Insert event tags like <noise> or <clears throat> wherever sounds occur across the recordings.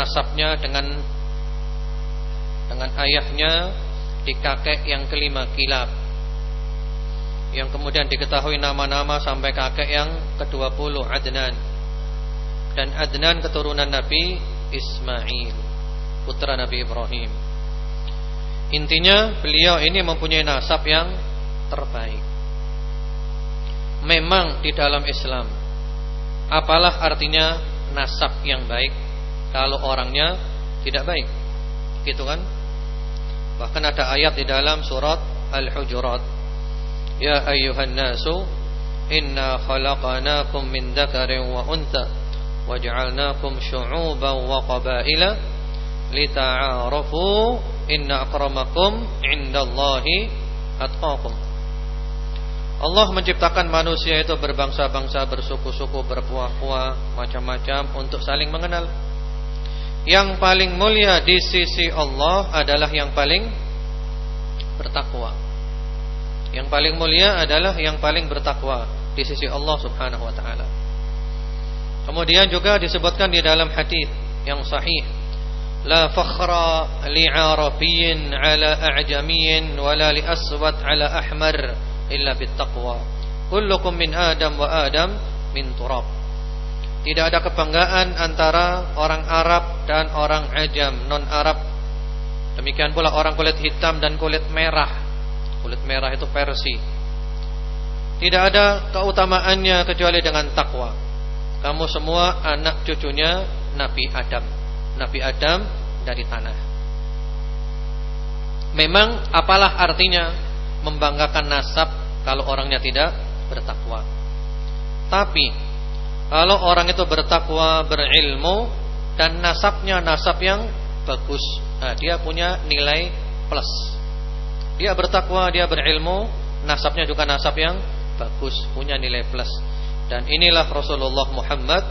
nasabnya dengan dengan ayahnya di kakek yang kelima kilab. Yang kemudian diketahui nama-nama sampai kakek yang ke-20 Adnan. Dan Adnan keturunan Nabi Ismail putra Nabi Ibrahim. Intinya beliau ini mempunyai nasab yang terbaik. Memang di dalam Islam apalah artinya nasab yang baik kalau orangnya tidak baik. Gitu kan? Bahkan ada ayat di dalam surat Al-Hujurat. Ya ayyuhan nasu inna khalaqnakum min dzakarin wa untha waj'alnakum syu'uban wa qabaila lita'arafu inna akramakum 'indallahi atqakum. Allah menciptakan manusia itu berbangsa-bangsa, bersuku-suku, berpuah-puah, macam-macam untuk saling mengenal. Yang paling mulia di sisi Allah adalah yang paling bertakwa. Yang paling mulia adalah yang paling bertakwa di sisi Allah Subhanahu wa taala. Kemudian juga disebutkan di dalam hadis yang sahih, la fakhra li'arabiyyin 'ala a'jamiyyin wala li aswad 'ala ahmar illa bittaqwa. Kullukum min Adam wa Adam min turab. Tidak ada kebanggaan antara orang Arab dan orang Ajam, non Arab. Demikian pula orang kulit hitam dan kulit merah. Kulit merah itu Persi. Tidak ada keutamaannya kecuali dengan takwa. Kamu semua anak cucunya Nabi Adam. Nabi Adam dari tanah. Memang apalah artinya membanggakan nasab kalau orangnya tidak bertakwa. Tapi kalau orang itu bertakwa, berilmu dan nasabnya nasab yang bagus, nah, dia punya nilai plus. Dia bertakwa, dia berilmu, nasabnya juga nasab yang bagus, punya nilai plus. Dan inilah Rasulullah Muhammad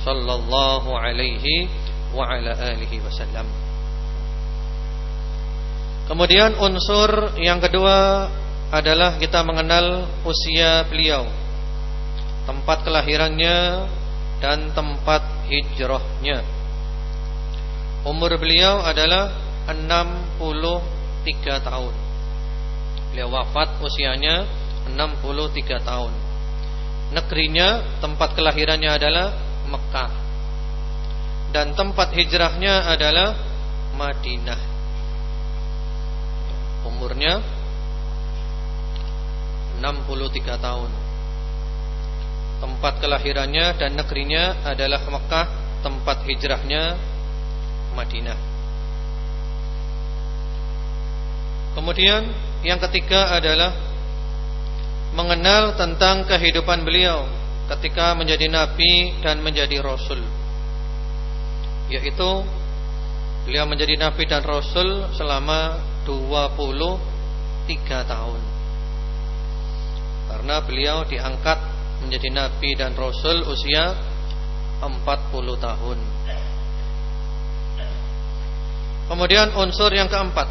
sallallahu alaihi wa ala alihi wasallam. Kemudian unsur yang kedua adalah kita mengenal usia beliau, tempat kelahirannya dan tempat hijrahnya. Umur beliau adalah 63 tahun. Beliau wafat usianya 63 tahun. Negerinya, tempat kelahirannya adalah Mekah. Dan tempat hijrahnya adalah Madinah. Umurnya 63 tahun Tempat kelahirannya dan negerinya adalah Mekah Tempat hijrahnya Madinah. Kemudian yang ketiga adalah Mengenal tentang kehidupan beliau Ketika menjadi Nabi dan menjadi Rasul. Yaitu Beliau menjadi Nabi dan Rasul selama 23 tahun. Karena beliau diangkat menjadi nabi dan rasul usia 40 tahun. Kemudian unsur yang keempat.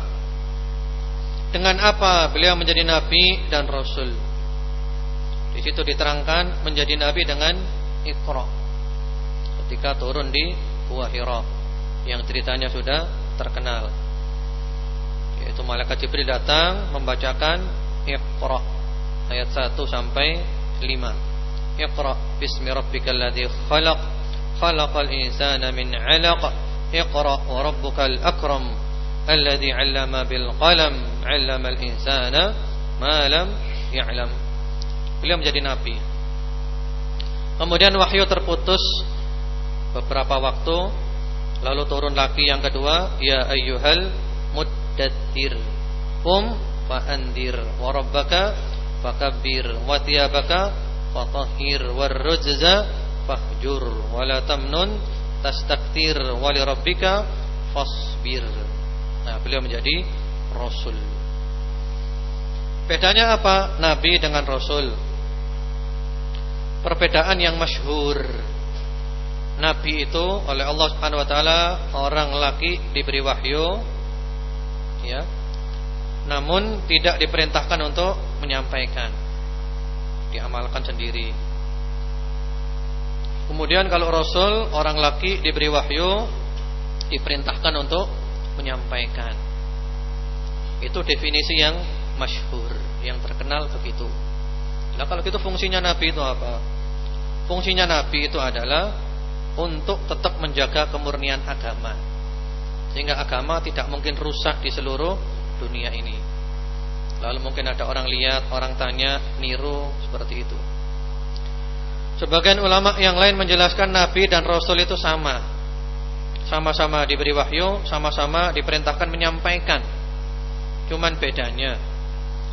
Dengan apa beliau menjadi nabi dan rasul? Di situ diterangkan menjadi nabi dengan Iqra. Ketika turun di Gua Hira yang ceritanya sudah terkenal. Yaitu malaikat Jibril datang membacakan Iqra ayat 1 sampai 5. Rabbikal ladzi khalaq khalaqal insana min 'alaq Iqra wa rabbukal akram alladzi 'allama bil qalam 'allamal insana ma lam ya'lam. Beliau menjadi nabi. Kemudian wahyu terputus beberapa waktu lalu turun lagi yang kedua ya ayyuhal muddatsir qum fa andir rabbaka fakabbir wa fatahhir warrujza fahjur wala tamnun tastaktir wali rabbika fasbir. Nah, beliau menjadi rasul. Bedanya apa nabi dengan rasul? Perbedaan yang masyhur. Nabi itu oleh Allah Subhanahu wa taala orang laki diberi wahyu ya namun tidak diperintahkan untuk menyampaikan diamalkan sendiri kemudian kalau rasul orang laki diberi wahyu diperintahkan untuk menyampaikan. Itu definisi yang masyhur, yang terkenal begitu. Nah, kalau gitu fungsinya nabi itu apa? Fungsinya nabi itu adalah untuk tetap menjaga kemurnian agama. Sehingga agama tidak mungkin rusak di seluruh dunia ini. Lalu mungkin ada orang lihat, orang tanya, niru seperti itu. Sebagian ulama yang lain menjelaskan nabi dan rasul itu sama. Sama-sama diberi wahyu, sama-sama diperintahkan menyampaikan. Cuman bedanya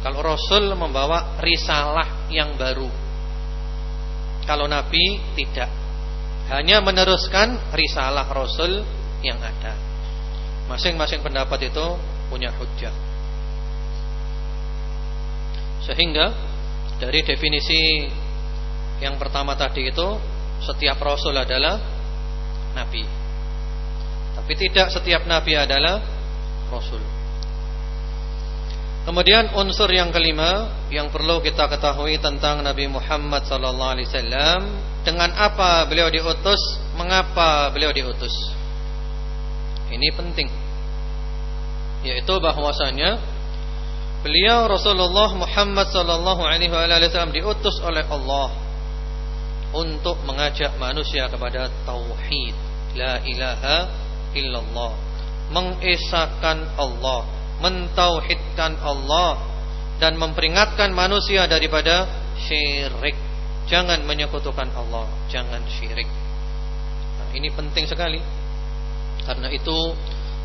kalau rasul membawa risalah yang baru. Kalau nabi tidak. Hanya meneruskan risalah rasul yang ada. Masing-masing pendapat itu punya hujah. Sehingga dari definisi yang pertama tadi itu setiap rasul adalah nabi. Tapi tidak setiap nabi adalah rasul. Kemudian unsur yang kelima yang perlu kita ketahui tentang Nabi Muhammad sallallahu alaihi wasallam, dengan apa beliau diutus, mengapa beliau diutus. Ini penting. Yaitu bahwasanya Beliau Rasulullah Muhammad sallallahu alaihi wasallam diutus oleh Allah untuk mengajak manusia kepada tauhid, la ilaha illallah, mengesahkan Allah, mentauhidkan Allah dan memperingatkan manusia daripada syirik. Jangan menyekutukan Allah, jangan syirik. Nah, ini penting sekali. Karena itu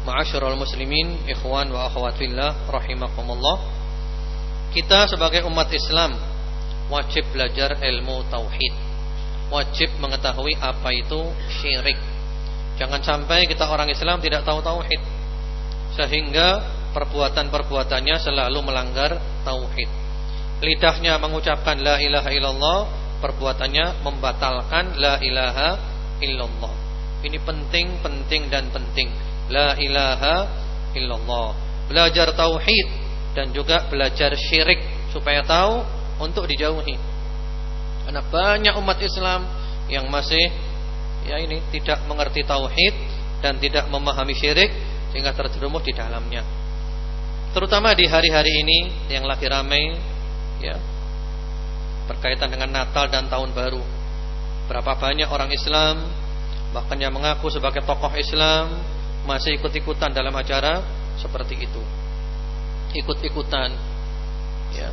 Ma'asyiral muslimin, ikhwan wa akhwat fillah rahimakumullah. Kita sebagai umat Islam wajib belajar ilmu tauhid. Wajib mengetahui apa itu syirik. Jangan sampai kita orang Islam tidak tahu tauhid sehingga perbuatan-perbuatannya selalu melanggar tauhid. Lidahnya mengucapkan la ilaha illallah, perbuatannya membatalkan la ilaha illallah. Ini penting, penting dan penting La ilaha illallah. Belajar tauhid Dan juga belajar syirik Supaya tahu untuk dijauhi. Karena banyak umat Islam Yang masih Ya ini tidak mengerti tauhid Dan tidak memahami syirik Sehingga terjerumus di dalamnya. Terutama di hari-hari ini Yang lagi ramai Ya Berkaitan dengan Natal dan Tahun Baru. Berapa banyak orang Islam Bahkan yang mengaku sebagai tokoh Islam masih ikut-ikutan dalam acara seperti itu. Ikut-ikutan. Ya.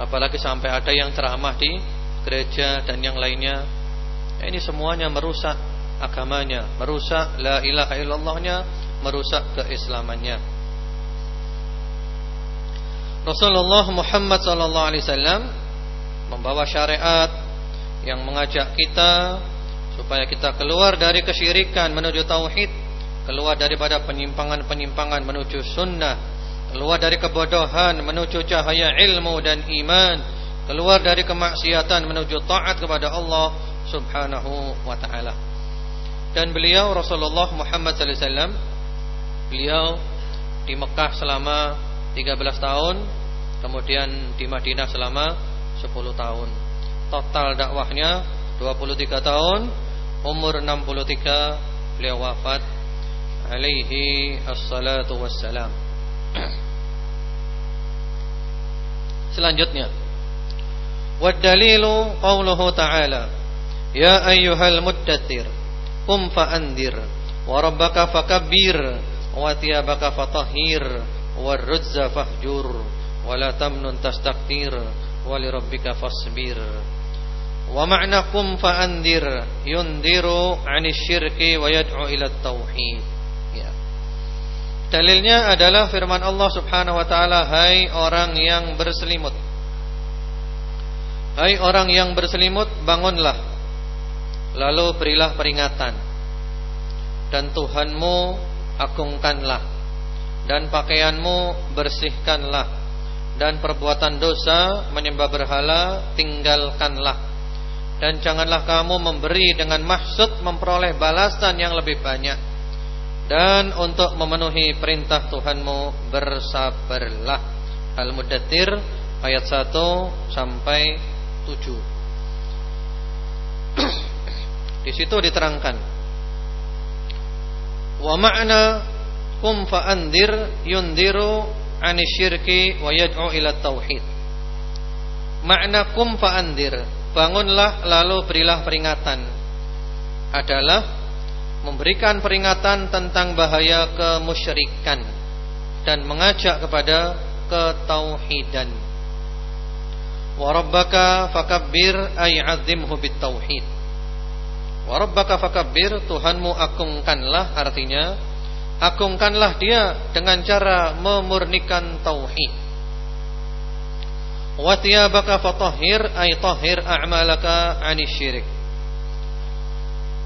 Apalagi sampai ada yang ceramah di gereja dan yang lainnya. Ya, ini semuanya merusak agamanya, merusak la ilaha illallahnya, merusak keislamannya. Rasulullah Muhammad sallallahu alaihi wasallam membawa syariat yang mengajak kita supaya kita keluar dari kesyirikan menuju tauhid keluar daripada penyimpangan-penyimpangan menuju sunnah, keluar dari kebodohan menuju cahaya ilmu dan iman, keluar dari kemaksiatan menuju taat kepada Allah Subhanahu wa taala. Dan beliau Rasulullah Muhammad sallallahu alaihi wasallam beliau di Mekah selama 13 tahun, kemudian di Madinah selama 10 tahun. Total dakwahnya 23 tahun, umur 63 beliau wafat alaihi assalatu wassalam Selanjutnya. Waddalilu qawluhu ta'ala Ya ayyuhal muddatir Qum fa'andir Wa rabbaka fakabbir Wa tiyabaka fatahhir Wa ruzza fahjur Wa la tamnun tastaktir Wa li rabbika fasbir. Wa ma'nakum fa'andir Yundiru anis syirki Wa yad'u ila tauhid Dalilnya adalah firman Allah Subhanahu wa taala, "Hai orang yang berselimut." Hai orang yang berselimut, bangunlah. Lalu berilah peringatan. Dan Tuhanmu agungkanlah. Dan pakaianmu bersihkanlah. Dan perbuatan dosa menyembah berhala tinggalkanlah. Dan janganlah kamu memberi dengan maksud memperoleh balasan yang lebih banyak dan untuk memenuhi perintah Tuhanmu bersabarlah. Al-Mudathir ayat 1 sampai 7. <clears throat> Di situ diterangkan Wa ma'na kum fa'andir yundiru anisyirki wa yad'u ila tauhid. Makna kum fa'andir, bangunlah lalu berilah peringatan adalah memberikan peringatan tentang bahaya kemusyrikan dan mengajak kepada ketauhidan. Wa rabbaka fakabbir ay 'azzimhu bitauhid. Wa rabbaka fakabbir Tuhanmu agungkanlah artinya agungkanlah dia dengan cara memurnikan tauhid. Wa thiyabaka fatahhir ay tahhir a'malaka 'ani syirik.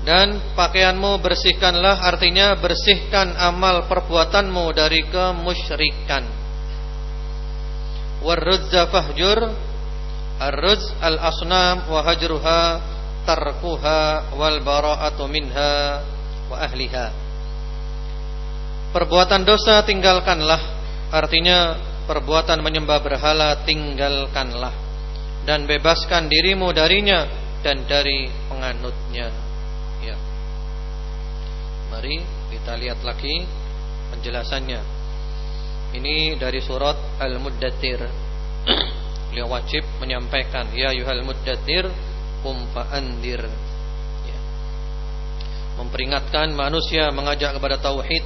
Dan pakaianmu bersihkanlah artinya bersihkan amal perbuatanmu dari kemusyrikan. Warruzza fahjur Ar-ruz al-asnam wa hajruha tarkuha wal bara'atu minha wa ahliha. Perbuatan dosa tinggalkanlah, artinya perbuatan menyembah berhala tinggalkanlah dan bebaskan dirimu darinya dan dari penganutnya. Mari kita lihat lagi penjelasannya. Ini dari surat Al-Muddatsir. <clears throat> Beliau wajib menyampaikan ya yuhal muddatir kum fa'andir ya. Memperingatkan manusia mengajak kepada tauhid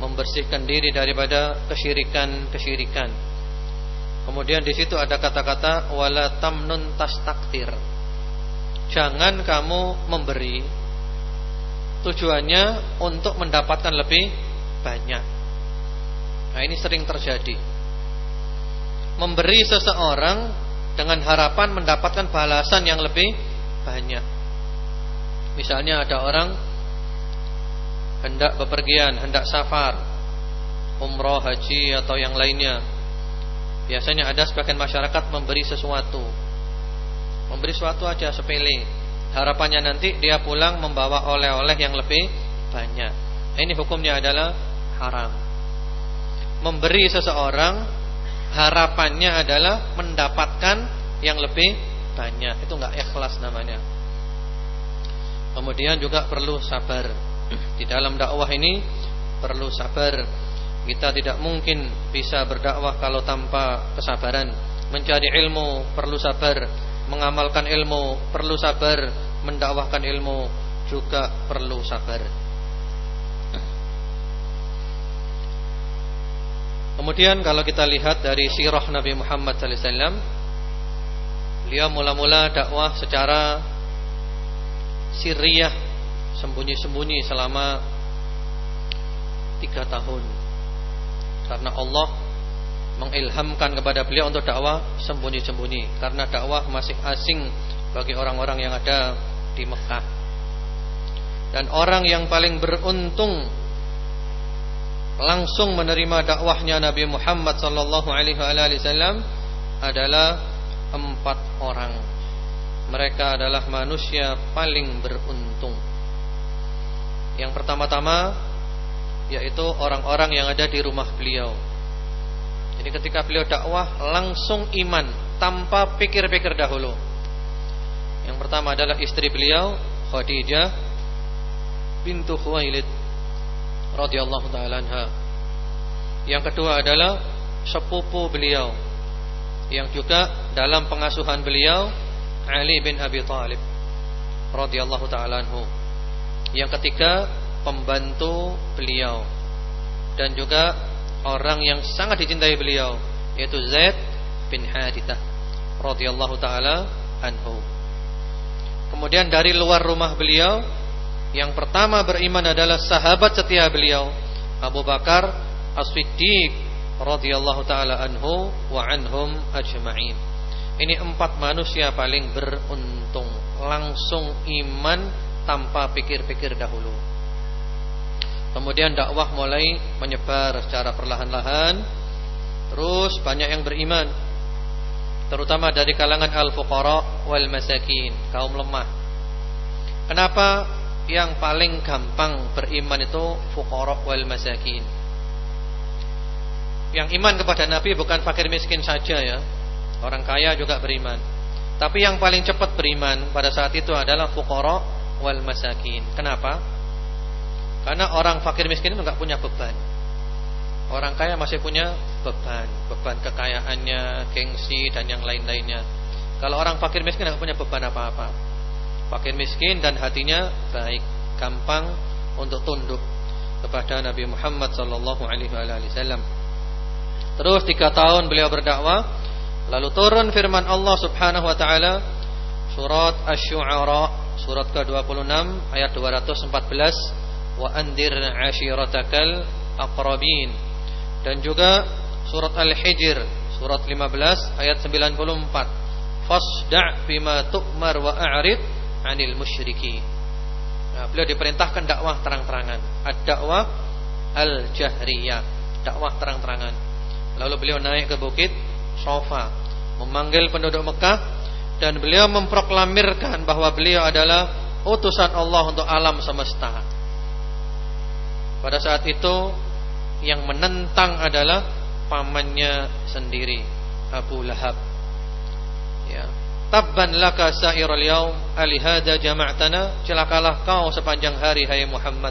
Membersihkan diri daripada kesyirikan-kesyirikan Kemudian di situ ada kata-kata wala tamnun tastaktir. Jangan kamu memberi tujuannya untuk mendapatkan lebih banyak. Nah, ini sering terjadi memberi seseorang dengan harapan mendapatkan balasan yang lebih banyak. Misalnya ada orang hendak bepergian, hendak safar, umroh, haji atau yang lainnya. Biasanya ada sebagian masyarakat memberi sesuatu. Memberi sesuatu aja sepele. Harapannya nanti dia pulang membawa oleh-oleh yang lebih banyak. Ini hukumnya adalah haram. Memberi seseorang harapannya adalah mendapatkan yang lebih banyak. Itu enggak ikhlas namanya. Kemudian juga perlu sabar. Di dalam dakwah ini perlu sabar. Kita tidak mungkin bisa berdakwah kalau tanpa kesabaran. Mencari ilmu perlu sabar, mengamalkan ilmu perlu sabar, mendakwahkan ilmu juga perlu sabar. Kemudian kalau kita lihat dari sirah Nabi Muhammad SAW Beliau mula-mula dakwah secara Siriyah Sembunyi-sembunyi selama Tiga tahun Karena Allah Mengilhamkan kepada beliau untuk dakwah Sembunyi-sembunyi Karena dakwah masih asing Bagi orang-orang yang ada di Mekah Dan orang yang paling beruntung langsung menerima dakwahnya Nabi Muhammad sallallahu alaihi wasallam adalah empat orang. Mereka adalah manusia paling beruntung. Yang pertama-tama yaitu orang-orang yang ada di rumah beliau. Jadi ketika beliau dakwah langsung iman tanpa pikir-pikir dahulu. Yang pertama adalah istri beliau Khadijah bintu Khuwailid radhiyallahu taala anha. Yang kedua adalah sepupu beliau yang juga dalam pengasuhan beliau Ali bin Abi Thalib radhiyallahu taala anhu. Yang ketiga pembantu beliau dan juga orang yang sangat dicintai beliau yaitu Zaid bin Hadithah radhiyallahu taala anhu. Kemudian dari luar rumah beliau yang pertama beriman adalah sahabat setia beliau Abu Bakar As-Siddiq radhiyallahu taala anhu wa anhum ajma'in. Ini empat manusia paling beruntung, langsung iman tanpa pikir-pikir dahulu. Kemudian dakwah mulai menyebar secara perlahan-lahan. Terus banyak yang beriman. Terutama dari kalangan al-fuqara wal masakin, kaum lemah. Kenapa yang paling gampang beriman itu fuqara wal masakin. Yang iman kepada Nabi bukan fakir miskin saja ya. Orang kaya juga beriman. Tapi yang paling cepat beriman pada saat itu adalah fuqara wal masakin. Kenapa? Karena orang fakir miskin itu nggak punya beban. Orang kaya masih punya beban, beban kekayaannya, gengsi dan yang lain-lainnya. Kalau orang fakir miskin nggak punya beban apa-apa. Fakir miskin dan hatinya baik, gampang untuk tunduk kepada Nabi Muhammad sallallahu alaihi wasallam. Terus tiga tahun beliau berdakwah, lalu turun firman Allah Subhanahu wa taala surat Asy-Syu'ara surat ke-26 ayat 214 wa andir ashiratakal aqrabin. Dan juga surat Al-Hijr surat 15 ayat 94 fasda' bima tu'mar wa a'rid 'anil musyrikin. Nah, beliau diperintahkan dakwah terang-terangan. Ad-dakwah al-jahriyah dakwah terang-terangan. Lalu beliau naik ke bukit Sofa memanggil penduduk Mekah dan beliau memproklamirkan bahwa beliau adalah utusan Allah untuk alam semesta. Pada saat itu yang menentang adalah pamannya sendiri Abu Lahab. Ya. Tabban laka sa'iral yaum alihada jama'tana celakalah kau sepanjang hari hai Muhammad.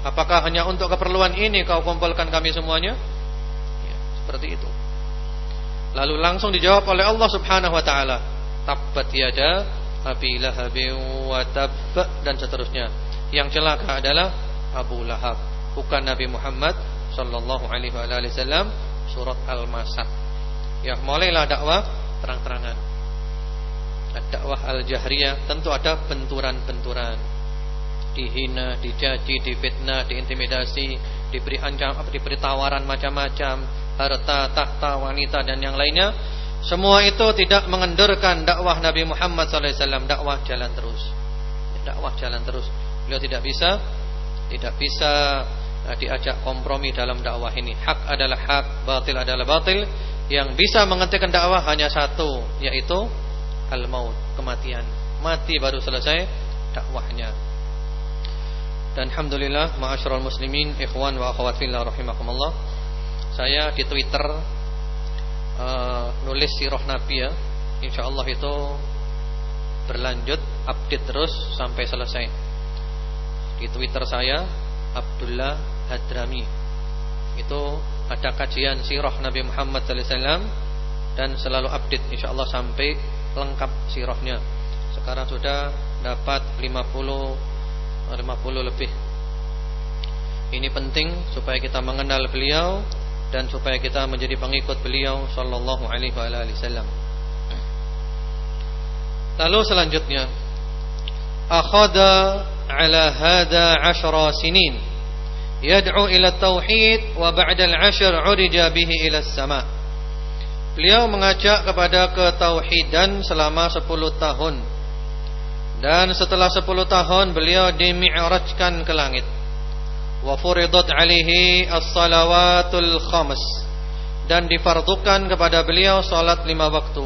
Apakah hanya untuk keperluan ini kau kumpulkan kami semuanya? Ya, seperti itu. Lalu langsung dijawab oleh Allah Subhanahu wa taala. Tabbat yada Abi Lahab wa tab dan seterusnya. Yang celaka adalah Abu Lahab, bukan Nabi Muhammad sallallahu alaihi wasallam surat Al-Masad. Ya, mulailah dakwah terang-terangan. Dakwah al-jahriyah tentu ada benturan-benturan. Dihina, dicaci, difitnah, diintimidasi, diberi ancam, diberi tawaran macam-macam, harta, tahta, wanita dan yang lainnya. Semua itu tidak mengendurkan dakwah Nabi Muhammad SAW. Dakwah jalan terus. Dakwah jalan terus. Beliau tidak bisa, tidak bisa Nah, diajak kompromi dalam dakwah ini. Hak adalah hak, batil adalah batil. Yang bisa menghentikan dakwah hanya satu, yaitu al-maut, kematian. Mati baru selesai dakwahnya. Dan alhamdulillah, ma'asyiral muslimin, ikhwan wa akhwat fillah rahimakumullah. Saya di Twitter uh, nulis sirah Nabi ya. Insyaallah itu berlanjut update terus sampai selesai. Di Twitter saya Abdullah Hadrami. Itu ada kajian sirah Nabi Muhammad SAW dan selalu update insyaallah sampai lengkap sirahnya. Sekarang sudah dapat 50 50 lebih. Ini penting supaya kita mengenal beliau dan supaya kita menjadi pengikut beliau sallallahu alaihi wasallam. Lalu selanjutnya akhada ala hada 10 sinin yad'u ila tauhid wa ba'da al-'ashr 'urija bihi ila sama Beliau mengajak kepada ketauhidan selama 10 tahun. Dan setelah 10 tahun beliau dimi'rajkan ke langit. Wa furidat 'alaihi as-salawatul khams dan difardukan kepada beliau salat lima waktu.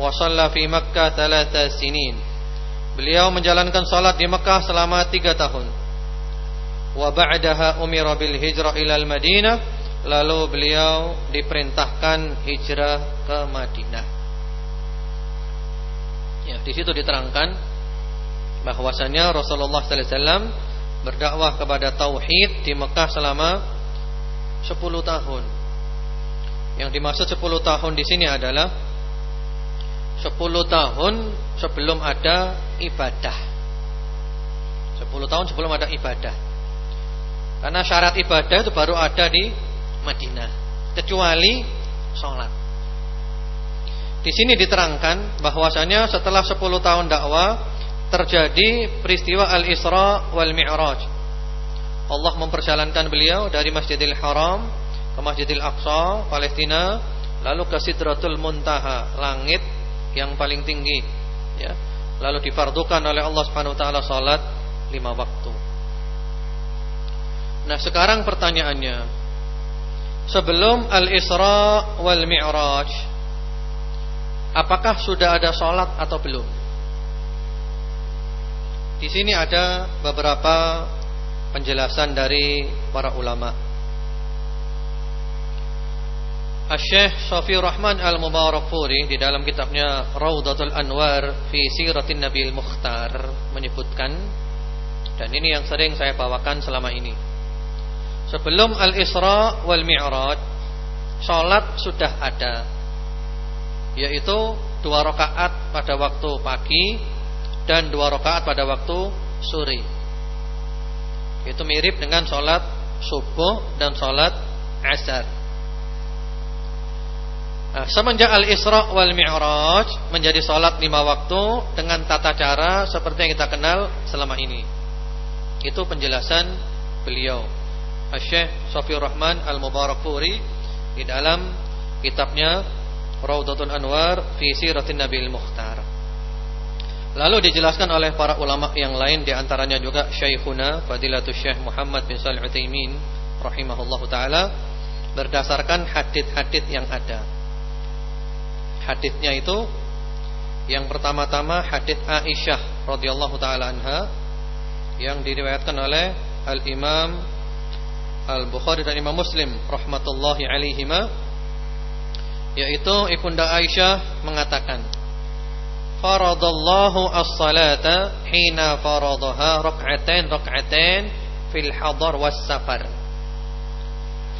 Wa shalla fi Makkah thalatha sinin Beliau menjalankan salat di Mekah selama tiga tahun. Wa ba'daha umira bil hijrah ilal Madinah. Lalu beliau diperintahkan hijrah ke Madinah. Ya, di situ diterangkan bahwasanya Rasulullah sallallahu alaihi wasallam berdakwah kepada tauhid di Mekah selama 10 tahun. Yang dimaksud 10 tahun di sini adalah 10 tahun sebelum ada ibadah. 10 tahun sebelum ada ibadah. Karena syarat ibadah itu baru ada di Madinah. Kecuali sholat. Di sini diterangkan bahwasanya setelah 10 tahun dakwah Terjadi peristiwa Al-Isra wal Mi'raj. Allah memperjalankan beliau dari Masjidil Haram ke Masjidil Aqsa, Palestina Lalu ke Sidratul Muntaha, langit yang paling tinggi ya. Lalu difardukan oleh Allah Subhanahu wa taala salat lima waktu. Nah sekarang pertanyaannya. Sebelum al-Isra wal Mi'raj apakah sudah ada salat atau belum? Di sini ada beberapa penjelasan dari para ulama Syekh Safi Rahman Al-Mubarakfuri di dalam kitabnya Raudatul Anwar fi Siratin Nabil Mukhtar menyebutkan Dan ini yang sering saya bawakan selama ini. Sebelum Al-Isra wal Mi'raj, salat sudah ada. Yaitu dua rakaat pada waktu pagi dan dua rakaat pada waktu sore. Itu mirip dengan salat subuh dan salat asar. Nah, semenjak Al-Isra wal Mi'raj menjadi salat lima waktu dengan tata cara seperti yang kita kenal selama ini. Itu penjelasan beliau. Syekh Safiur Rahman Al-Mubarakfuri di dalam kitabnya Raudatul Anwar fi Siratin Nabil Mukhtar. Lalu dijelaskan oleh para ulama yang lain di antaranya juga Syekhuna Fadilatul Syekh Muhammad bin Shalih Utsaimin rahimahullahu taala berdasarkan hadis-hadis yang ada. Hadisnya itu yang pertama-tama hadis Aisyah radhiyallahu taala anha yang diriwayatkan oleh Al Imam Al-Bukhari dan Imam Muslim rahmatullahi alaihima yaitu Ibunda Aisyah mengatakan Faradallahu as-salata hina faradaha rak'atain rak'atain fil hadar was safar.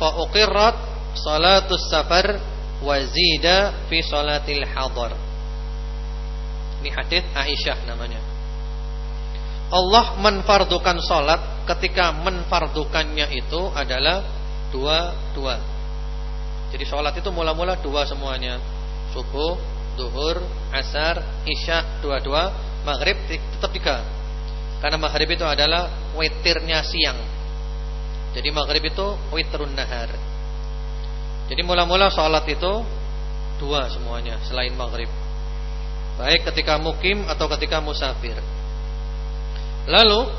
Fa uqirrat salatus safar wa zida fi salatil hadar ini hadis Aisyah namanya Allah menfardukan salat ketika menfardukannya itu adalah dua-dua. Jadi salat itu mula-mula dua semuanya. Subuh, duhur, asar, isya, dua-dua. Maghrib tetap tiga. Karena maghrib itu adalah witirnya siang. Jadi maghrib itu witrun nahar. Jadi mula-mula salat itu dua semuanya selain maghrib. Baik ketika mukim atau ketika musafir. Lalu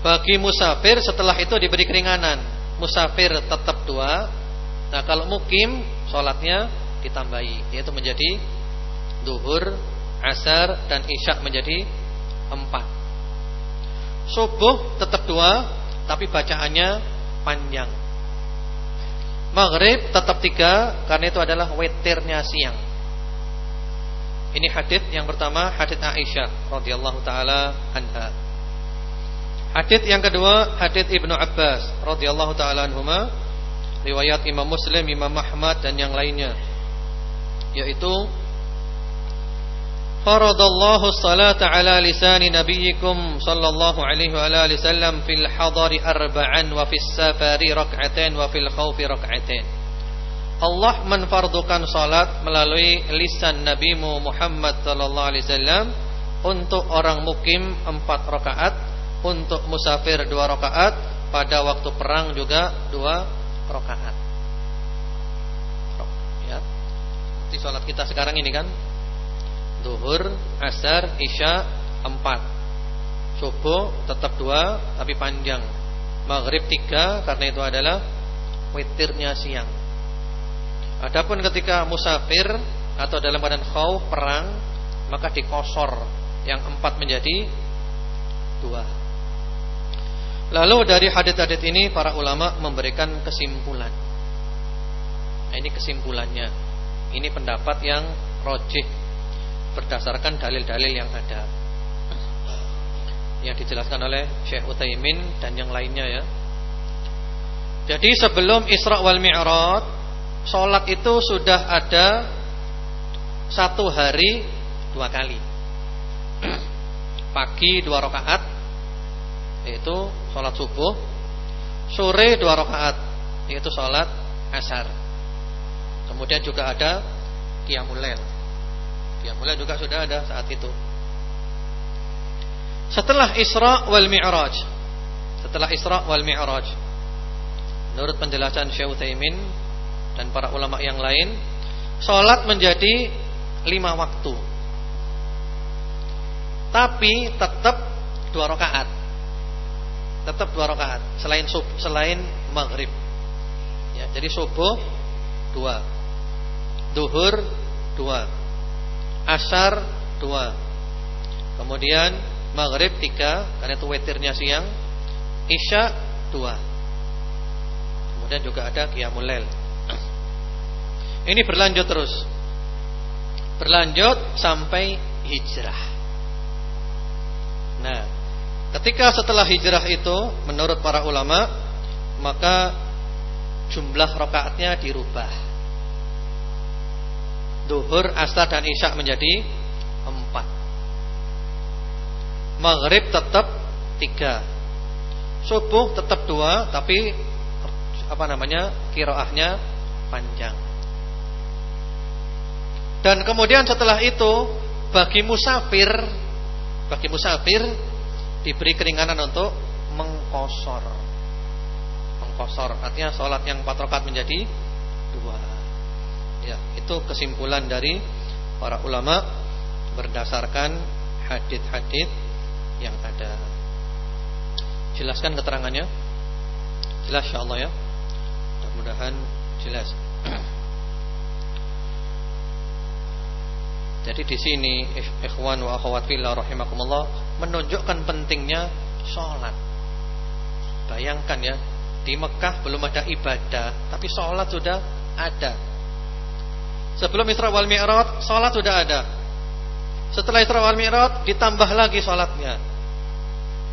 bagi musafir setelah itu diberi keringanan. Musafir tetap dua. Nah kalau mukim sholatnya ditambahi, yaitu menjadi duhur, asar dan isya menjadi empat. Subuh tetap dua, tapi bacaannya panjang. Maghrib tetap tiga, karena itu adalah wetirnya siang. Ini hadis yang pertama hadis Aisyah radhiyallahu taala anha. Hadis yang kedua hadis Ibnu Abbas radhiyallahu taala anhuma riwayat Imam Muslim, Imam Ahmad dan yang lainnya yaitu Salata ala lisani nabiyikum sallallahu alaihi wa alihi wasallam fil hadari arba'an wa fis safari rak'atain wa fil khawfi rak'atain Allah menfardukan salat melalui lisan Nabi Muhammad sallallahu alaihi wasallam untuk orang mukim empat rakaat, untuk musafir dua rakaat, pada waktu perang juga dua rakaat. Ya. Di salat kita sekarang ini kan Duhur, Asar, Isya empat Subuh tetap dua tapi panjang Maghrib tiga karena itu adalah Witirnya siang Adapun ketika musafir atau dalam keadaan khauf perang, maka dikosor yang empat menjadi dua. Lalu dari hadit-hadit ini para ulama memberikan kesimpulan. Nah, ini kesimpulannya. Ini pendapat yang rojih berdasarkan dalil-dalil yang ada. Yang dijelaskan oleh Syekh Utsaimin dan yang lainnya ya. Jadi sebelum Isra wal Mi'raj Sholat itu sudah ada Satu hari Dua kali Pagi dua rakaat Yaitu sholat subuh Sore dua rakaat Yaitu sholat asar Kemudian juga ada Qiyamulail Qiyamulail juga sudah ada saat itu. Setelah Isra wal Mi'raj. Setelah Isra wal Mi'raj. Menurut penjelasan Syekh Utsaimin dan para ulama yang lain Sholat menjadi lima waktu. Tapi tetap dua rakaat. Tetap dua rakaat Selain sub, selain maghrib. Ya, Jadi subuh Dua Duhur Dua Asar Dua Kemudian maghrib tiga Karena itu wetirnya siang Isya dua Kemudian juga ada Qiyamul ini berlanjut terus. Berlanjut sampai hijrah. Nah, Ketika setelah hijrah itu menurut para ulama maka jumlah rakaatnya dirubah. Duhur, asar dan isya menjadi empat. Maghrib tetap tiga. Subuh tetap dua, tapi apa namanya kiroahnya panjang. Dan kemudian setelah itu bagi musafir, bagi musafir diberi keringanan untuk mengkosor. Mengkosor artinya sholat yang empat rakaat menjadi dua. Ya, itu kesimpulan dari para ulama berdasarkan hadith-hadith yang ada. Jelaskan keterangannya. Jelas insyaallah ya. Mudah-mudahan jelas. <clears throat> Jadi di sini ikhwan wa akhwat fillah rahimakumullah menunjukkan pentingnya sholat. Bayangkan ya, di Mekah belum ada ibadah, tapi sholat sudah ada. Sebelum Isra wal Mi'raj, sholat sudah ada. Setelah Isra wal Mi'raj, ditambah lagi sholatnya.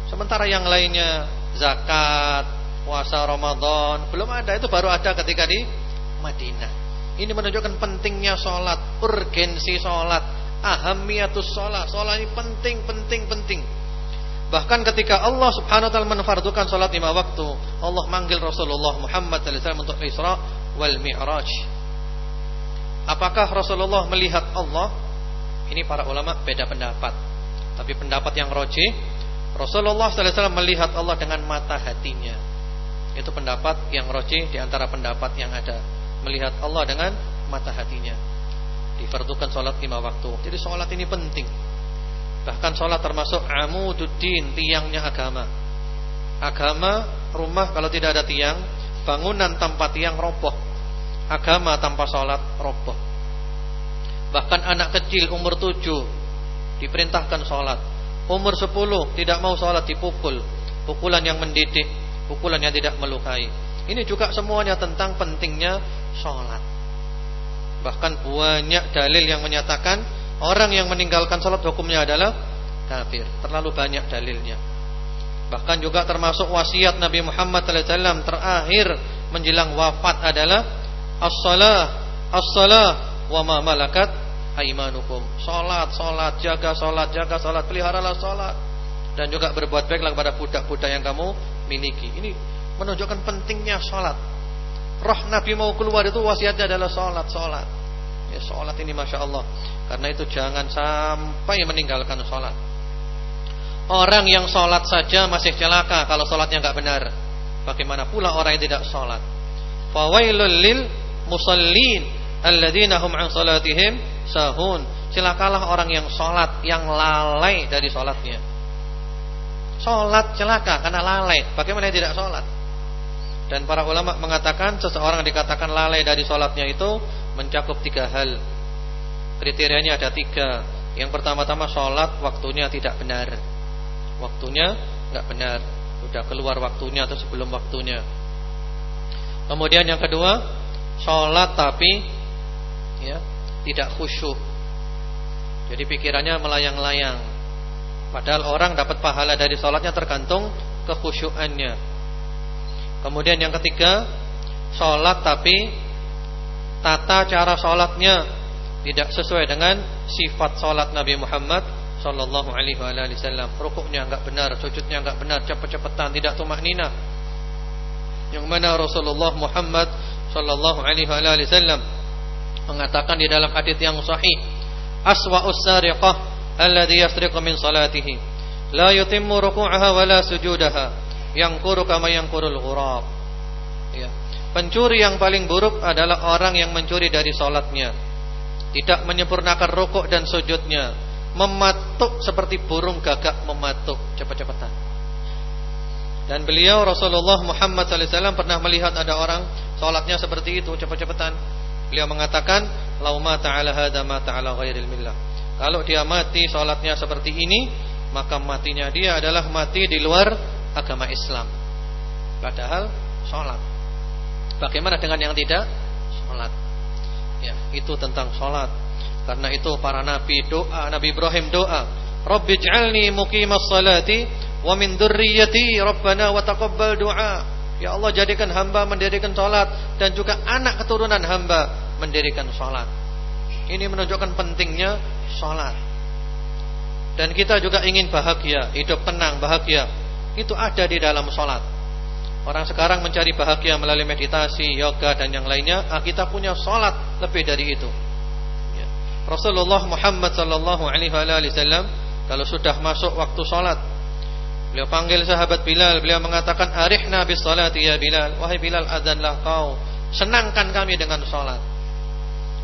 Sementara yang lainnya, zakat, puasa Ramadan, belum ada. Itu baru ada ketika di Madinah. Ini menunjukkan pentingnya sholat, urgensi sholat, ahamiyatus sholat. Sholat ini penting, penting, penting. Bahkan ketika Allah subhanahu wa ta'ala menfardukan sholat lima waktu, Allah manggil Rasulullah Muhammad SAW untuk Isra wal Mi'raj. Apakah Rasulullah melihat Allah? Ini para ulama beda pendapat. Tapi pendapat yang roji, Rasulullah SAW melihat Allah dengan mata hatinya. Itu pendapat yang roji di antara pendapat yang ada melihat Allah dengan mata hatinya. Difardukan sholat lima waktu. Jadi sholat ini penting. Bahkan sholat termasuk amududdin, tiangnya agama. Agama, rumah kalau tidak ada tiang, bangunan tanpa tiang roboh. Agama tanpa sholat roboh. Bahkan anak kecil umur tujuh diperintahkan sholat. Umur sepuluh tidak mau sholat dipukul. Pukulan yang mendidik, pukulan yang tidak melukai. Ini juga semuanya tentang pentingnya sholat. Bahkan banyak dalil yang menyatakan orang yang meninggalkan sholat hukumnya adalah kafir. Terlalu banyak dalilnya. Bahkan juga termasuk wasiat Nabi Muhammad SAW terakhir menjelang wafat adalah as-salah, as-salah wa ma malakat aimanukum. Salat, salat, jaga salat, jaga salat, peliharalah salat dan juga berbuat baiklah kepada budak-budak yang kamu miliki. Ini menunjukkan pentingnya salat roh Nabi mau keluar itu wasiatnya adalah sholat, sholat. Ya sholat ini masya Allah. Karena itu jangan sampai meninggalkan sholat. Orang yang sholat saja masih celaka kalau sholatnya nggak benar. Bagaimana pula orang yang tidak sholat? Fawailul lil musallin alladzina hum an salatihim sahun. Celakalah orang yang sholat yang lalai dari sholatnya. Sholat celaka karena lalai. Bagaimana tidak sholat? Dan para ulama mengatakan seseorang dikatakan lalai dari sholatnya itu mencakup tiga hal. Kriterianya ada tiga. Yang pertama-tama sholat waktunya tidak benar. Waktunya nggak benar. Sudah keluar waktunya atau sebelum waktunya. Kemudian yang kedua, sholat tapi ya tidak khusyuk. Jadi pikirannya melayang-layang. Padahal orang dapat pahala dari sholatnya tergantung kekhusyukannya. Kemudian yang ketiga, sholat tapi tata cara sholatnya tidak sesuai dengan sifat sholat Nabi Muhammad Sallallahu Alaihi Wasallam. Rukuknya enggak benar, sujudnya enggak benar, cepat-cepatan, tidak tumak nina. Yang mana Rasulullah Muhammad Sallallahu Alaihi Wasallam mengatakan di dalam hadis yang sahih, aswa'us sariqah alladhi yasriqu min salatihi la yutimmu ruku'aha wa la sujudaha yang kuru kama kurul ghurab. Ya. Pencuri yang paling buruk adalah orang yang mencuri dari solatnya, tidak menyempurnakan rokok dan sujudnya, mematuk seperti burung gagak mematuk cepat-cepatan. Dan beliau Rasulullah Muhammad SAW pernah melihat ada orang solatnya seperti itu cepat-cepatan. Beliau mengatakan, "Lauma ta'ala hada ma ta'ala ghairil millah." Kalau dia mati solatnya seperti ini, maka matinya dia adalah mati di luar agama Islam. Padahal sholat. Bagaimana dengan yang tidak sholat? Ya, itu tentang sholat. Karena itu para nabi doa, Nabi Ibrahim doa, Rabbi ij'alni muqimas salati wa min dzurriyyati rabbana wa taqabbal du'a. Ya Allah jadikan hamba mendirikan salat dan juga anak keturunan hamba mendirikan salat. Ini menunjukkan pentingnya salat. Dan kita juga ingin bahagia, hidup tenang, bahagia. Itu ada di dalam salat. Orang sekarang mencari bahagia melalui meditasi, yoga dan yang lainnya. Ah, kita punya salat lebih dari itu. Ya. Rasulullah Muhammad sallallahu alaihi wasallam kalau sudah masuk waktu salat Beliau panggil sahabat Bilal, beliau mengatakan, "Arihna bis salati ya Bilal." Wahai Bilal, adzanlah kau. Senangkan kami dengan salat.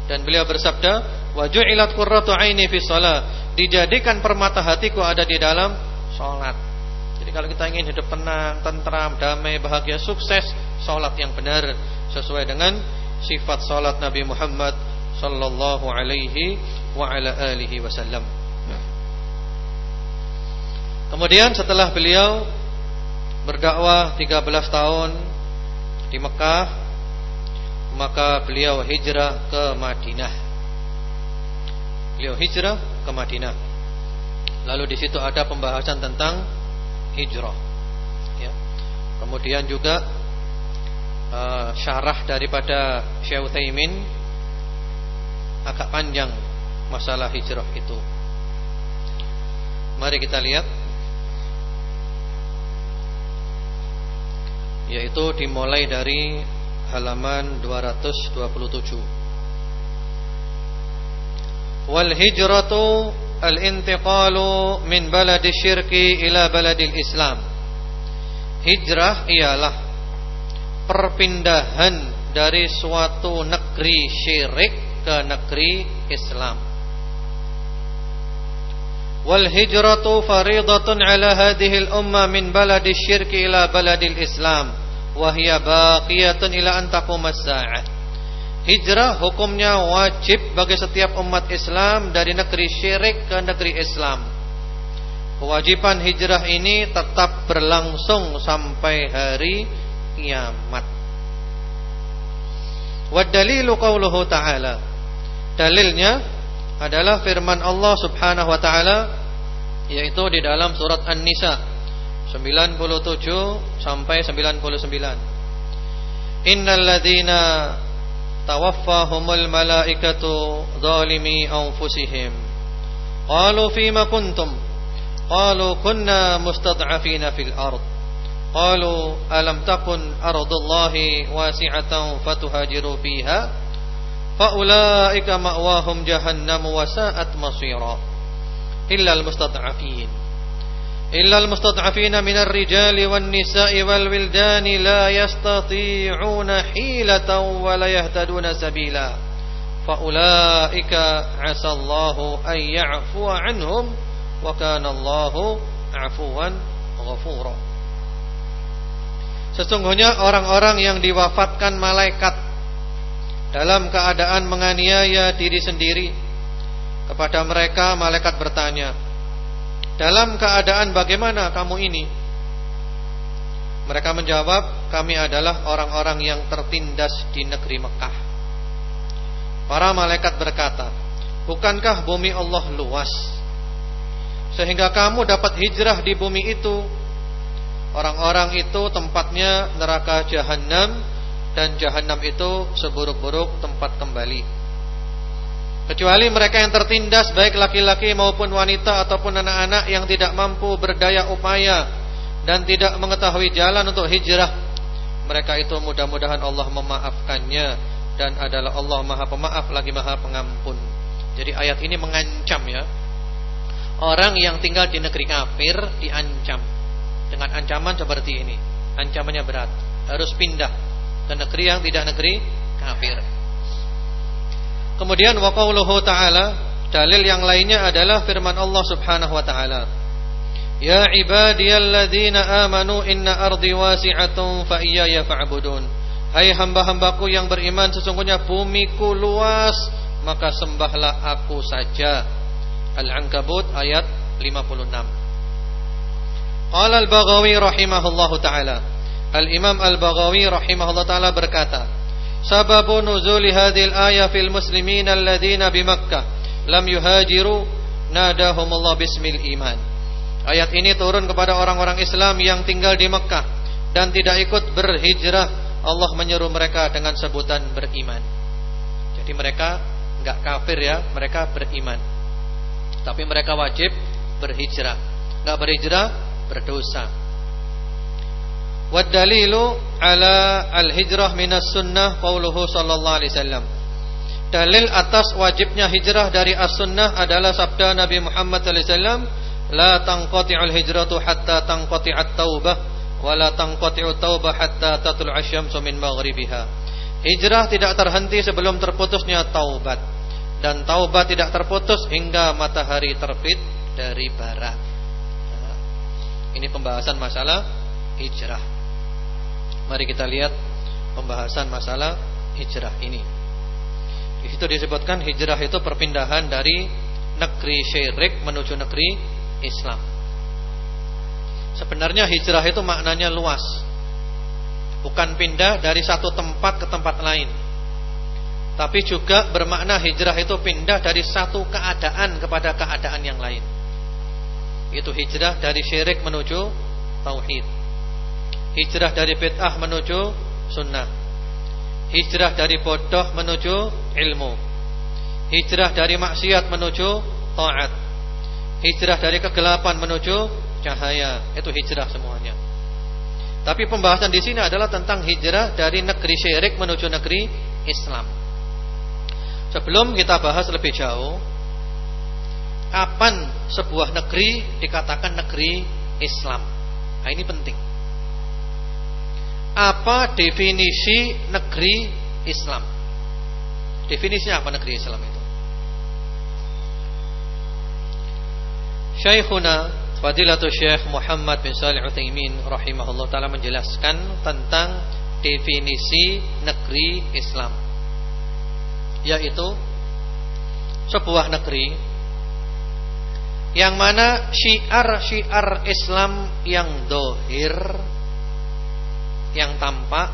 Dan beliau bersabda, "Wa ju'ilat aini fi shalah." Dijadikan permata hatiku ada di dalam salat. Jadi kalau kita ingin hidup tenang, tentram, damai, bahagia, sukses, salat yang benar sesuai dengan sifat salat Nabi Muhammad sallallahu alaihi wa ala alihi wasallam. Kemudian setelah beliau berdakwah 13 tahun di Mekah, maka beliau hijrah ke Madinah. Beliau hijrah ke Madinah. Lalu di situ ada pembahasan tentang hijrah. Ya. Kemudian juga uh, syarah daripada Syekh Utsaimin agak panjang masalah hijrah itu. Mari kita lihat yaitu dimulai dari halaman 227 wal hijratu al intiqalu min baladi syirki ila baladil islam. Hijrah ialah perpindahan dari suatu negeri syirik ke negeri Islam wal hijratu ala hadhihi al umma min baladi syirki ila baladil islam. Wa hiya baqiyatun ila an taqumas saah hijrah hukumnya wajib bagi setiap umat Islam dari negeri syirik ke negeri Islam. Kewajiban hijrah ini tetap berlangsung sampai hari kiamat. Wa dalilu qauluhu ta'ala. Dalilnya adalah firman Allah Subhanahu wa taala yaitu di dalam surat An-Nisa 97 sampai 99. Innal ladzina tawaffahumul malaikatu zalimi anfusihim. Qalu fima kuntum? Qalu kunna mustad'afina fil ard. Qalu alam faulaika ma'wahum jahannam wa sa'at masira. Illa illa min ar-rijali wan nisa'i wal wildani la yastati'una hilatan wa la yahtaduna sabila. Faulaika 'asa Allahu an Sesungguhnya orang-orang yang diwafatkan malaikat dalam keadaan menganiaya diri sendiri. Kepada mereka malaikat bertanya, "Dalam keadaan bagaimana kamu ini?" Mereka menjawab, "Kami adalah orang-orang yang tertindas di negeri Mekah." Para malaikat berkata, "Bukankah bumi Allah luas sehingga kamu dapat hijrah di bumi itu?" Orang-orang itu tempatnya neraka jahanam dan jahanam itu seburuk-buruk tempat kembali. Kecuali mereka yang tertindas baik laki-laki maupun wanita ataupun anak-anak yang tidak mampu berdaya upaya dan tidak mengetahui jalan untuk hijrah. Mereka itu mudah-mudahan Allah memaafkannya dan adalah Allah Maha Pemaaf lagi Maha Pengampun. Jadi ayat ini mengancam ya. Orang yang tinggal di negeri kafir diancam dengan ancaman seperti ini. Ancamannya berat, harus pindah ke negeri yang tidak negeri kafir. Kemudian wa qauluhu ta'ala, dalil yang lainnya adalah firman Allah Subhanahu wa taala. Ya ibadiyalladzina amanu inna ardi wasi'atun fa iyaya fa'budun. Hai hamba-hambaku yang beriman sesungguhnya bumiku luas maka sembahlah aku saja. Al-Ankabut ayat 56. Qala al-Baghawi rahimahullahu taala Al-Imam Al-Baghawi rahimahullah taala berkata, "Sababu nuzuli hadhil ayah fil muslimin alladziina bi Makkah lam yuhajiru nadahumullah bismil iman." Ayat ini turun kepada orang-orang Islam yang tinggal di Mekah dan tidak ikut berhijrah. Allah menyeru mereka dengan sebutan beriman. Jadi mereka enggak kafir ya, mereka beriman. Tapi mereka wajib berhijrah. Enggak berhijrah berdosa. Wad dalilu ala al-hijrah minas sunnah qauluhu sallallahu alaihi wasallam. Dalil atas wajibnya hijrah dari as-sunnah adalah sabda Nabi Muhammad sallallahu alaihi wasallam, "La tanqati'ul hijratu hatta tanqati'at taubah wa la tanqati'ut taubah hatta tatlua asy-syamsu min maghribiha." Hijrah tidak terhenti sebelum terputusnya taubat dan taubat tidak terputus hingga matahari terbit dari barat. Nah, ini pembahasan masalah hijrah. Mari kita lihat pembahasan masalah hijrah ini. Di situ disebutkan hijrah itu perpindahan dari negeri syirik menuju negeri Islam. Sebenarnya hijrah itu maknanya luas. Bukan pindah dari satu tempat ke tempat lain. Tapi juga bermakna hijrah itu pindah dari satu keadaan kepada keadaan yang lain. Itu hijrah dari syirik menuju tauhid. Hijrah dari bid'ah menuju sunnah. Hijrah dari bodoh menuju ilmu. Hijrah dari maksiat menuju taat. Hijrah dari kegelapan menuju cahaya. Itu hijrah semuanya. Tapi pembahasan di sini adalah tentang hijrah dari negeri syirik menuju negeri Islam. Sebelum kita bahas lebih jauh Kapan sebuah negeri dikatakan negeri Islam? Nah ini penting apa definisi negeri Islam? Definisinya apa negeri Islam itu? Syekhuna Fadilatul Syekh Muhammad bin Salih Utsaimin rahimahullah taala menjelaskan tentang definisi negeri Islam yaitu sebuah negeri yang mana syiar-syiar Islam yang dohir yang tampak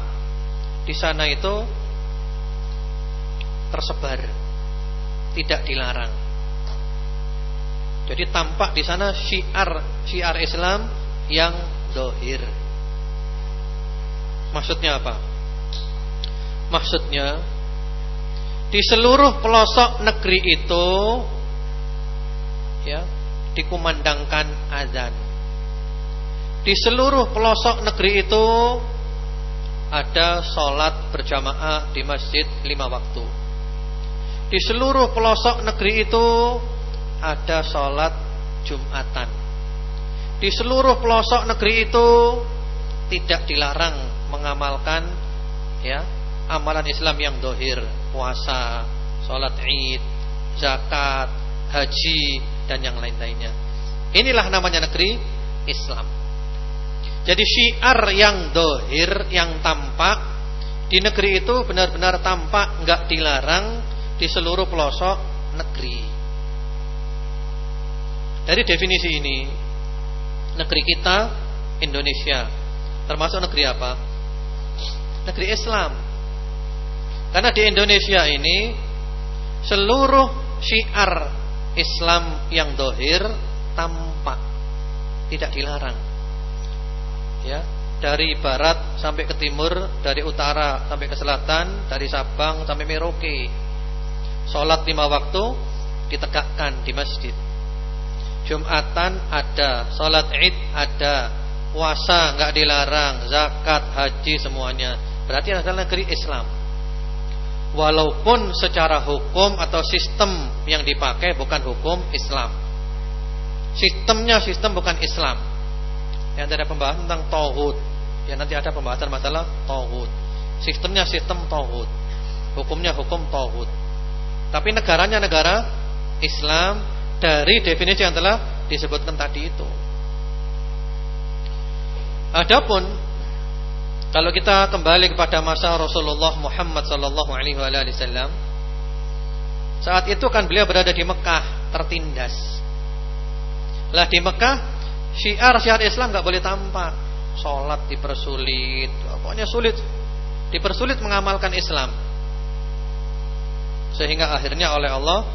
di sana itu tersebar, tidak dilarang. Jadi tampak di sana syiar syiar Islam yang dohir. Maksudnya apa? Maksudnya di seluruh pelosok negeri itu ya dikumandangkan azan. Di seluruh pelosok negeri itu ada sholat berjamaah di masjid lima waktu. Di seluruh pelosok negeri itu ada sholat jumatan. Di seluruh pelosok negeri itu tidak dilarang mengamalkan ya amalan Islam yang dohir, puasa, sholat id, zakat, haji dan yang lain-lainnya. Inilah namanya negeri Islam. Jadi syiar yang dohir, yang tampak di negeri itu benar-benar tampak, nggak dilarang di seluruh pelosok negeri. Dari definisi ini, negeri kita Indonesia termasuk negeri apa? Negeri Islam. Karena di Indonesia ini seluruh syiar Islam yang dohir tampak, tidak dilarang ya dari barat sampai ke timur, dari utara sampai ke selatan, dari Sabang sampai Merauke. Salat lima waktu ditegakkan di masjid. Jumatan ada, salat Id ada, puasa nggak dilarang, zakat, haji semuanya. Berarti adalah negeri Islam. Walaupun secara hukum atau sistem yang dipakai bukan hukum Islam. Sistemnya sistem bukan Islam yang ada pembahasan tentang tauhid. Ya nanti ada pembahasan masalah tauhid. Sistemnya sistem tauhid. Hukumnya hukum tauhid. Tapi negaranya negara Islam dari definisi yang telah disebutkan tadi itu. Adapun kalau kita kembali kepada masa Rasulullah Muhammad sallallahu alaihi wasallam saat itu kan beliau berada di Mekah tertindas. Lah di Mekah Syiar-syiar Islam nggak boleh tampak. Sholat dipersulit, pokoknya sulit. Dipersulit mengamalkan Islam. Sehingga akhirnya oleh Allah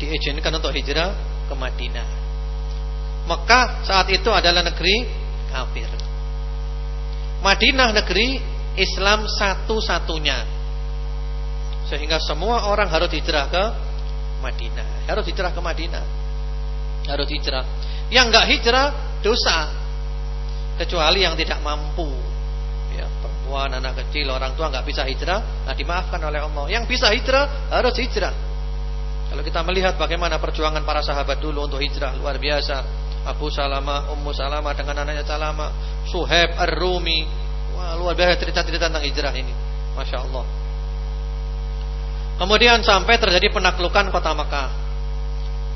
diizinkan untuk hijrah ke Madinah. Mekah saat itu adalah negeri kafir. Madinah negeri Islam satu-satunya. Sehingga semua orang harus hijrah ke Madinah. Harus hijrah ke Madinah. Harus hijrah. Yang enggak hijrah dosa. Kecuali yang tidak mampu. Ya, perempuan, anak kecil, orang tua enggak bisa hijrah, nah dimaafkan oleh Allah. Yang bisa hijrah harus hijrah. Kalau kita melihat bagaimana perjuangan para sahabat dulu untuk hijrah luar biasa. Abu Salamah, Ummu Salamah dengan anaknya Salamah, Suhaib Ar-Rumi. Wah, luar biasa cerita-cerita tentang hijrah ini. Masya Allah. Kemudian sampai terjadi penaklukan kota Mekah.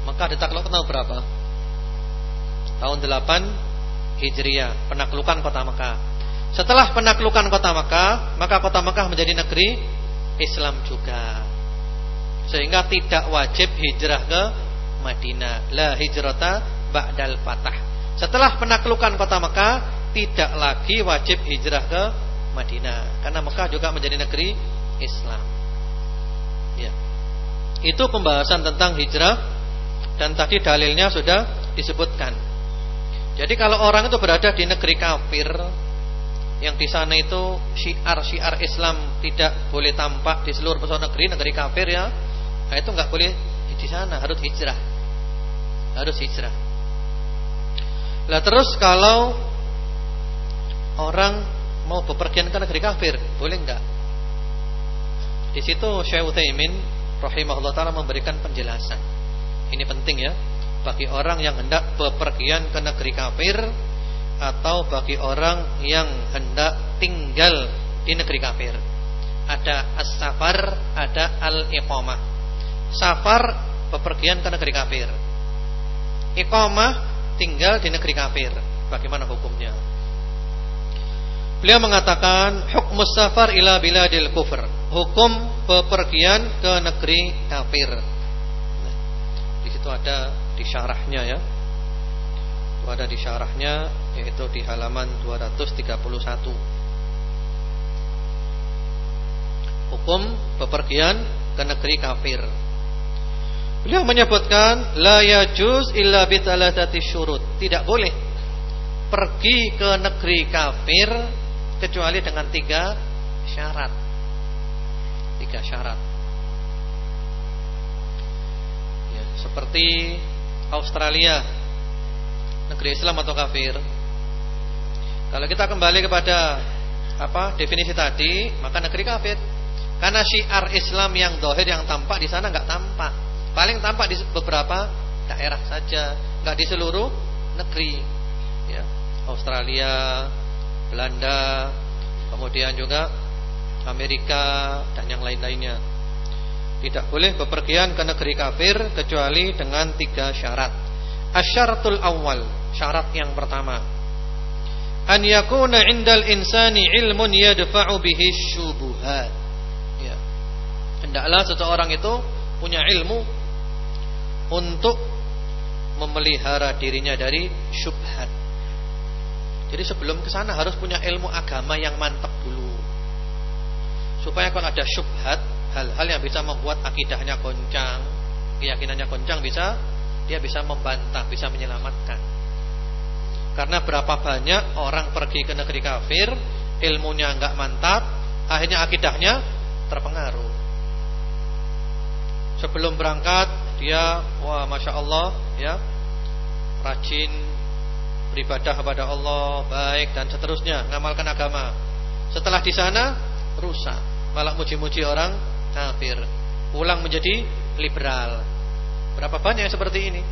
Mekah ditaklukkan tahun berapa? Tahun 8 Hijriah, penaklukan kota Mekah. Setelah penaklukan kota Mekah, maka kota Mekah menjadi negeri Islam juga. Sehingga tidak wajib hijrah ke Madinah. La hijrata ba'dal fatah. Setelah penaklukan kota Mekah, tidak lagi wajib hijrah ke Madinah. Karena Mekah juga menjadi negeri Islam. Ya. Itu pembahasan tentang hijrah dan tadi dalilnya sudah disebutkan. Jadi kalau orang itu berada di negeri kafir yang di sana itu syiar-syiar Islam tidak boleh tampak di seluruh pesona negeri negeri kafir ya, Nah, itu nggak boleh di sana, harus hijrah. Harus hijrah. Lah terus kalau orang mau bepergian ke negeri kafir, boleh nggak? Di situ Syekh Utsaimin rahimahullah taala memberikan penjelasan. Ini penting ya bagi orang yang hendak bepergian ke negeri kafir atau bagi orang yang hendak tinggal di negeri kafir. Ada as-safar, ada al-iqamah safar bepergian ke negeri kafir. Iqamah tinggal di negeri kafir. Bagaimana hukumnya? Beliau mengatakan hukum safar ila biladil kufur. Hukum bepergian ke negeri kafir. Nah, di situ ada di syarahnya ya. Itu ada di syarahnya yaitu di halaman 231. Hukum bepergian ke negeri kafir. Beliau menyebutkan la yajuz illa bi thalathati syurut. Tidak boleh pergi ke negeri kafir kecuali dengan tiga syarat. Tiga syarat. Ya, seperti Australia, negeri Islam atau kafir. Kalau kita kembali kepada apa definisi tadi, maka negeri kafir. Karena syiar Islam yang dohir yang tampak di sana nggak tampak. Paling tampak di beberapa daerah saja, nggak di seluruh negeri. Ya, Australia, Belanda, kemudian juga Amerika dan yang lain-lainnya. Tidak boleh bepergian ke negeri kafir kecuali dengan tiga syarat. Asyaratul awal, syarat yang pertama. An yakuna indal insani ilmun yadfa'u bihi syubuhat. Ya. Hendaklah seseorang itu punya ilmu untuk memelihara dirinya dari syubhat. Jadi sebelum ke sana harus punya ilmu agama yang mantap dulu. Supaya kalau ada syubhat, hal-hal yang bisa membuat akidahnya goncang, keyakinannya goncang bisa dia bisa membantah, bisa menyelamatkan. Karena berapa banyak orang pergi ke negeri kafir, ilmunya enggak mantap, akhirnya akidahnya terpengaruh. Sebelum berangkat dia wah masya Allah ya rajin beribadah kepada Allah baik dan seterusnya ngamalkan agama setelah di sana rusak malah muji-muji orang kafir. Pulang menjadi liberal. Berapa banyak yang seperti ini?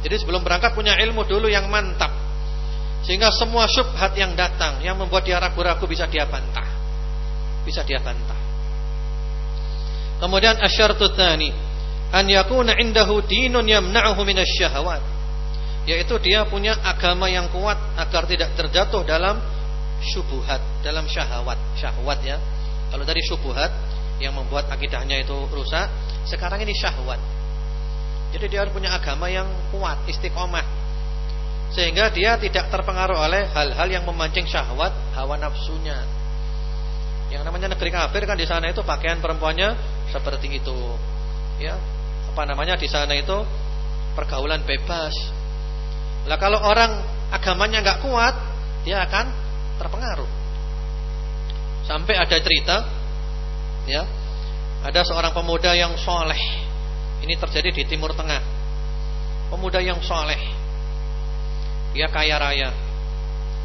Jadi sebelum berangkat punya ilmu dulu yang mantap. Sehingga semua syubhat yang datang yang membuat dia ragu-ragu bisa dia bantah. Bisa dia bantah. Kemudian asyartu tsani an yakuna indahu dinun yamna'uhu minasyahawat yaitu dia punya agama yang kuat agar tidak terjatuh dalam syubhat, dalam syahwat, syahwat ya. Kalau dari syubhat yang membuat akidahnya itu rusak, sekarang ini syahwat. Jadi dia harus punya agama yang kuat, istiqomah. Sehingga dia tidak terpengaruh oleh hal-hal yang memancing syahwat, hawa nafsunya. Yang namanya negeri kafir kan di sana itu pakaian perempuannya seperti itu. Ya, apa namanya di sana itu pergaulan bebas. Lah kalau orang agamanya nggak kuat, dia akan terpengaruh. Sampai ada cerita, ya, ada seorang pemuda yang soleh. Ini terjadi di Timur Tengah. Pemuda yang soleh, dia kaya raya.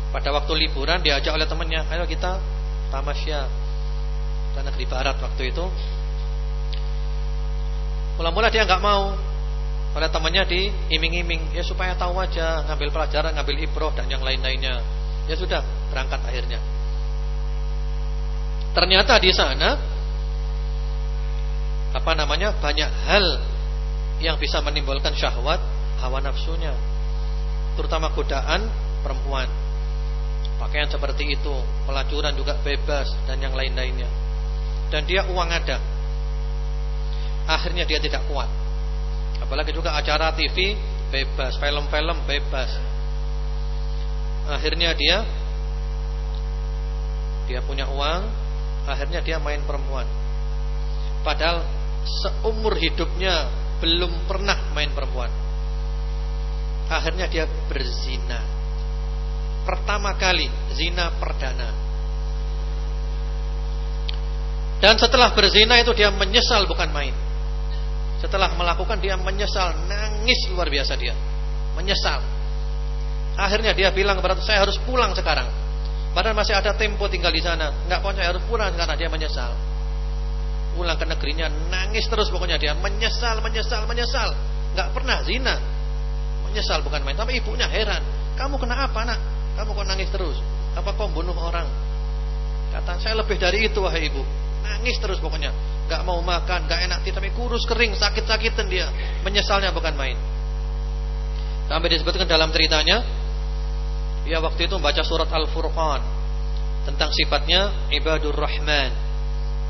Pada waktu liburan diajak oleh temannya, ayo kita tamasya ke negeri barat waktu itu. Mula-mula dia nggak mau, oleh temannya diiming-iming ya supaya tahu aja ngambil pelajaran ngambil ibroh dan yang lain-lainnya ya sudah berangkat akhirnya ternyata di sana apa namanya? Banyak hal yang bisa menimbulkan syahwat hawa nafsunya. Terutama godaan perempuan. Pakaian seperti itu pelacuran juga bebas dan yang lain-lainnya. Dan dia uang ada. Akhirnya dia tidak kuat. Apalagi juga acara TV bebas, film-film bebas. Akhirnya dia dia punya uang, akhirnya dia main perempuan. Padahal seumur hidupnya belum pernah main perempuan. Akhirnya dia berzina. Pertama kali zina perdana. Dan setelah berzina itu dia menyesal bukan main. Setelah melakukan dia menyesal, nangis luar biasa dia. Menyesal. Akhirnya dia bilang kepada saya harus pulang sekarang. Padahal masih ada tempo tinggal di sana. Enggak pokoknya harus pulang karena dia menyesal. Pulang ke negerinya nangis terus pokoknya dia menyesal, menyesal, menyesal. Enggak pernah zina. Menyesal bukan main. Tapi ibunya heran. Kamu kena apa nak? Kamu kok nangis terus? Apa kau bunuh orang? Kata saya lebih dari itu wahai ibu. Nangis terus pokoknya. Gak mau makan, gak enak tapi kurus kering, sakit-sakitan dia. Menyesalnya bukan main. Sampai disebutkan dalam ceritanya, ya waktu itu membaca surat Al-Furqan tentang sifatnya ibadur rahman.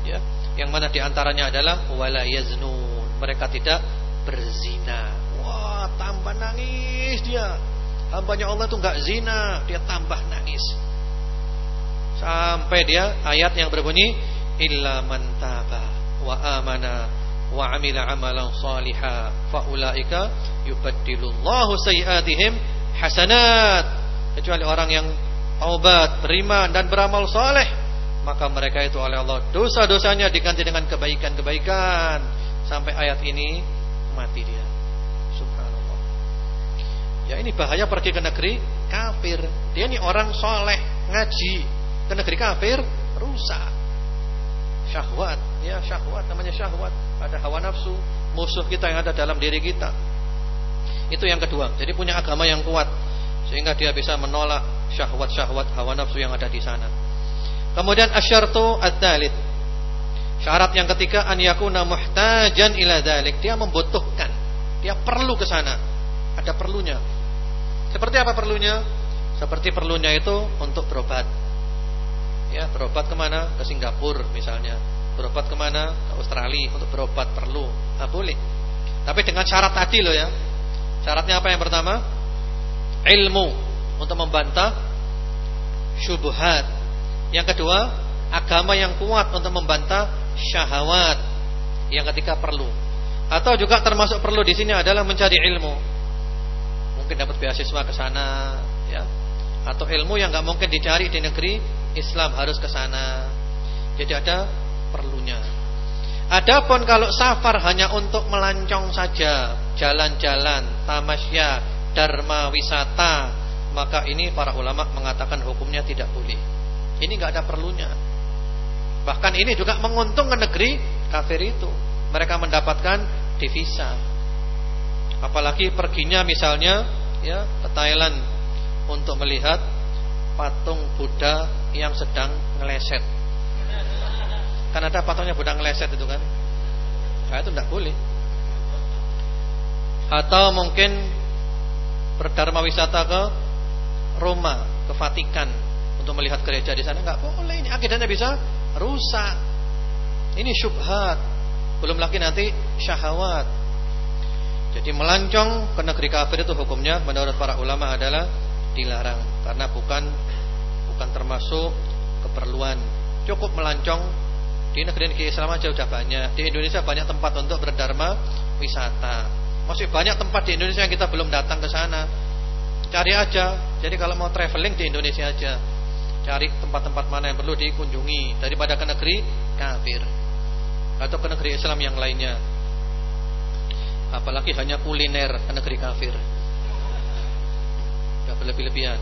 Ya, yang mana di antaranya adalah wala yaznun. Mereka tidak berzina. Wah, tambah nangis dia. Hambanya Allah itu nggak zina, dia tambah nangis. Sampai dia ayat yang berbunyi illa man taba wa amana wa amila amalan saliha faulaika yubaddilullahu sayiatihim hasanat kecuali orang yang taubat beriman dan beramal saleh maka mereka itu oleh Allah. Dosa-dosanya diganti dengan kebaikan-kebaikan. Sampai ayat ini mati dia. Subhanallah. Ya ini bahaya pergi ke negeri kafir. Dia ini orang soleh ngaji. Ke negeri kafir rusak. Syahwat. Ya syahwat. Namanya syahwat. Ada hawa nafsu musuh kita yang ada dalam diri kita. Itu yang kedua. Jadi punya agama yang kuat. Sehingga dia bisa menolak syahwat-syahwat hawa nafsu yang ada di sana kemudian asyartu ad-dalit. Syarat yang ketiga an yakuna muhtajan ila dalik. Dia membutuhkan. Dia perlu ke sana. Ada perlunya. Seperti apa perlunya? Seperti perlunya itu untuk berobat. Ya berobat ke mana? Ke Singapura misalnya. Berobat ke mana? Ke Australia. Untuk berobat perlu. Nah, boleh. Tapi dengan syarat tadi loh ya. Syaratnya apa yang pertama? Ilmu. Untuk membantah syubhat yang kedua agama yang kuat untuk membantah syahwat yang ketiga perlu atau juga termasuk perlu di sini adalah mencari ilmu mungkin dapat beasiswa ke sana ya atau ilmu yang nggak mungkin dicari di negeri Islam harus ke sana. Jadi ada perlunya. Adapun kalau safar hanya untuk melancong saja, jalan-jalan, tamasya, dharma wisata, maka ini para ulama mengatakan hukumnya tidak boleh. Ini nggak ada perlunya. Bahkan ini juga menguntungkan negeri kafir itu. Mereka mendapatkan devisa. Apalagi perginya misalnya ya ke Thailand untuk melihat patung Buddha yang sedang ngeleset. Kan ada patungnya Buddha ngeleset itu kan. Nah, itu tidak boleh. Atau mungkin berdharma wisata ke Roma, ke Vatikan untuk melihat gereja di sana nggak boleh. Ini akidahnya bisa rusak. Ini syubhat. Belum lagi nanti syahwat. Jadi melancong ke negeri kafir itu hukumnya menurut para ulama adalah dilarang karena bukan bukan termasuk keperluan. Cukup melancong di negeri-negeri Islam aja sudah banyak. Di Indonesia banyak tempat untuk berdharma wisata. Masih banyak tempat di Indonesia yang kita belum datang ke sana. Cari aja. Jadi kalau mau traveling di Indonesia aja. Cari tempat-tempat mana yang perlu dikunjungi daripada ke negeri kafir atau ke negeri Islam yang lainnya. Apalagi hanya kuliner ke negeri kafir. Gak berlebih-lebihan.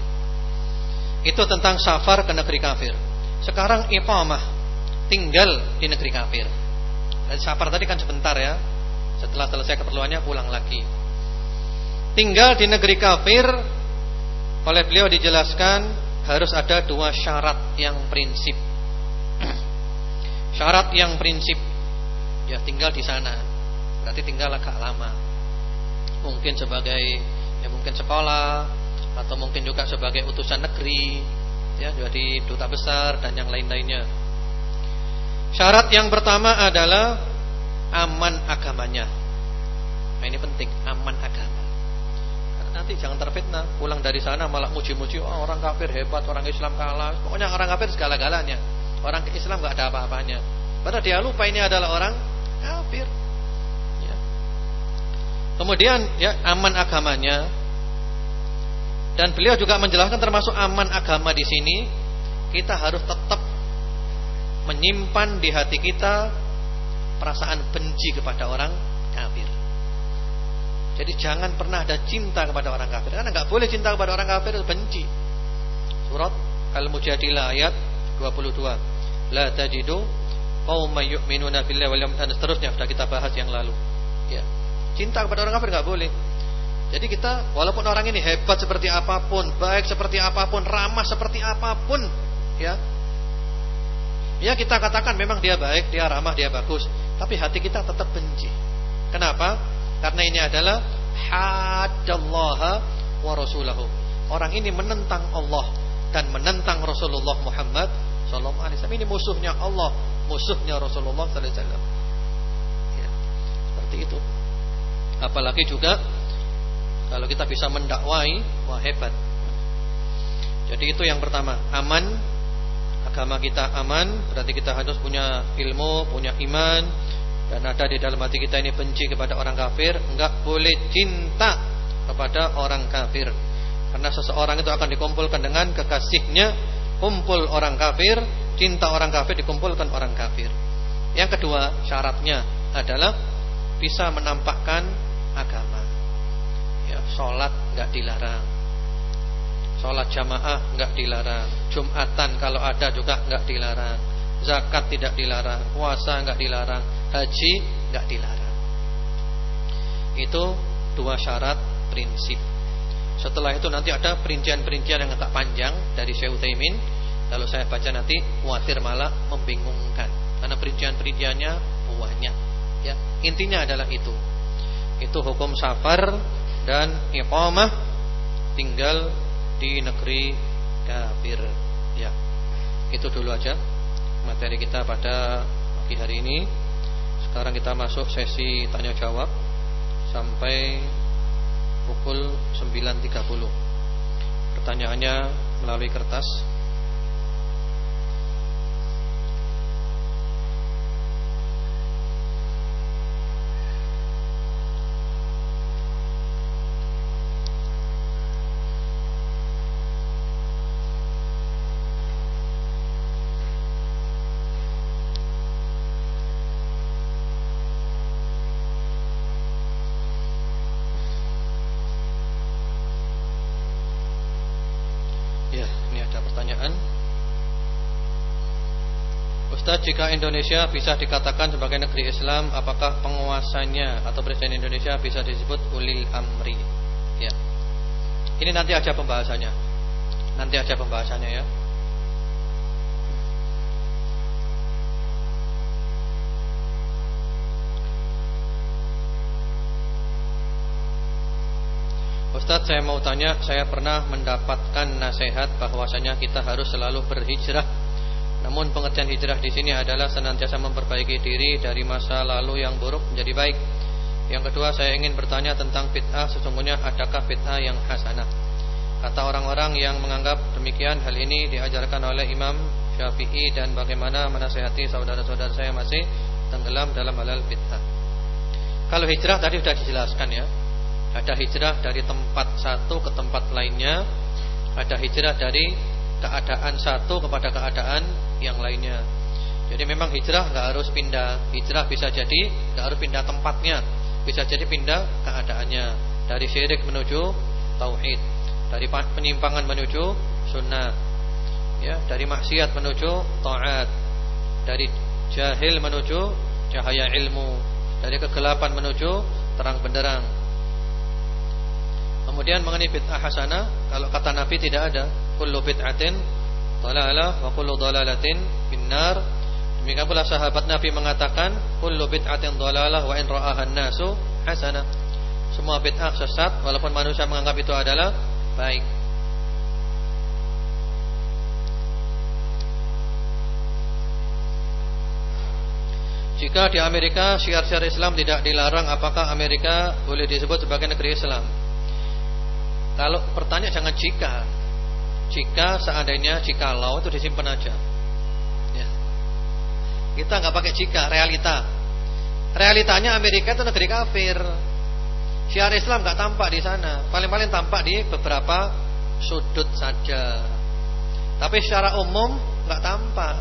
Itu tentang safar ke negeri kafir. Sekarang iqamah tinggal di negeri kafir. Dan safar tadi kan sebentar ya. Setelah selesai keperluannya pulang lagi. Tinggal di negeri kafir oleh beliau dijelaskan harus ada dua syarat yang prinsip. syarat yang prinsip ya tinggal di sana. Berarti tinggal agak lama. Mungkin sebagai ya mungkin sekolah atau mungkin juga sebagai utusan negeri ya jadi duta besar dan yang lain-lainnya. Syarat yang pertama adalah aman agamanya. Nah, ini penting, aman agama. Nanti jangan terfitnah, pulang dari sana malah muji-muji oh, orang kafir hebat, orang Islam kalah. Pokoknya orang kafir segala-galanya. Orang Islam nggak ada apa-apanya. Padahal dia lupa ini adalah orang kafir. Ya. Kemudian ya aman agamanya. Dan beliau juga menjelaskan termasuk aman agama di sini kita harus tetap menyimpan di hati kita perasaan benci kepada orang kafir. Jadi jangan pernah ada cinta kepada orang kafir. Karena nggak boleh cinta kepada orang kafir benci. Surat Al-Mujadilah ayat 22. La tajidu qauman yu'minuna billahi wal yawmil akhir. Seterusnya sudah kita bahas yang lalu. Ya. Cinta kepada orang kafir nggak boleh. Jadi kita walaupun orang ini hebat seperti apa pun, baik seperti apa pun, ramah seperti apa pun, ya, Ya kita katakan memang dia baik, dia ramah, dia bagus, tapi hati kita tetap benci. Kenapa? Karena ini adalah haddallaha wa rasulahu. Orang ini menentang Allah dan menentang Rasulullah Muhammad sallallahu alaihi wasallam. Ini musuhnya Allah, musuhnya Rasulullah sallallahu alaihi wasallam. Ya, seperti itu. Apalagi juga kalau kita bisa mendakwai, wah hebat. Jadi itu yang pertama, aman agama kita aman, berarti kita harus punya ilmu, punya iman dan ada di dalam hati kita ini benci kepada orang kafir, enggak boleh cinta kepada orang kafir. Karena seseorang itu akan dikumpulkan dengan kekasihnya, kumpul orang kafir, cinta orang kafir dikumpulkan orang kafir. Yang kedua, syaratnya adalah bisa menampakkan agama. Ya, salat enggak dilarang Sholat jamaah enggak dilarang Jumatan kalau ada juga enggak dilarang Zakat tidak dilarang Puasa enggak dilarang Haji enggak dilarang Itu dua syarat prinsip Setelah itu nanti ada perincian-perincian yang agak panjang Dari Syekh Utsaimin Kalau saya baca nanti khawatir malah membingungkan Karena perincian-perinciannya banyak ya. Intinya adalah itu Itu hukum safar dan iqamah tinggal di negeri kafir. Ya. Itu dulu aja materi kita pada pagi hari ini. Sekarang kita masuk sesi tanya jawab sampai pukul 9.30. Pertanyaannya melalui kertas jika Indonesia bisa dikatakan sebagai negeri Islam, apakah penguasanya atau presiden Indonesia bisa disebut ulil amri? Ya. Ini nanti aja pembahasannya. Nanti aja pembahasannya ya. Ustadz saya mau tanya Saya pernah mendapatkan nasihat bahwasanya kita harus selalu berhijrah namun pengertian hijrah di sini adalah senantiasa memperbaiki diri dari masa lalu yang buruk menjadi baik. Yang kedua saya ingin bertanya tentang fitnah sesungguhnya adakah fitnah yang hasanah? Kata orang-orang yang menganggap demikian hal ini diajarkan oleh Imam Syafi'i dan bagaimana menasehati saudara-saudara saya masih tenggelam dalam halal fitnah. Kalau hijrah tadi sudah dijelaskan ya. Ada hijrah dari tempat satu ke tempat lainnya. Ada hijrah dari keadaan satu kepada keadaan yang lainnya. Jadi memang hijrah nggak harus pindah. Hijrah bisa jadi nggak harus pindah tempatnya, bisa jadi pindah keadaannya. Dari syirik menuju tauhid, dari penyimpangan menuju sunnah, ya, dari maksiat menuju taat, dari jahil menuju cahaya ilmu, dari kegelapan menuju terang benderang. Kemudian mengenai bid'ah hasanah, kalau kata Nabi tidak ada kullu bid'atin dalalah wa kullu dalalatin finnar. Demikian pula sahabat Nabi mengatakan kullu bid'atin dalalah wa in ra'ahan nasu hasanah. Semua bid'ah sesat walaupun manusia menganggap itu adalah baik. Jika di Amerika syiar-syiar Islam tidak dilarang, apakah Amerika boleh disebut sebagai negeri Islam? Kalau pertanyaan jangan jika, jika seandainya jika jikalau itu disimpan aja. Ya. Kita nggak pakai jika, realita. Realitanya Amerika itu negeri kafir. Syiar Islam nggak tampak di sana, paling-paling tampak di beberapa sudut saja. Tapi secara umum nggak tampak.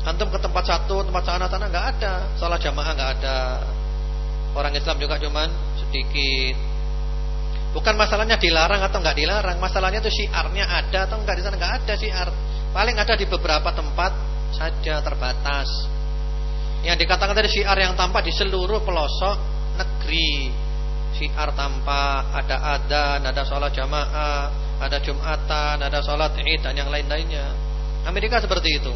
Antum ke tempat satu, tempat sana sana nggak ada, sholat jamaah nggak ada. Orang Islam juga cuman sedikit. Bukan masalahnya dilarang atau nggak dilarang, masalahnya itu syiarnya ada atau nggak di sana nggak ada syiar. Paling ada di beberapa tempat saja terbatas. Yang dikatakan tadi syiar yang tampak di seluruh pelosok negeri. Syiar tampak, ada adan, ada sholat jamaah, ada jumatan, ada sholat id dan yang lain-lainnya. Amerika seperti itu.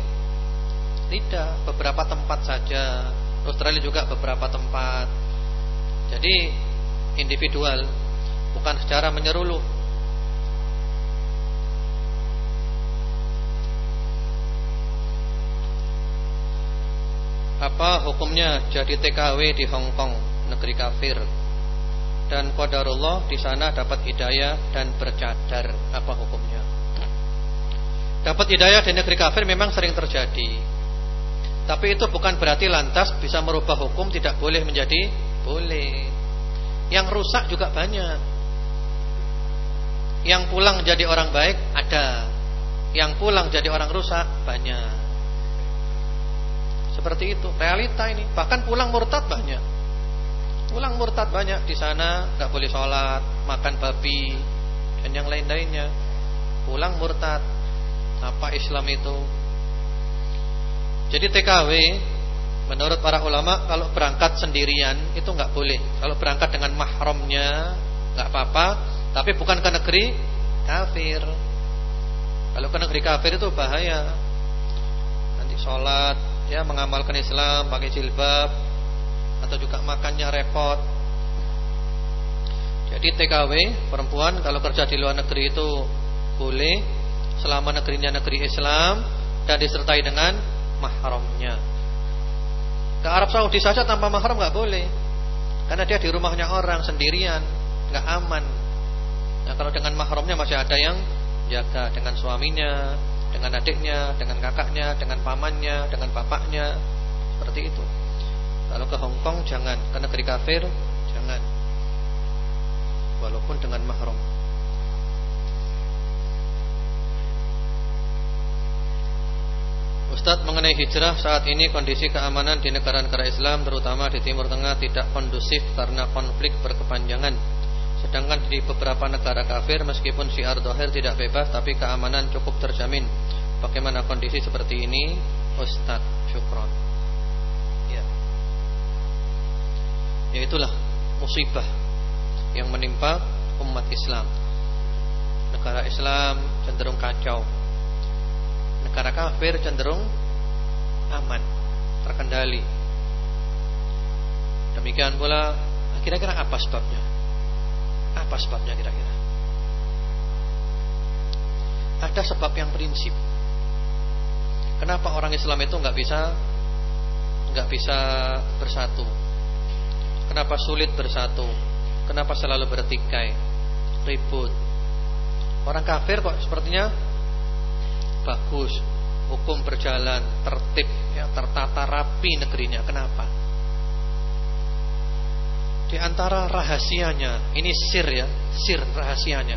Tidak, beberapa tempat saja. Australia juga beberapa tempat. Jadi individual, bukan secara menyeluruh. Apa hukumnya jadi TKW di Hong Kong, negeri kafir? Dan qadarullah di sana dapat hidayah dan bercadar. Apa hukumnya? Dapat hidayah di negeri kafir memang sering terjadi. Tapi itu bukan berarti lantas bisa merubah hukum tidak boleh menjadi boleh. Yang rusak juga banyak. Yang pulang jadi orang baik ada. Yang pulang jadi orang rusak banyak. Seperti itu realita ini. Bahkan pulang murtad banyak. Pulang murtad banyak di sana nggak boleh sholat, makan babi dan yang lain-lainnya. Pulang murtad. Apa Islam itu? Jadi TKW menurut para ulama kalau berangkat sendirian itu nggak boleh. Kalau berangkat dengan mahramnya nggak apa-apa, tapi bukan ke negeri kafir. Kalau ke negeri kafir itu bahaya. Nanti sholat, ya mengamalkan Islam, pakai jilbab, atau juga makannya repot. Jadi TKW perempuan kalau kerja di luar negeri itu boleh selama negerinya negeri Islam dan disertai dengan mahramnya. Ke Arab Saudi saja tanpa mahram nggak boleh. Karena dia di rumahnya orang sendirian, nggak aman. Nah, kalau dengan mahramnya masih ada yang jaga dengan suaminya, dengan adiknya, dengan kakaknya, dengan pamannya, dengan bapaknya, seperti itu. Kalau ke Hong Kong jangan, ke negeri kafir jangan. Walaupun dengan mahram. Ustadz mengenai hijrah saat ini kondisi keamanan di negara-negara Islam terutama di Timur Tengah tidak kondusif karena konflik berkepanjangan. Sedangkan di beberapa negara kafir meskipun syiar dohir tidak bebas tapi keamanan cukup terjamin. Bagaimana kondisi seperti ini? Ustadz Syukron. Ya. Ya itulah musibah yang menimpa umat Islam. Negara Islam cenderung kacau negara kafir cenderung aman, terkendali. Demikian pula kira-kira apa sebabnya? Apa sebabnya kira-kira? Ada sebab yang prinsip. Kenapa orang Islam itu nggak bisa nggak bisa bersatu? Kenapa sulit bersatu? Kenapa selalu bertikai, ribut? Orang kafir kok sepertinya bagus, hukum berjalan, tertib, ya, tertata rapi negerinya. Kenapa? Di antara rahasianya, ini sir ya, sir rahasianya.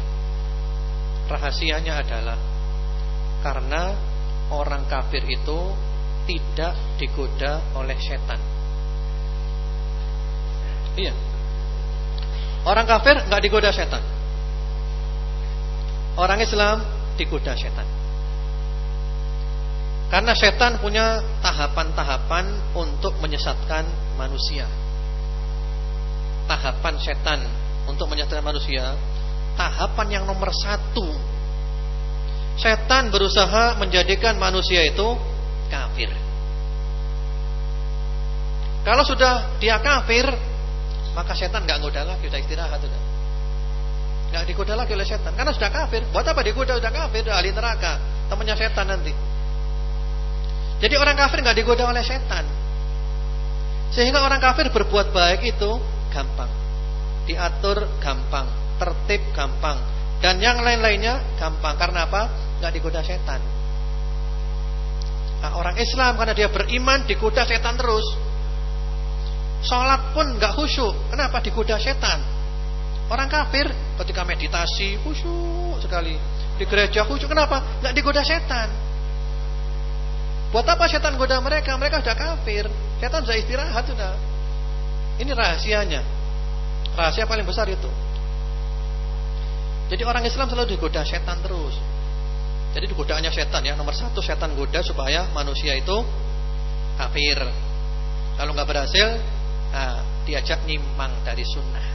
Rahasianya adalah karena orang kafir itu tidak digoda oleh setan. Iya. Orang kafir nggak digoda setan. Orang Islam digoda setan. Karena setan punya tahapan-tahapan untuk menyesatkan manusia. Tahapan setan untuk menyesatkan manusia, tahapan yang nomor satu. Setan berusaha menjadikan manusia itu kafir. Kalau sudah dia kafir, maka setan nggak ngoda lagi, sudah istirahat sudah. Nggak digoda lagi oleh setan, karena sudah kafir. Buat apa digoda sudah kafir, ahli neraka, temannya setan nanti. Jadi orang kafir nggak digoda oleh setan. Sehingga orang kafir berbuat baik itu gampang. Diatur gampang, tertib gampang. Dan yang lain-lainnya gampang. Karena apa? Nggak digoda setan. Nah, orang Islam karena dia beriman digoda setan terus. Sholat pun nggak khusyuk. Kenapa digoda setan? Orang kafir ketika meditasi khusyuk sekali. Di gereja khusyuk kenapa? Nggak digoda setan. Buat apa setan goda mereka? Mereka sudah kafir. Setan sudah istirahat sudah. Ini rahasianya. Rahasia paling besar itu. Jadi orang Islam selalu digoda setan terus. Jadi godaannya setan ya. Nomor satu setan goda supaya manusia itu kafir. Kalau nggak berhasil, nah, diajak nyimpang dari sunnah.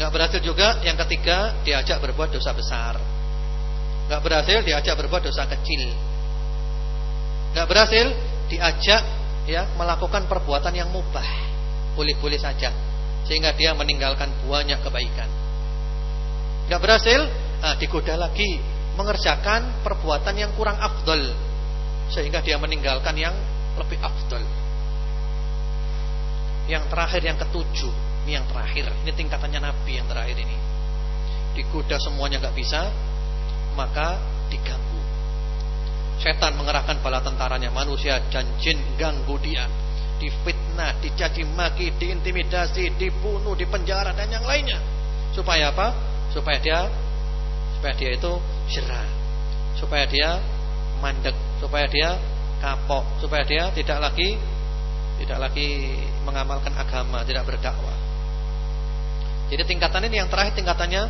Nggak berhasil juga. Yang ketiga diajak berbuat dosa besar. Nggak berhasil diajak berbuat dosa kecil nggak berhasil diajak ya melakukan perbuatan yang mubah. Boleh-boleh saja sehingga dia meninggalkan banyak kebaikan. Nggak berhasil? Nah, digoda lagi mengerjakan perbuatan yang kurang afdol sehingga dia meninggalkan yang lebih afdol. Yang terakhir yang ketujuh ini yang terakhir. Ini tingkatannya Nabi yang terakhir ini. Digoda semuanya nggak bisa maka diganggu Setan mengerahkan bala tentaranya manusia dan jin ganggu dia. Difitnah, dicaci maki, diintimidasi, dibunuh, dipenjara dan yang lainnya. Supaya apa? Supaya dia supaya dia itu jerah. Supaya dia mandek, supaya dia kapok, supaya dia tidak lagi tidak lagi mengamalkan agama, tidak berdakwah. Jadi tingkatan ini yang terakhir tingkatannya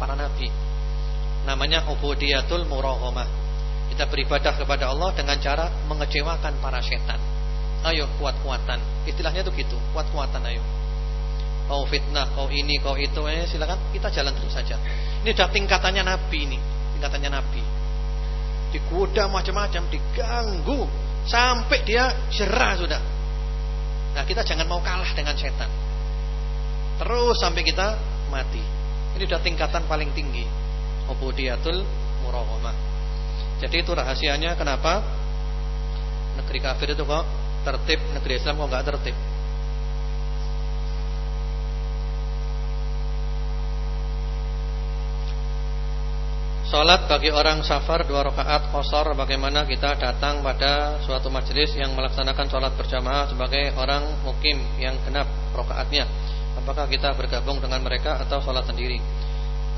para nabi. Namanya ubudiyatul murahomah kita beribadah kepada Allah dengan cara mengecewakan para setan. Ayo kuat-kuatan. Istilahnya itu gitu, kuat-kuatan ayo. Kau fitnah, kau ini, kau itu, eh silakan kita jalan terus saja. Ini sudah tingkatannya Nabi ini, tingkatannya Nabi. Digoda macam-macam, diganggu sampai dia jerah sudah. Nah, kita jangan mau kalah dengan setan. Terus sampai kita mati. Ini sudah tingkatan paling tinggi. Ubudiyatul murahomah. Jadi itu rahasianya kenapa negeri kafir itu kok tertib, negeri Islam kok nggak tertib. Salat bagi orang safar dua rakaat kosor bagaimana kita datang pada suatu majelis yang melaksanakan salat berjamaah sebagai orang mukim yang genap rakaatnya. Apakah kita bergabung dengan mereka atau salat sendiri?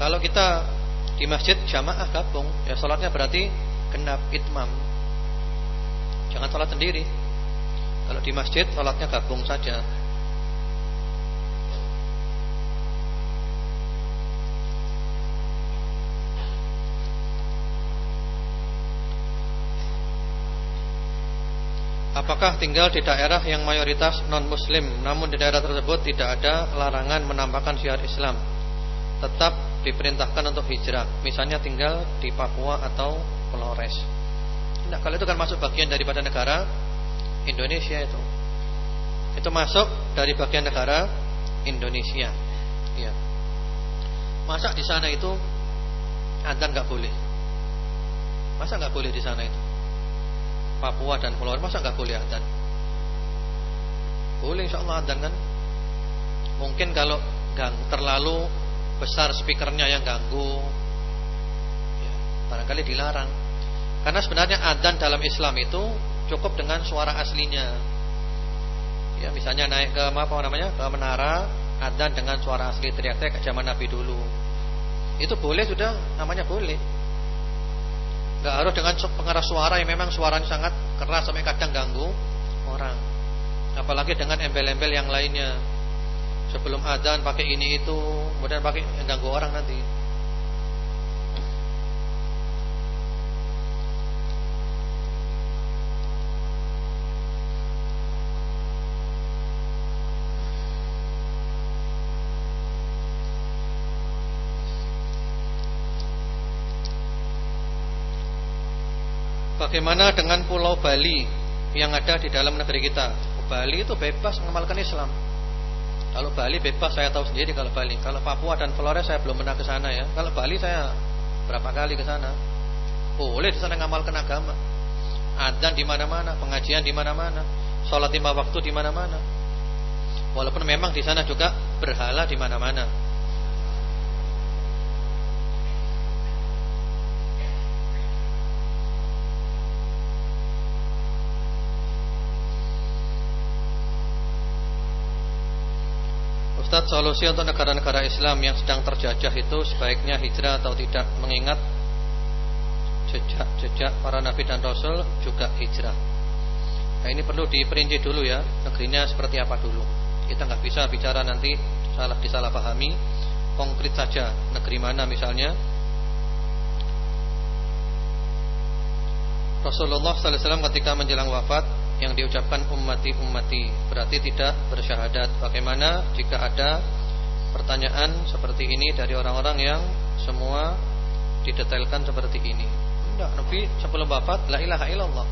Kalau kita di masjid jamaah gabung, ya salatnya berarti genap itmam. Jangan sholat sendiri. Kalau di masjid sholatnya gabung saja. Apakah tinggal di daerah yang mayoritas non-muslim Namun di daerah tersebut tidak ada larangan menampakkan syiar Islam? Tetap diperintahkan untuk hijrah Misalnya tinggal di Papua atau Flores. Nah, kalau itu kan masuk bagian daripada negara Indonesia itu. Itu masuk dari bagian negara Indonesia. Ya. Masa di sana itu adzan nggak boleh? Masa nggak boleh di sana itu? Papua dan Flores masa nggak boleh adzan? Boleh insya Allah kan? Mungkin kalau gang terlalu besar speakernya yang ganggu, barangkali dilarang. Karena sebenarnya adzan dalam Islam itu cukup dengan suara aslinya. Ya, misalnya naik ke apa namanya? ke menara adzan dengan suara asli teriak-teriak zaman Nabi dulu. Itu boleh sudah namanya boleh. Gak harus dengan pengeras suara yang memang suaranya sangat keras sampai kadang ganggu orang. Apalagi dengan embel-embel yang lainnya. Sebelum adzan pakai ini itu, kemudian pakai ganggu orang nanti. Bagaimana dengan Pulau Bali yang ada di dalam negeri kita? Bali itu bebas mengamalkan Islam. Kalau Bali bebas saya tahu sendiri kalau Bali. Kalau Papua dan Flores saya belum pernah ke sana ya. Kalau Bali saya berapa kali ke sana. Boleh di sana mengamalkan agama. Adzan di mana-mana, pengajian di mana-mana, sholat lima waktu di mana-mana. Walaupun memang di sana juga berhala di mana-mana. Ustadz solusi untuk negara-negara Islam yang sedang terjajah itu sebaiknya hijrah atau tidak mengingat jejak-jejak para nabi dan rasul juga hijrah. Nah ini perlu diperinci dulu ya negerinya seperti apa dulu. Kita nggak bisa bicara nanti salah disalahpahami. Konkret saja negeri mana misalnya Rasulullah SAW ketika menjelang wafat yang diucapkan ummati ummati berarti tidak bersyahadat. Bagaimana jika ada pertanyaan seperti ini dari orang-orang yang semua didetailkan seperti ini? Tidak, Nabi sebelum wafat la ilaha illallah.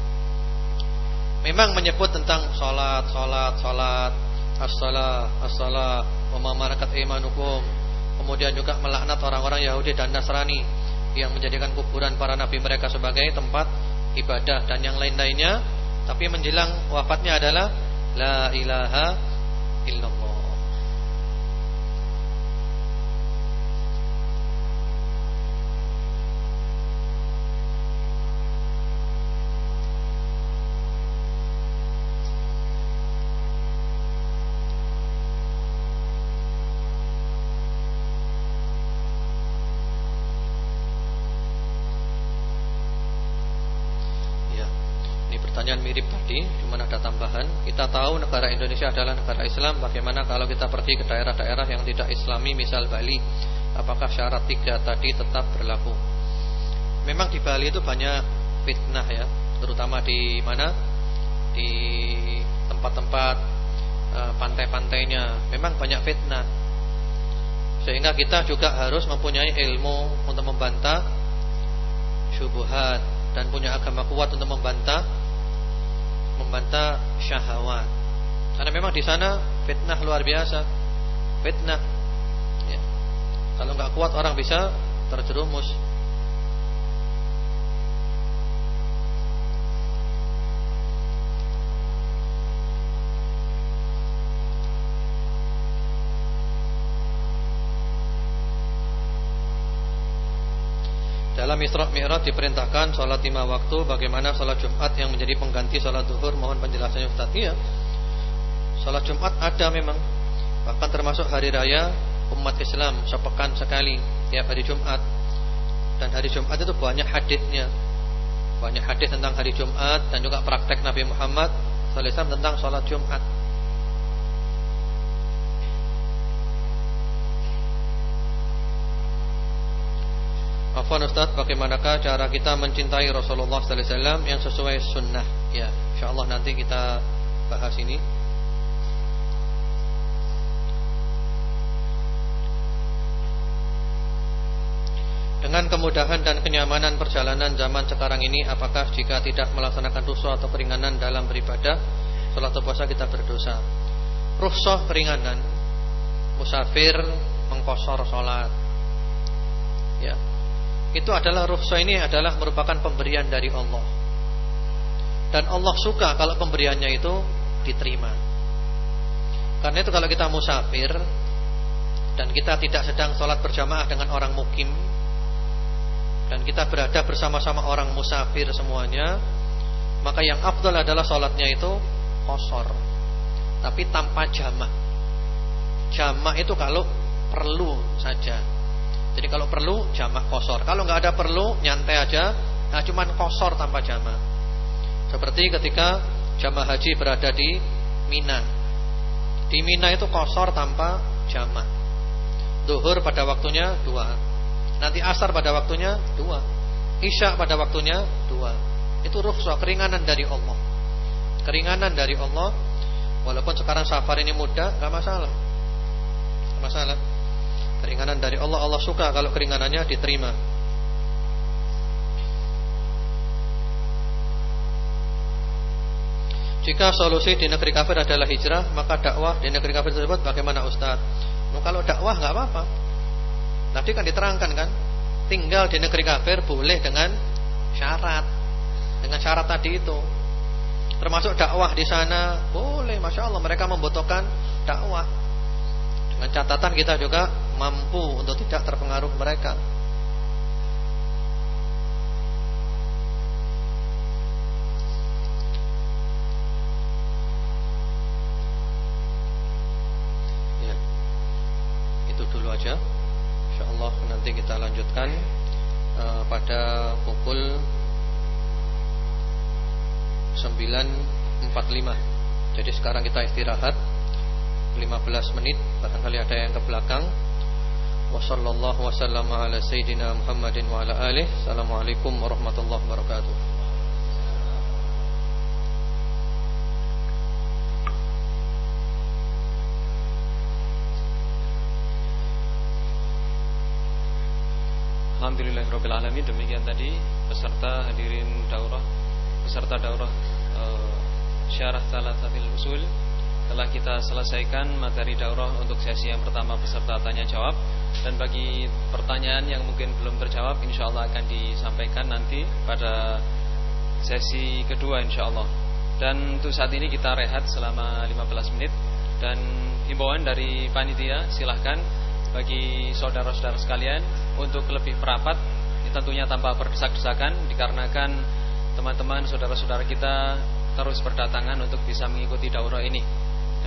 Memang menyebut tentang salat, salat, salat, as-salah, as-salah, wa malakat imanukum. Kemudian juga melaknat orang-orang Yahudi dan Nasrani yang menjadikan kuburan para nabi mereka sebagai tempat ibadah dan yang lain-lainnya tapi menjelang wafatnya adalah La ilaha illallah pertanyaan mirip tadi, cuma ada tambahan. Kita tahu negara Indonesia adalah negara Islam. Bagaimana kalau kita pergi ke daerah-daerah yang tidak Islami, misal Bali? Apakah syarat tiga tadi tetap berlaku? Memang di Bali itu banyak fitnah ya, terutama di mana? Di tempat-tempat uh, pantai-pantainya. Memang banyak fitnah. Sehingga kita juga harus mempunyai ilmu untuk membantah syubhat dan punya agama kuat untuk membantah membantah syahwat. Karena memang di sana fitnah luar biasa. Fitnah. Ya. Kalau nggak kuat orang bisa terjerumus. Dalam Isra Mi'raj diperintahkan sholat lima waktu Bagaimana sholat Jumat yang menjadi pengganti sholat duhur Mohon penjelasannya Ustaz. Iya. Sholat Jumat ada memang. Bahkan termasuk hari raya umat Islam Sepekan sekali Tiap hari Jumat. Dan hari Jumat itu banyak hadisnya. Banyak hadis tentang hari Jumat Dan juga praktek Nabi Muhammad SAW tentang sholat Jumat Afwan Ustaz, bagaimanakah cara kita mencintai Rasulullah sallallahu alaihi wasallam yang sesuai sunnah? Ya, insyaallah nanti kita bahas ini. Dengan kemudahan dan kenyamanan perjalanan zaman sekarang ini Apakah jika tidak melaksanakan rusuh atau keringanan dalam beribadah Sholat atau puasa kita berdosa Rusuh keringanan Musafir mengkosor sholat Ya itu adalah rukhsah ini adalah merupakan pemberian dari Allah. Dan Allah suka kalau pemberiannya itu diterima. Karena itu kalau kita musafir dan kita tidak sedang sholat berjamaah dengan orang mukim dan kita berada bersama-sama orang musafir semuanya, maka yang afdal adalah sholatnya itu kosor. tapi tanpa jamak. Jamak itu kalau perlu saja. Jadi kalau perlu jamak kosor. Kalau nggak ada perlu nyantai aja, nah cuman kosor tanpa jamak. Seperti ketika jamaah haji berada di Mina. Di Mina itu kosor tanpa jamak. Duhur pada waktunya dua. Nanti asar pada waktunya dua. Isya pada waktunya dua. Itu rukhsah keringanan dari Allah. Keringanan dari Allah. Walaupun sekarang safar ini mudah, nggak masalah. Gak masalah. Keringanan dari Allah Allah suka kalau keringanannya diterima. Jika solusi di negeri kafir adalah hijrah, maka dakwah di negeri kafir tersebut bagaimana Ustaz? Nah, kalau dakwah nggak apa-apa. Tadi kan diterangkan kan, tinggal di negeri kafir boleh dengan syarat, dengan syarat tadi itu. Termasuk dakwah di sana boleh, masya Allah mereka membutuhkan dakwah. Dengan catatan kita juga mampu untuk tidak terpengaruh mereka. Ya. Itu dulu aja. Insyaallah nanti kita lanjutkan uh, pada pukul 9.45. Jadi sekarang kita istirahat 15 menit barangkali ada yang ke belakang. Wasallallahu wasallam ala sayyidina Muhammadin wa ala alihi assalamualaikum warahmatullahi wabarakatuh. Alhamdulillahirabbil alamin demikian tadi peserta hadirin daurah peserta daurah uh, syarah salasatil usul telah kita selesaikan materi daurah untuk sesi yang pertama peserta tanya jawab. Dan bagi pertanyaan yang mungkin belum terjawab insya Allah akan disampaikan nanti pada sesi kedua insya Allah dan untuk saat ini kita rehat selama 15 menit. Dan himbauan dari panitia silahkan bagi saudara-saudara sekalian untuk lebih merapat. Tentunya tanpa berdesak-desakan dikarenakan teman-teman saudara-saudara kita terus berdatangan untuk bisa mengikuti daurah ini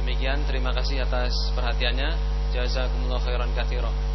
Demikian terima kasih atas perhatiannya. Jazakumullah khairan katsiran.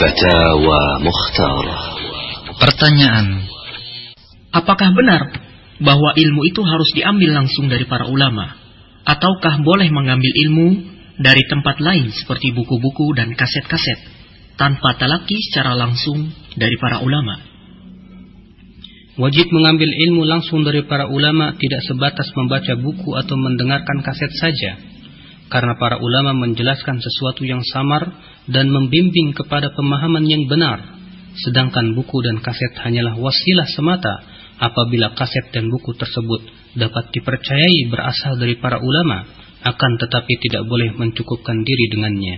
Fatawa Mukhtar Pertanyaan Apakah benar bahwa ilmu itu harus diambil langsung dari para ulama? Ataukah boleh mengambil ilmu dari tempat lain seperti buku-buku dan kaset-kaset tanpa talaki secara langsung dari para ulama? Wajib mengambil ilmu langsung dari para ulama tidak sebatas membaca buku atau mendengarkan kaset saja. Karena para ulama menjelaskan sesuatu yang samar dan membimbing kepada pemahaman yang benar. Sedangkan buku dan kaset hanyalah wasilah semata apabila kaset dan buku tersebut dapat dipercayai berasal dari para ulama akan tetapi tidak boleh mencukupkan diri dengannya.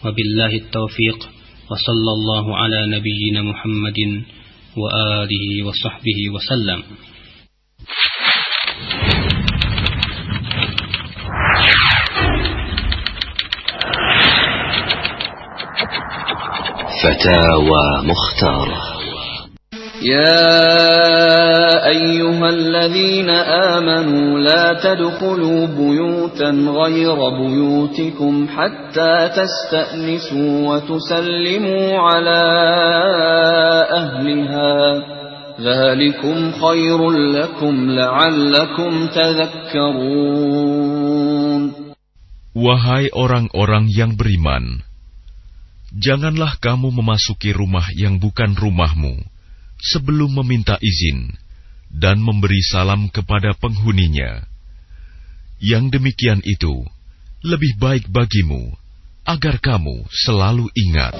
Wabillahi taufiq wa sallallahu ala nabiyyina Muhammadin wa alihi wa sahbihi wa sallam. فتاوى مختارة. يا أيها الذين آمنوا لا تدخلوا بيوتا غير بيوتكم حتى تستأنسوا وتسلموا على أهلها. ذلكم خير لكم لعلكم تذكرون. Wahai orang-orang yang beriman, janganlah kamu memasuki rumah yang bukan rumahmu sebelum meminta izin dan memberi salam kepada penghuninya. Yang demikian itu lebih baik bagimu agar kamu selalu ingat.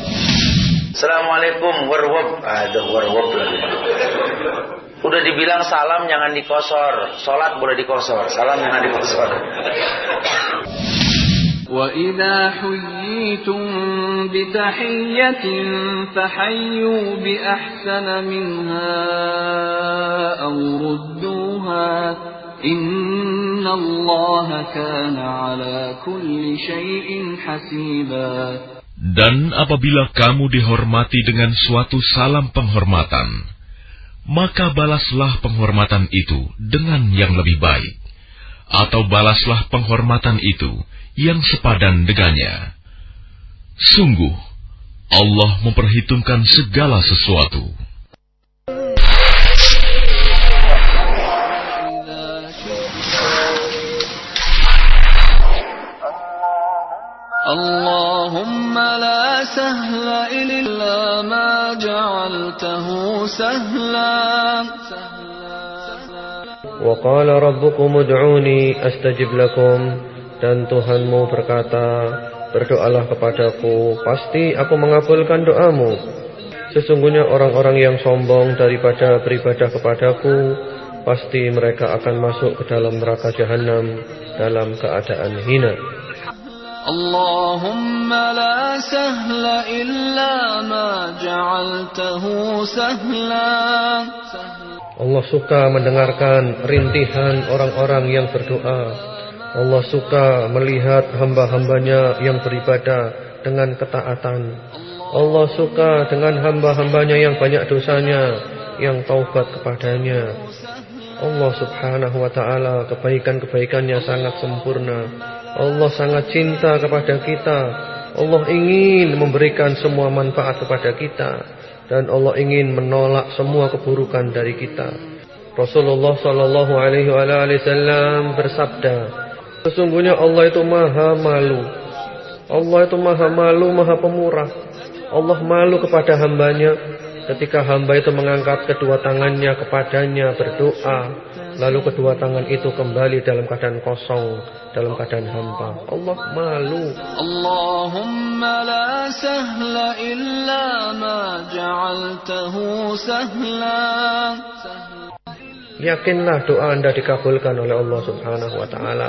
Assalamualaikum warwab. Aduh warwab lagi. Udah dibilang salam jangan dikosor, sholat boleh dikosor, salam jangan dikosor. وإذا حييتم بتحية فحيوا بأحسن منها أو ردوها إن الله كان على كل شيء حسيبا Dan apabila kamu dihormati dengan suatu salam penghormatan, maka balaslah penghormatan itu dengan yang lebih baik, atau balaslah penghormatan itu yang sepadan dengannya. Sungguh, Allah memperhitungkan segala sesuatu. Allahumma la sahla illa ma ja'altahu sahla. وقال ربكم ادعوني أستجب لكم Dan Tuhanmu berkata, Berdoalah kepadaku, pasti aku mengabulkan doamu. Sesungguhnya orang-orang yang sombong daripada beribadah kepadaku, pasti mereka akan masuk ke dalam neraka jahanam dalam keadaan hina. Allahumma la sahla illa ma ja'altahu sahla. Allah suka mendengarkan rintihan orang-orang yang berdoa. Allah suka melihat hamba-hambanya yang beribadah dengan ketaatan. Allah suka dengan hamba-hambanya yang banyak dosanya, yang taubat kepadanya. Allah subhanahu wa ta'ala kebaikan-kebaikannya sangat sempurna. Allah sangat cinta kepada kita. Allah ingin memberikan semua manfaat kepada kita. Dan Allah ingin menolak semua keburukan dari kita. Rasulullah sallallahu alaihi wasallam bersabda, Sesungguhnya Allah itu maha malu. Allah itu maha malu, maha pemurah. Allah malu kepada hambanya ketika hamba itu mengangkat kedua tangannya kepadanya berdoa. Lalu kedua tangan itu kembali dalam keadaan kosong, dalam keadaan hampa. Allah malu. Allahumma la sahla illa ma ja'altahu sahla. Yakinlah doa Anda dikabulkan oleh Allah Subhanahu wa taala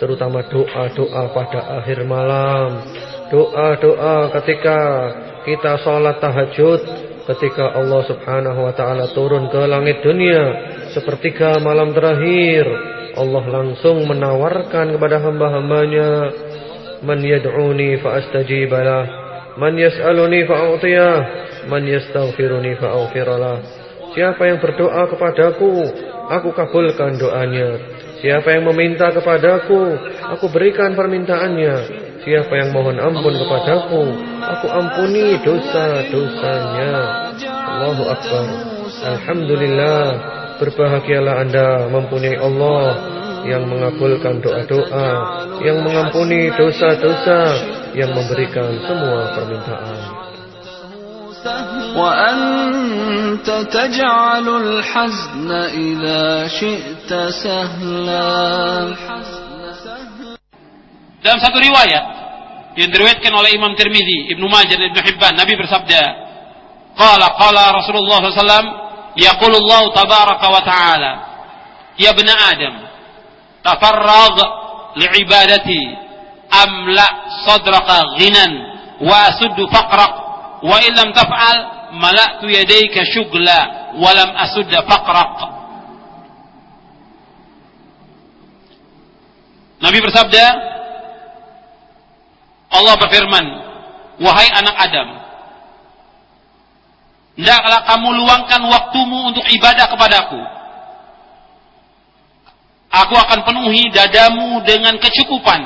terutama doa-doa pada akhir malam, doa-doa ketika kita sholat tahajud, ketika Allah Subhanahu wa taala turun ke langit dunia sepertiga malam terakhir, Allah langsung menawarkan kepada hamba-hambanya, "Man yad'uni fa man yas'aluni fa man yastaghfiruni fa Siapa yang berdoa kepadaku, aku kabulkan doanya. Siapa yang meminta kepadaku, aku berikan permintaannya. Siapa yang mohon ampun kepadaku, aku ampuni dosa-dosanya. Allahu Akbar. Alhamdulillah. Berbahagialah Anda mempunyai Allah yang mengabulkan doa-doa, yang mengampuni dosa-dosa, yang memberikan semua permintaan. وأنت تجعل الحزن إذا شئت سهلا dalam satu riwayat yang diriwayatkan oleh Imam Tirmidzi, Ibnu Majah dan Ibnu Hibban, Nabi bersabda, "Qala qala Rasulullah SAW, yaqulu Allah tabaraka wa ta'ala, ya ibn Adam, tafarrag li'ibadati amla sadraka ghinan wa asuddu faqrak wa illam taf'al mala'tu yadayka syugla wa lam asudda faqrak." Nabi bersabda, Allah berfirman, "Wahai anak Adam, hendaklah kamu luangkan waktumu untuk ibadah kepadaku. Aku akan penuhi dadamu dengan kecukupan.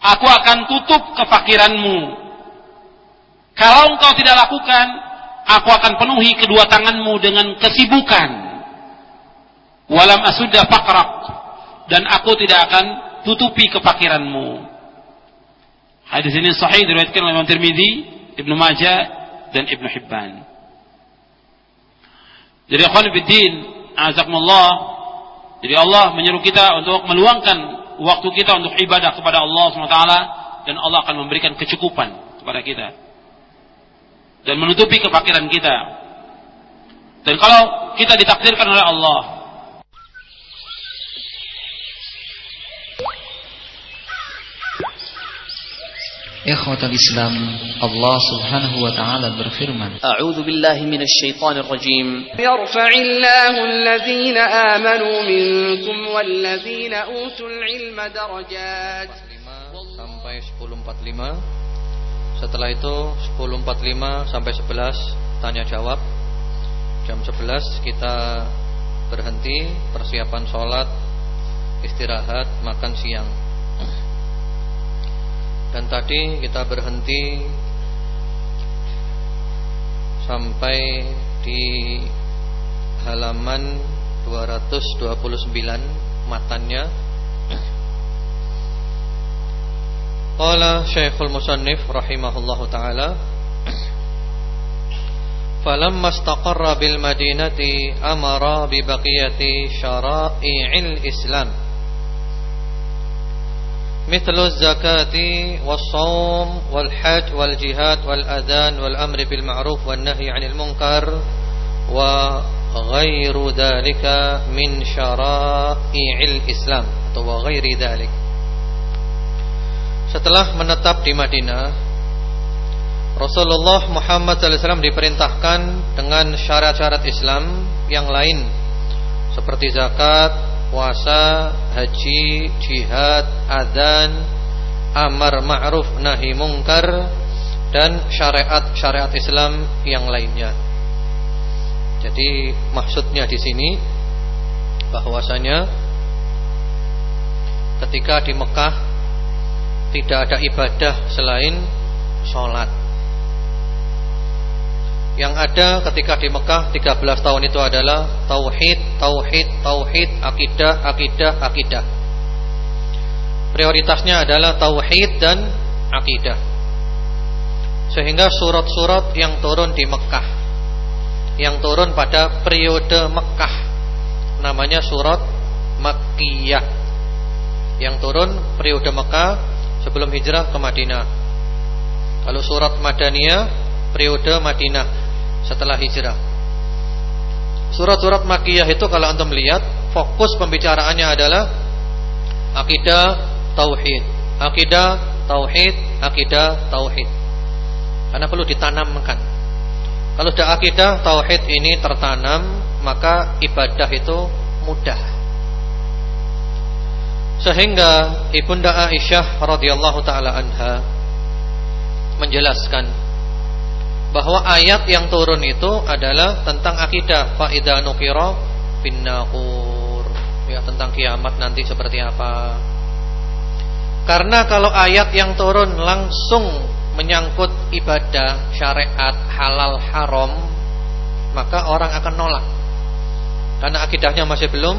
Aku akan tutup kefakiranmu. Kalau engkau tidak lakukan, aku akan penuhi kedua tanganmu dengan kesibukan. Walam asudda fakrak. Dan aku tidak akan tutupi kefakiranmu. Hadis ini sahih diriwayatkan oleh Imam Tirmidzi, Ibnu Majah dan Ibnu Hibban. Jadi akhwan fiddin, azakumullah. Jadi Allah menyuruh kita untuk meluangkan waktu kita untuk ibadah kepada Allah SWT dan Allah akan memberikan kecukupan kepada kita dan menutupi kefakiran kita. Dan kalau kita ditakdirkan oleh Allah Ikhwatal Islam, Allah Subhanahu wa taala berfirman, A'udzu billahi minasy syaithanir rajim. Yarfa'illahu alladhina amanu minkum walladhina utul ilma darajat. sampai 10.45 Setelah itu 10.45 sampai 11 tanya jawab Jam 11 kita berhenti persiapan sholat istirahat makan siang dan tadi kita berhenti sampai di halaman 229 matannya Qala Syekhul Musannif rahimahullahu taala Madinati amara bi baqiyati syara'i'il Islam مثل الزكاة والصوم والحج والجهاد والأذان والأمر بالمعروف والنهي عن المنكر وغير ذلك من شرائع الإسلام atau وغير ذلك Setelah menetap di Madinah Rasulullah Muhammad SAW diperintahkan dengan syarat-syarat Islam yang lain Seperti zakat, puasa, haji, jihad, adzan, amar ma'ruf nahi mungkar dan syariat-syariat Islam yang lainnya. Jadi maksudnya di sini bahwasanya ketika di Mekah tidak ada ibadah selain sholat Yang ada ketika di Mekah 13 tahun itu adalah Tauhid, Tauhid, Tauhid, Akidah, Akidah, Akidah. Prioritasnya adalah Tauhid dan Akidah. Sehingga surat-surat yang turun di Mekah Yang turun pada periode Mekah Namanya surat Makkiyah. Yang turun periode Mekah sebelum hijrah ke Madinah. Kalau surat Madaniyah periode Madinah setelah hijrah. Surat-surat Makiyah itu kalau antum melihat fokus pembicaraannya adalah akidah tauhid, akidah tauhid, akidah tauhid. Karena perlu ditanamkan. Kalau sudah akidah tauhid ini tertanam, maka ibadah itu mudah. Sehingga Ibunda Aisyah radhiyallahu taala anha menjelaskan bahwa ayat yang turun itu adalah tentang akidah faida nukira bin ya tentang kiamat nanti seperti apa. Karena kalau ayat yang turun langsung menyangkut ibadah, syariat, halal, haram, maka orang akan nolak. Karena akidahnya masih belum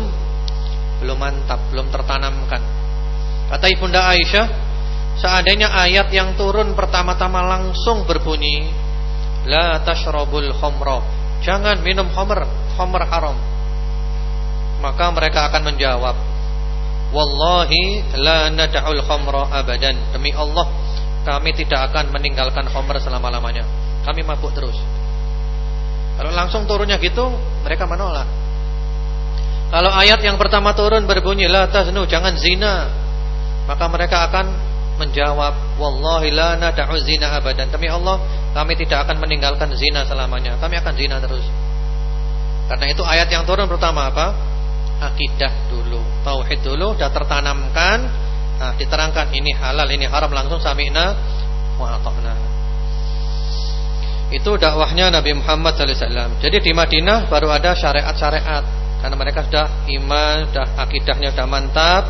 belum mantap, belum tertanamkan. Kata Ibunda Aisyah, seandainya ayat yang turun pertama-tama langsung berbunyi, la tashrabul khamra, jangan minum khamr, khamr haram. Maka mereka akan menjawab, wallahi la nad'ul khamra abadan. Demi Allah, kami tidak akan meninggalkan khamr selama-lamanya. Kami mabuk terus. Kalau langsung turunnya gitu, mereka menolak. Kalau ayat yang pertama turun berbunyi la taznu, jangan zina. Maka mereka akan menjawab, wallahi la nad'u zina abadan. Demi Allah, kami tidak akan meninggalkan zina selamanya. Kami akan zina terus. Karena itu ayat yang turun pertama apa? Akidah dulu, tauhid dulu sudah tertanamkan Nah, diterangkan ini halal, ini haram langsung sami'na wa. Itu dakwahnya Nabi Muhammad SAW. Jadi di Madinah baru ada syariat-syariat karena mereka sudah iman, sudah akidahnya sudah mantap,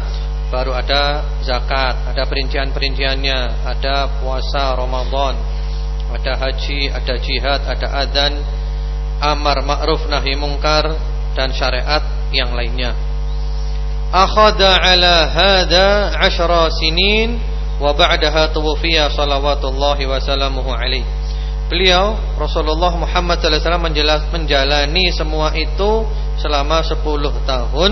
baru ada zakat, ada perincian-perinciannya, ada puasa Ramadan, ada haji, ada jihad, ada adzan, amar ma'ruf nahi mungkar dan syariat yang lainnya. Akhadha ala hadha ashra sinin wa ba'daha tuwfiya salawatullahi wa salamuhu alaihi Beliau Rasulullah Muhammad SAW menjelas, menjalani semua itu selama 10 tahun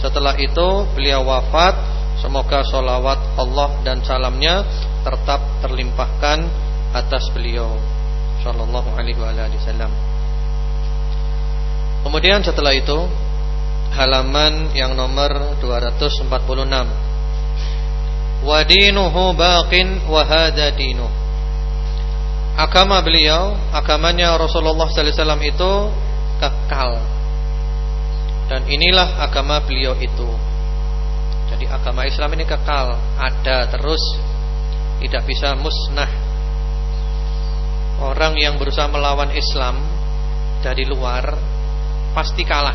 Setelah itu beliau wafat Semoga salawat Allah dan salamnya tetap terlimpahkan atas beliau Sallallahu alaihi wasallam Kemudian setelah itu halaman yang nomor 246. Wadinuhu baqin wa hadha dinuh. Agama beliau, agamanya Rasulullah sallallahu alaihi wasallam itu kekal. Dan inilah agama beliau itu. Jadi agama Islam ini kekal, ada terus, tidak bisa musnah. Orang yang berusaha melawan Islam dari luar pasti kalah.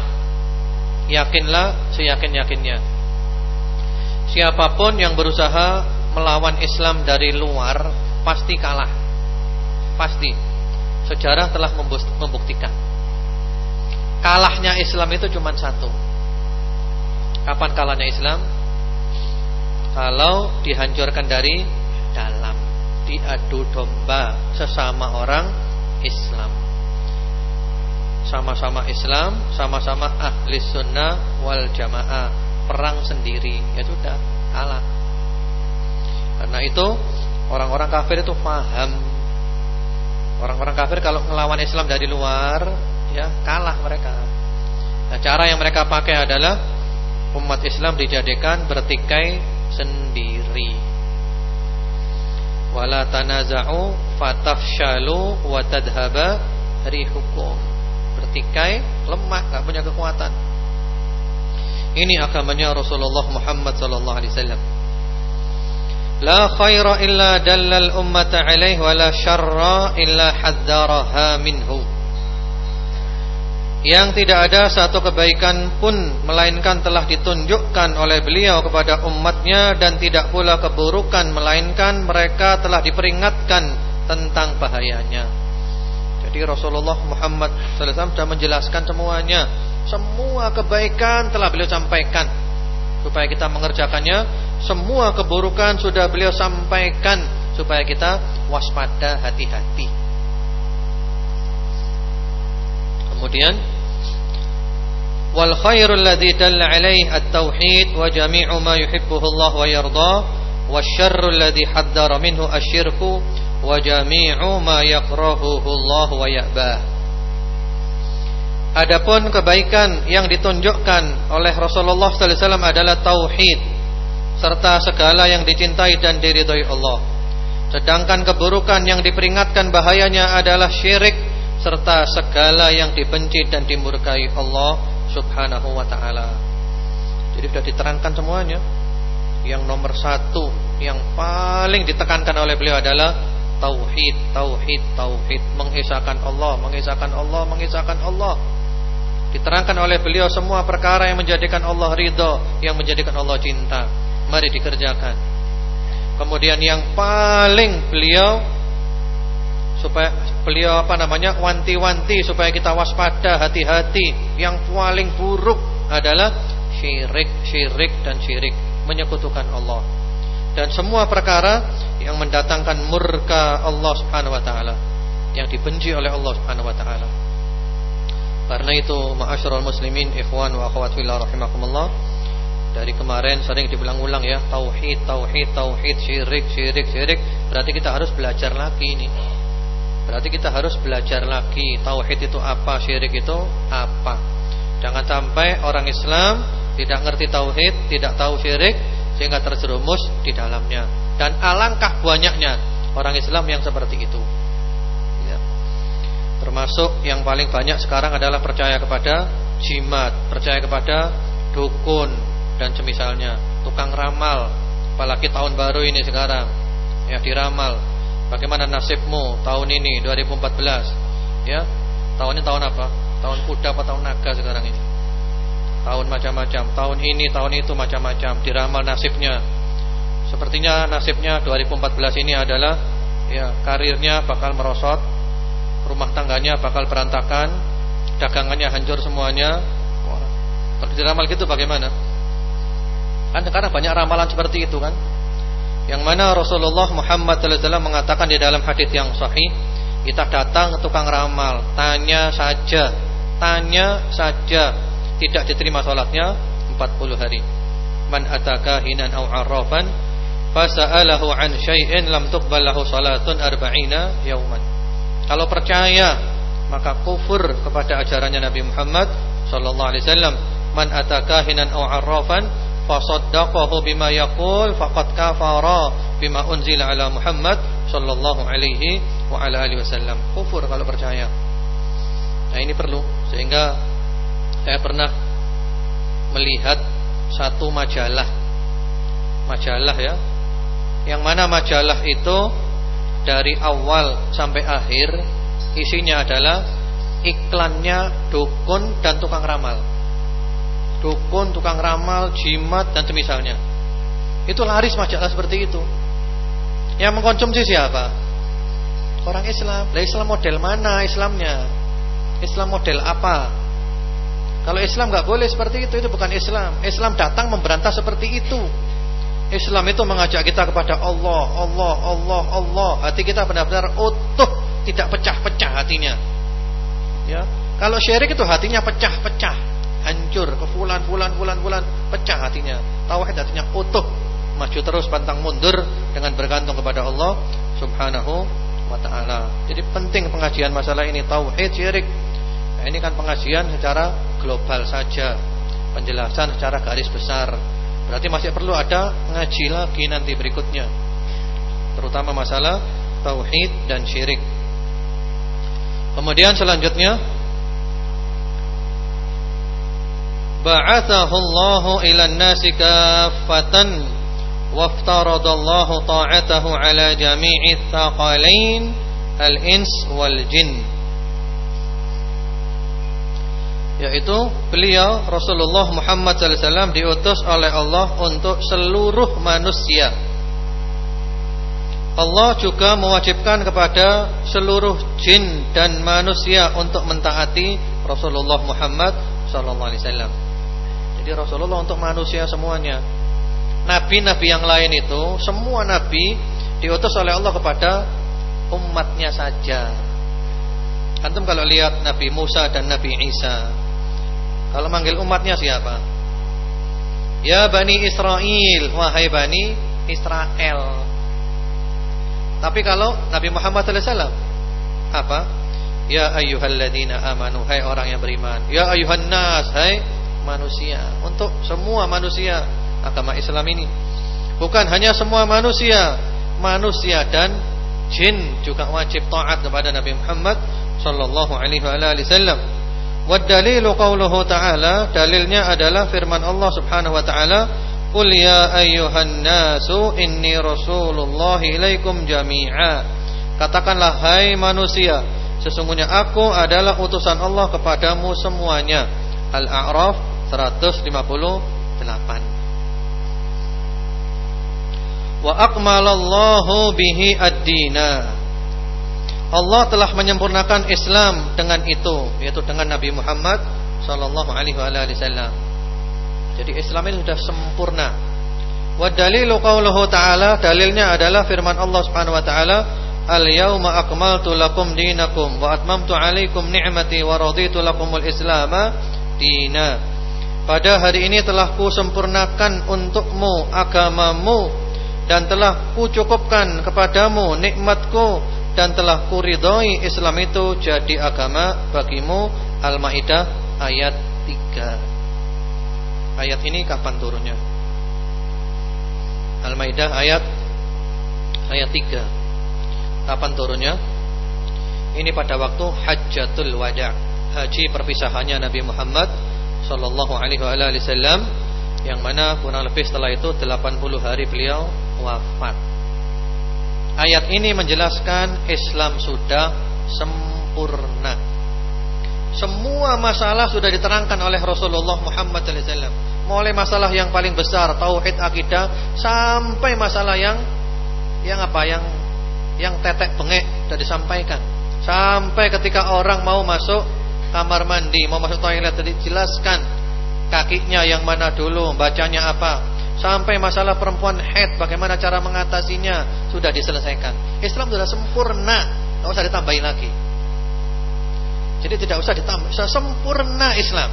Yakinlah seyakin-yakinnya. Siapa pun yang berusaha melawan Islam dari luar Pasti kalah. Pasti. Sejarah telah membuktikan Kalahnya Islam itu cuma satu Kapan kalahnya Islam? Kalau dihancurkan dari dalam Diadu domba sesama orang Islam sama-sama Islam, sama-sama ahli sunnah wal jamaah, perang sendiri, ya sudah kalah. Karena itu orang-orang kafir itu paham. Orang-orang kafir kalau melawan Islam dari luar, ya kalah mereka. Nah, cara yang mereka pakai adalah umat Islam dijadikan bertikai sendiri. Wala tanaza'u fatafshalu wa tadhaba rihukum bertikai, lemah, nggak punya kekuatan. Ini agamanya Rasulullah Muhammad sallallahu alaihi wasallam. La khaira illa dallal ummata alaihi wa la syarra illa haddaraha minhu. Yang tidak ada satu kebaikan pun melainkan telah ditunjukkan oleh beliau kepada umatnya dan tidak pula keburukan melainkan mereka telah diperingatkan tentang bahayanya. Jadi Rasulullah Muhammad SAW sudah menjelaskan semuanya. Semua kebaikan telah beliau sampaikan. Supaya kita mengerjakannya Semua keburukan sudah beliau sampaikan. Supaya kita waspada hati-hati. Kemudian Wal khairul ladhi dalla alaih at-tauhid Wa jami'u ma yuhibbuhu Allah wa yardah Wa syarrul ladhi haddara minhu asyirku wa jami'u ma yakrahuhu Allah wa ya'bah. Adapun kebaikan yang ditunjukkan oleh Rasulullah sallallahu alaihi wasallam adalah tauhid serta segala yang dicintai dan diridhoi Allah. Sedangkan keburukan yang diperingatkan bahayanya adalah syirik serta segala yang dibenci dan dimurkai Allah Subhanahu wa taala. Jadi sudah diterangkan semuanya. Yang nomor satu yang paling ditekankan oleh beliau adalah tauhid, tauhid, tauhid, mengisahkan Allah, mengisahkan Allah, mengisahkan Allah. Diterangkan oleh beliau semua perkara yang menjadikan Allah ridho, yang menjadikan Allah cinta. Mari dikerjakan. Kemudian yang paling beliau supaya beliau apa namanya wanti-wanti supaya kita waspada hati-hati. Yang paling buruk adalah syirik, syirik dan syirik menyekutukan Allah. Dan semua perkara yang mendatangkan murka Allah Subhanahu wa taala, yang dibenci oleh Allah Subhanahu wa taala. Karena itu ma'asyiral muslimin ikhwan wa akhwat fillah rahimakumullah dari kemarin sering diulang-ulang ya tauhid tauhid tauhid syirik syirik syirik berarti kita harus belajar lagi ini berarti kita harus belajar lagi tauhid itu apa syirik itu apa. Jangan sampai orang Islam tidak ngerti tauhid tidak tahu syirik sehingga terjerumus di dalamnya. Dan alangkah banyaknya orang Islam yang seperti itu. Ya. termasuk yang paling banyak sekarang adalah percaya kepada jimat percaya kepada dukun dan semisalnya. Tukang ramal. Apalagi tahun baru ini sekarang. Ya diramal bagaimana nasibmu tahun ini 2014 ya tahun ini tahun apa? Tahun kuda apa tahun naga sekarang ini? Tahun macam-macam. Tahun ini tahun itu macam-macam. Diramal nasibnya. Sepertinya nasibnya 2014 ini adalah ya karirnya bakal merosot rumah tangganya bakal berantakan dagangannya hancur semuanya. Kalau diramal gitu bagaimana? Kan sekarang banyak ramalan seperti itu kan. Yang mana Rasulullah Muhammad SAW mengatakan di dalam hadis yang sahih, kita datang tukang ramal, tanya saja, tanya saja, tidak diterima salatnya 40 hari. Man ataka hinan au arrafan fasa'alahu an syai'in lam tuqbal lahu salatun arba'ina yauman. Kalau percaya maka kufur kepada ajarannya Nabi Muhammad sallallahu alaihi wasallam. Man ataka hinan au arrafan fasaddaqahu bima yaqul faqad kafara bima unzila ala Muhammad sallallahu alaihi wa ala alihi wasallam. Kufur kalau percaya. Nah, ini perlu sehingga saya pernah melihat satu majalah. Majalah ya. Yang mana majalah itu dari awal sampai akhir isinya adalah iklannya dukun dan tukang ramal dukun, tukang ramal, jimat dan semisalnya. Itu laris majalah seperti itu. Yang mengkonsumsi siapa? Orang Islam. Lah Islam model mana Islamnya? Islam model apa? Kalau Islam nggak boleh seperti itu, itu bukan Islam. Islam datang memberantas seperti itu. Islam itu mengajak kita kepada Allah, Allah, Allah, Allah. Hati kita benar-benar utuh, tidak pecah-pecah hatinya. Ya, kalau syirik itu hatinya pecah-pecah hancur ke fulan fulan fulan fulan pecah hatinya tauhid hatinya utuh maju terus pantang mundur dengan bergantung kepada Allah Subhanahu wa taala. Jadi penting pengajian masalah ini tauhid syirik. Nah, ini kan pengajian secara global saja, penjelasan secara garis besar. Berarti masih perlu ada ngaji lagi nanti berikutnya. Terutama masalah tauhid dan syirik. Kemudian selanjutnya ba'athahu Allahu ila nasi kaffatan وافترض الله طاعته على جميع الثقاليين الإنس والجن. yaitu beliau Rasulullah Muhammad SAW diutus oleh Allah untuk seluruh manusia Allah juga mewajibkan kepada seluruh jin dan manusia untuk mentaati Rasulullah Muhammad SAW jadi Rasulullah untuk manusia semuanya. Nabi-nabi yang lain itu semua nabi diutus oleh Allah kepada umatnya saja. Antum kalau lihat Nabi Musa dan Nabi Isa, kalau manggil umatnya siapa? Ya Bani Israel, wahai Bani Israel. Tapi kalau Nabi Muhammad SAW apa? Ya ayyuhalladzina amanu, hai orang yang beriman. Ya ayyuhan nas, hai manusia, untuk semua manusia agama Islam ini. Bukan hanya semua manusia, manusia dan jin juga wajib taat kepada Nabi Muhammad sallallahu alaihi wasallam. Wa dalilu qauluhu ta'ala, dalilnya adalah firman Allah Subhanahu wa taala, "Qul ya ayyuhan nasu inni rasulullah ilaikum jami'a." Katakanlah hai manusia, sesungguhnya aku adalah utusan Allah kepadamu semuanya. Al-A'raf 158 wa akmalallahu bihi ad-dina. Allah telah menyempurnakan Islam dengan itu, yaitu dengan Nabi Muhammad sallallahu alaihi wasallam. Jadi Islam ini sudah sempurna. Wa dalilu qauluhu ta'ala, dalilnya adalah firman Allah Subhanahu wa taala, "Al-yauma akmaltu lakum dinakum wa atmamtu 'alaikum ni'mati wa raditu lakumul Islama dina." Pada hari ini telah ku sempurnakan untukmu agamamu dan telah ku cukupkan kepadamu nikmatku dan telah ku ridhoi Islam itu jadi agama bagimu. Al-Maidah ayat 3. Ayat ini kapan turunnya? Al-Maidah ayat ayat 3. Kapan turunnya? Ini pada waktu Hajjatul Wada', haji perpisahannya Nabi Muhammad sallallahu alaihi wasallam yang mana kurang lebih setelah itu 80 hari beliau wafat. Ayat ini menjelaskan Islam sudah sempurna. Semua masalah sudah diterangkan oleh Rasulullah Muhammad SAW. Mulai masalah yang paling besar tauhid akidah sampai masalah yang yang apa yang yang tetek bengek sudah disampaikan. Sampai ketika orang mau masuk kamar mandi, mau masuk toilet tadi jelaskan kakinya yang mana dulu, bacanya apa. Sampai masalah perempuan head bagaimana cara mengatasinya sudah diselesaikan. Islam sudah sempurna, tidak usah ditambahin lagi. Jadi tidak usah ditambah, sempurna Islam.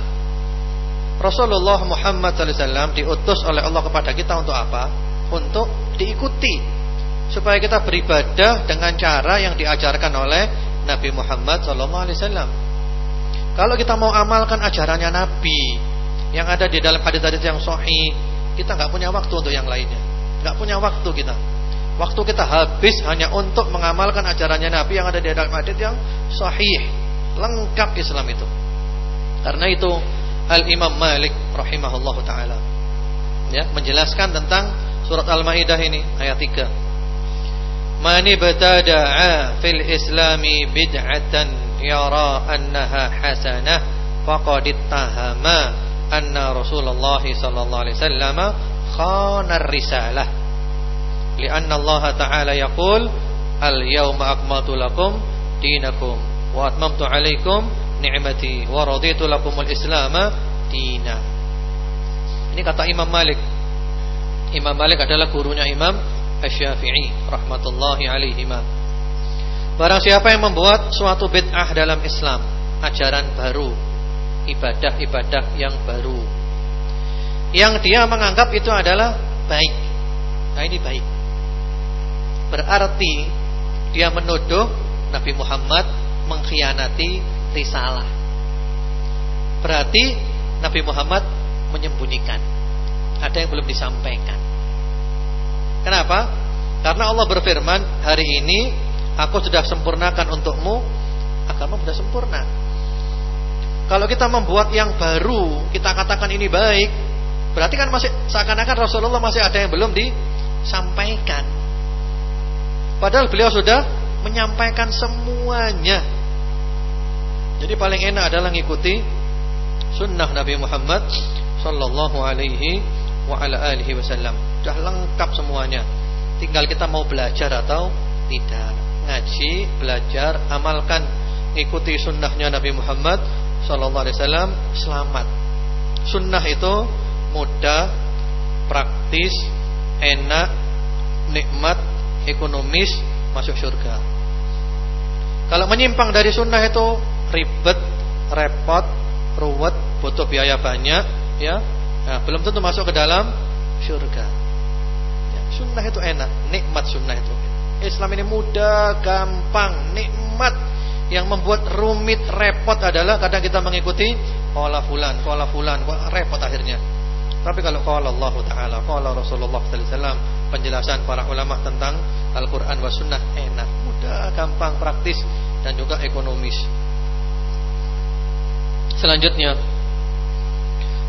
Rasulullah Muhammad SAW diutus oleh Allah kepada kita untuk apa? Untuk diikuti supaya kita beribadah dengan cara yang diajarkan oleh Nabi Muhammad SAW. Kalau kita mau amalkan ajarannya Nabi yang ada di dalam hadis-hadis yang sahih, kita nggak punya waktu untuk yang lainnya. Nggak punya waktu kita. Waktu kita habis hanya untuk mengamalkan ajarannya Nabi yang ada di dalam hadis yang sahih lengkap Islam itu. Karena itu Al Imam Malik rahimahullah taala ya menjelaskan tentang surat Al-Maidah ini ayat 3. Man ibtada'a fil islami bid'atan yara annaha hasanah faqad ittahama anna Rasulullah sallallahu alaihi wasallam khana risalah lianna Allah ta'ala yaqul al yawma akmaltu lakum dinakum wa atmamtu alaikum ni'mati wa raditu lakumul islam dina. Ini kata Imam Malik. Imam Malik adalah gurunya Imam Asy-Syafi'i rahmatullahi alaihi Barang siapa yang membuat suatu bid'ah dalam Islam, ajaran baru, ibadah-ibadah yang baru, yang dia menganggap itu adalah baik. Nah, ini baik. Berarti dia menuduh Nabi Muhammad mengkhianati risalah. Berarti Nabi Muhammad menyembunyikan. Ada yang belum disampaikan. Kenapa? Karena Allah berfirman, hari ini aku sudah sempurnakan untukmu agama sudah sempurna. Kalau kita membuat yang baru, kita katakan ini baik, berarti kan masih seakan-akan Rasulullah masih ada yang belum disampaikan. Padahal beliau sudah menyampaikan semuanya. Jadi paling enak adalah mengikuti sunnah Nabi Muhammad sallallahu alaihi wa ala alihi wasallam. Sudah lengkap semuanya. Tinggal kita mau belajar atau tidak. Ngaji, belajar, amalkan, ikuti sunnahnya Nabi Muhammad sallallahu alaihi wasallam, selamat. Sunnah itu mudah, praktis, enak, nikmat, ekonomis, masuk surga. Kalau menyimpang dari sunnah itu ribet, repot, ruwet, butuh biaya banyak, ya, nah, belum tentu masuk ke dalam surga. Ya, sunnah itu enak, nikmat sunnah itu. Islam ini mudah, gampang, nikmat. Yang membuat rumit, repot adalah kadang kita mengikuti qala fulan, qala fulan, repot akhirnya. Tapi kalau qala Allah taala, qala Rasulullah sallallahu alaihi wasallam, penjelasan para ulama tentang Al-Qur'an wa sunnah enak, mudah, gampang, praktis dan juga ekonomis. Selanjutnya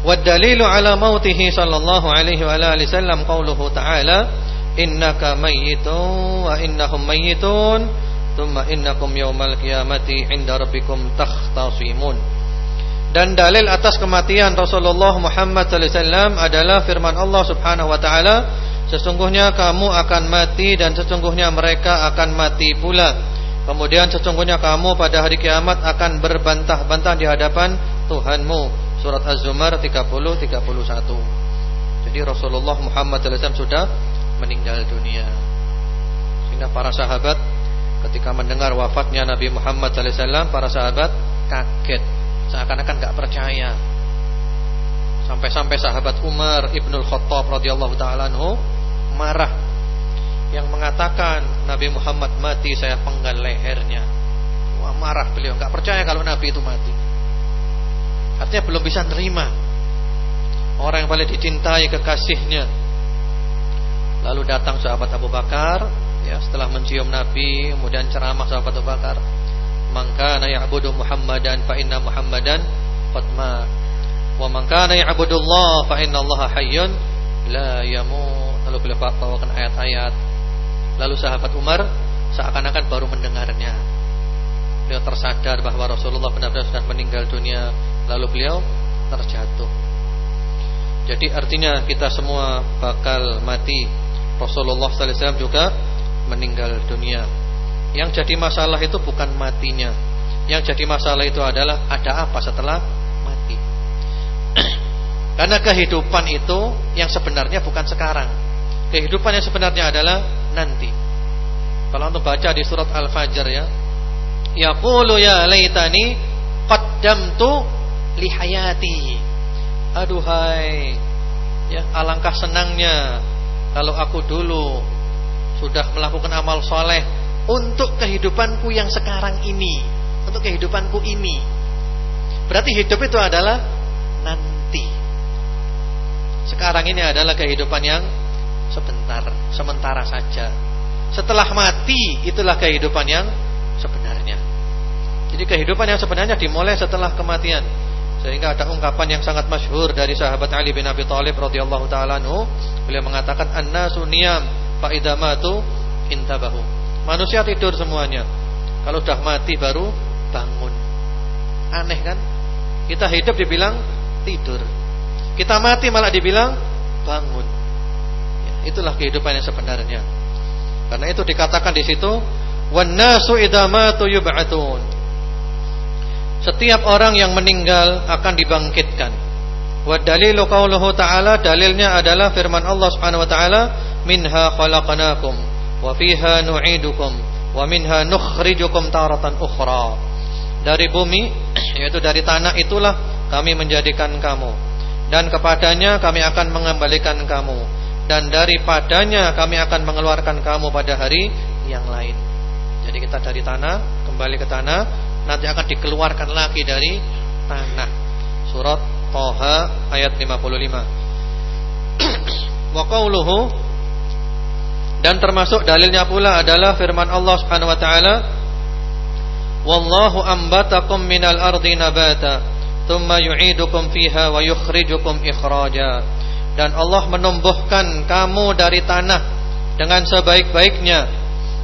Wadalilu ala mautihi sallallahu alaihi wa alihi wasallam qauluhu ta'ala innaka mayyitun wa innahum mayyitun thumma innakum yaumal qiyamati 'inda rabbikum takhtasimun dan dalil atas kematian Rasulullah Muhammad sallallahu alaihi wasallam adalah firman Allah Subhanahu wa taala Sesungguhnya kamu akan mati dan sesungguhnya mereka akan mati pula. Kemudian sesungguhnya kamu pada hari kiamat akan berbantah-bantah di hadapan Tuhanmu. Surat Az-Zumar 30 31. Jadi Rasulullah Muhammad SAW sudah meninggal dunia. Sehingga para sahabat ketika mendengar wafatnya Nabi Muhammad SAW, para sahabat kaget, seakan-akan gak percaya. Sampai-sampai sahabat Umar Ibnul Khattab radhiyallahu taala anhu marah yang mengatakan Nabi Muhammad mati saya penggal lehernya. Wah marah beliau, nggak percaya kalau Nabi itu mati. Artinya belum bisa nerima orang yang paling dicintai kekasihnya. Lalu datang sahabat Abu Bakar, ya setelah mencium Nabi, kemudian ceramah sahabat Abu Bakar, "Man kana ya'budu Muhammadan fa inna Muhammadan qad Wa man kana ya'budu Allah fa Allah hayyun la yamut. Lalu beliau bawakan ayat-ayat. Lalu sahabat Umar seakan-akan baru mendengarnya. Beliau tersadar bahwa Rasulullah benar-benar sudah meninggal dunia. Lalu beliau terjatuh. Jadi artinya kita semua bakal mati. Rasulullah wasallam juga meninggal dunia. Yang jadi masalah itu bukan matinya. Yang jadi masalah itu adalah ada apa setelah mati. <clears throat> Karena kehidupan itu yang sebenarnya bukan sekarang. Kehidupan yang sebenarnya adalah nanti. Kalau untuk baca di surat Al-Fajr ya. Yaqulu ya laitani qaddamtu li hayati. Aduhai. Ya, alangkah senangnya kalau aku dulu sudah melakukan amal soleh untuk kehidupanku yang sekarang ini, untuk kehidupanku ini. Berarti hidup itu adalah nanti. Sekarang ini adalah kehidupan yang sebentar, sementara saja. Setelah mati itulah kehidupan yang sebenarnya. Jadi kehidupan yang sebenarnya dimulai setelah kematian. Sehingga ada ungkapan yang sangat masyhur dari sahabat Ali bin Abi Thalib radhiyallahu taala anhu, beliau mengatakan annasu niyam fa idza matu intabahu. Manusia tidur semuanya. Kalau sudah mati baru bangun. Aneh kan? Kita hidup dibilang tidur. Kita mati malah dibilang bangun. Ya, itulah kehidupan yang sebenarnya. Karena itu dikatakan di situ wan nasu idza matu yub'atun. Setiap orang yang meninggal akan dibangkitkan. Wa dalilu qauluhu ta'ala dalilnya adalah firman Allah Subhanahu wa taala minha khalaqnakum wa fiha nu'idukum wa minha nukhrijukum taratan ukhra. Dari bumi <clears throat> yaitu dari tanah itulah kami menjadikan kamu dan kepadanya kami akan mengembalikan kamu dan daripadanya kami akan mengeluarkan kamu pada hari yang lain. Jadi kita dari tanah kembali ke tanah, nanti akan dikeluarkan lagi dari tanah. Surat Toha ayat 55. <clears throat> Wa qauluhu dan termasuk dalilnya pula adalah firman Allah Subhanahu wa taala Wallahu ambatakum minal ardi nabata thumma yu'idukum fiha wa yukhrijukum ikhraja dan Allah menumbuhkan kamu dari tanah dengan sebaik-baiknya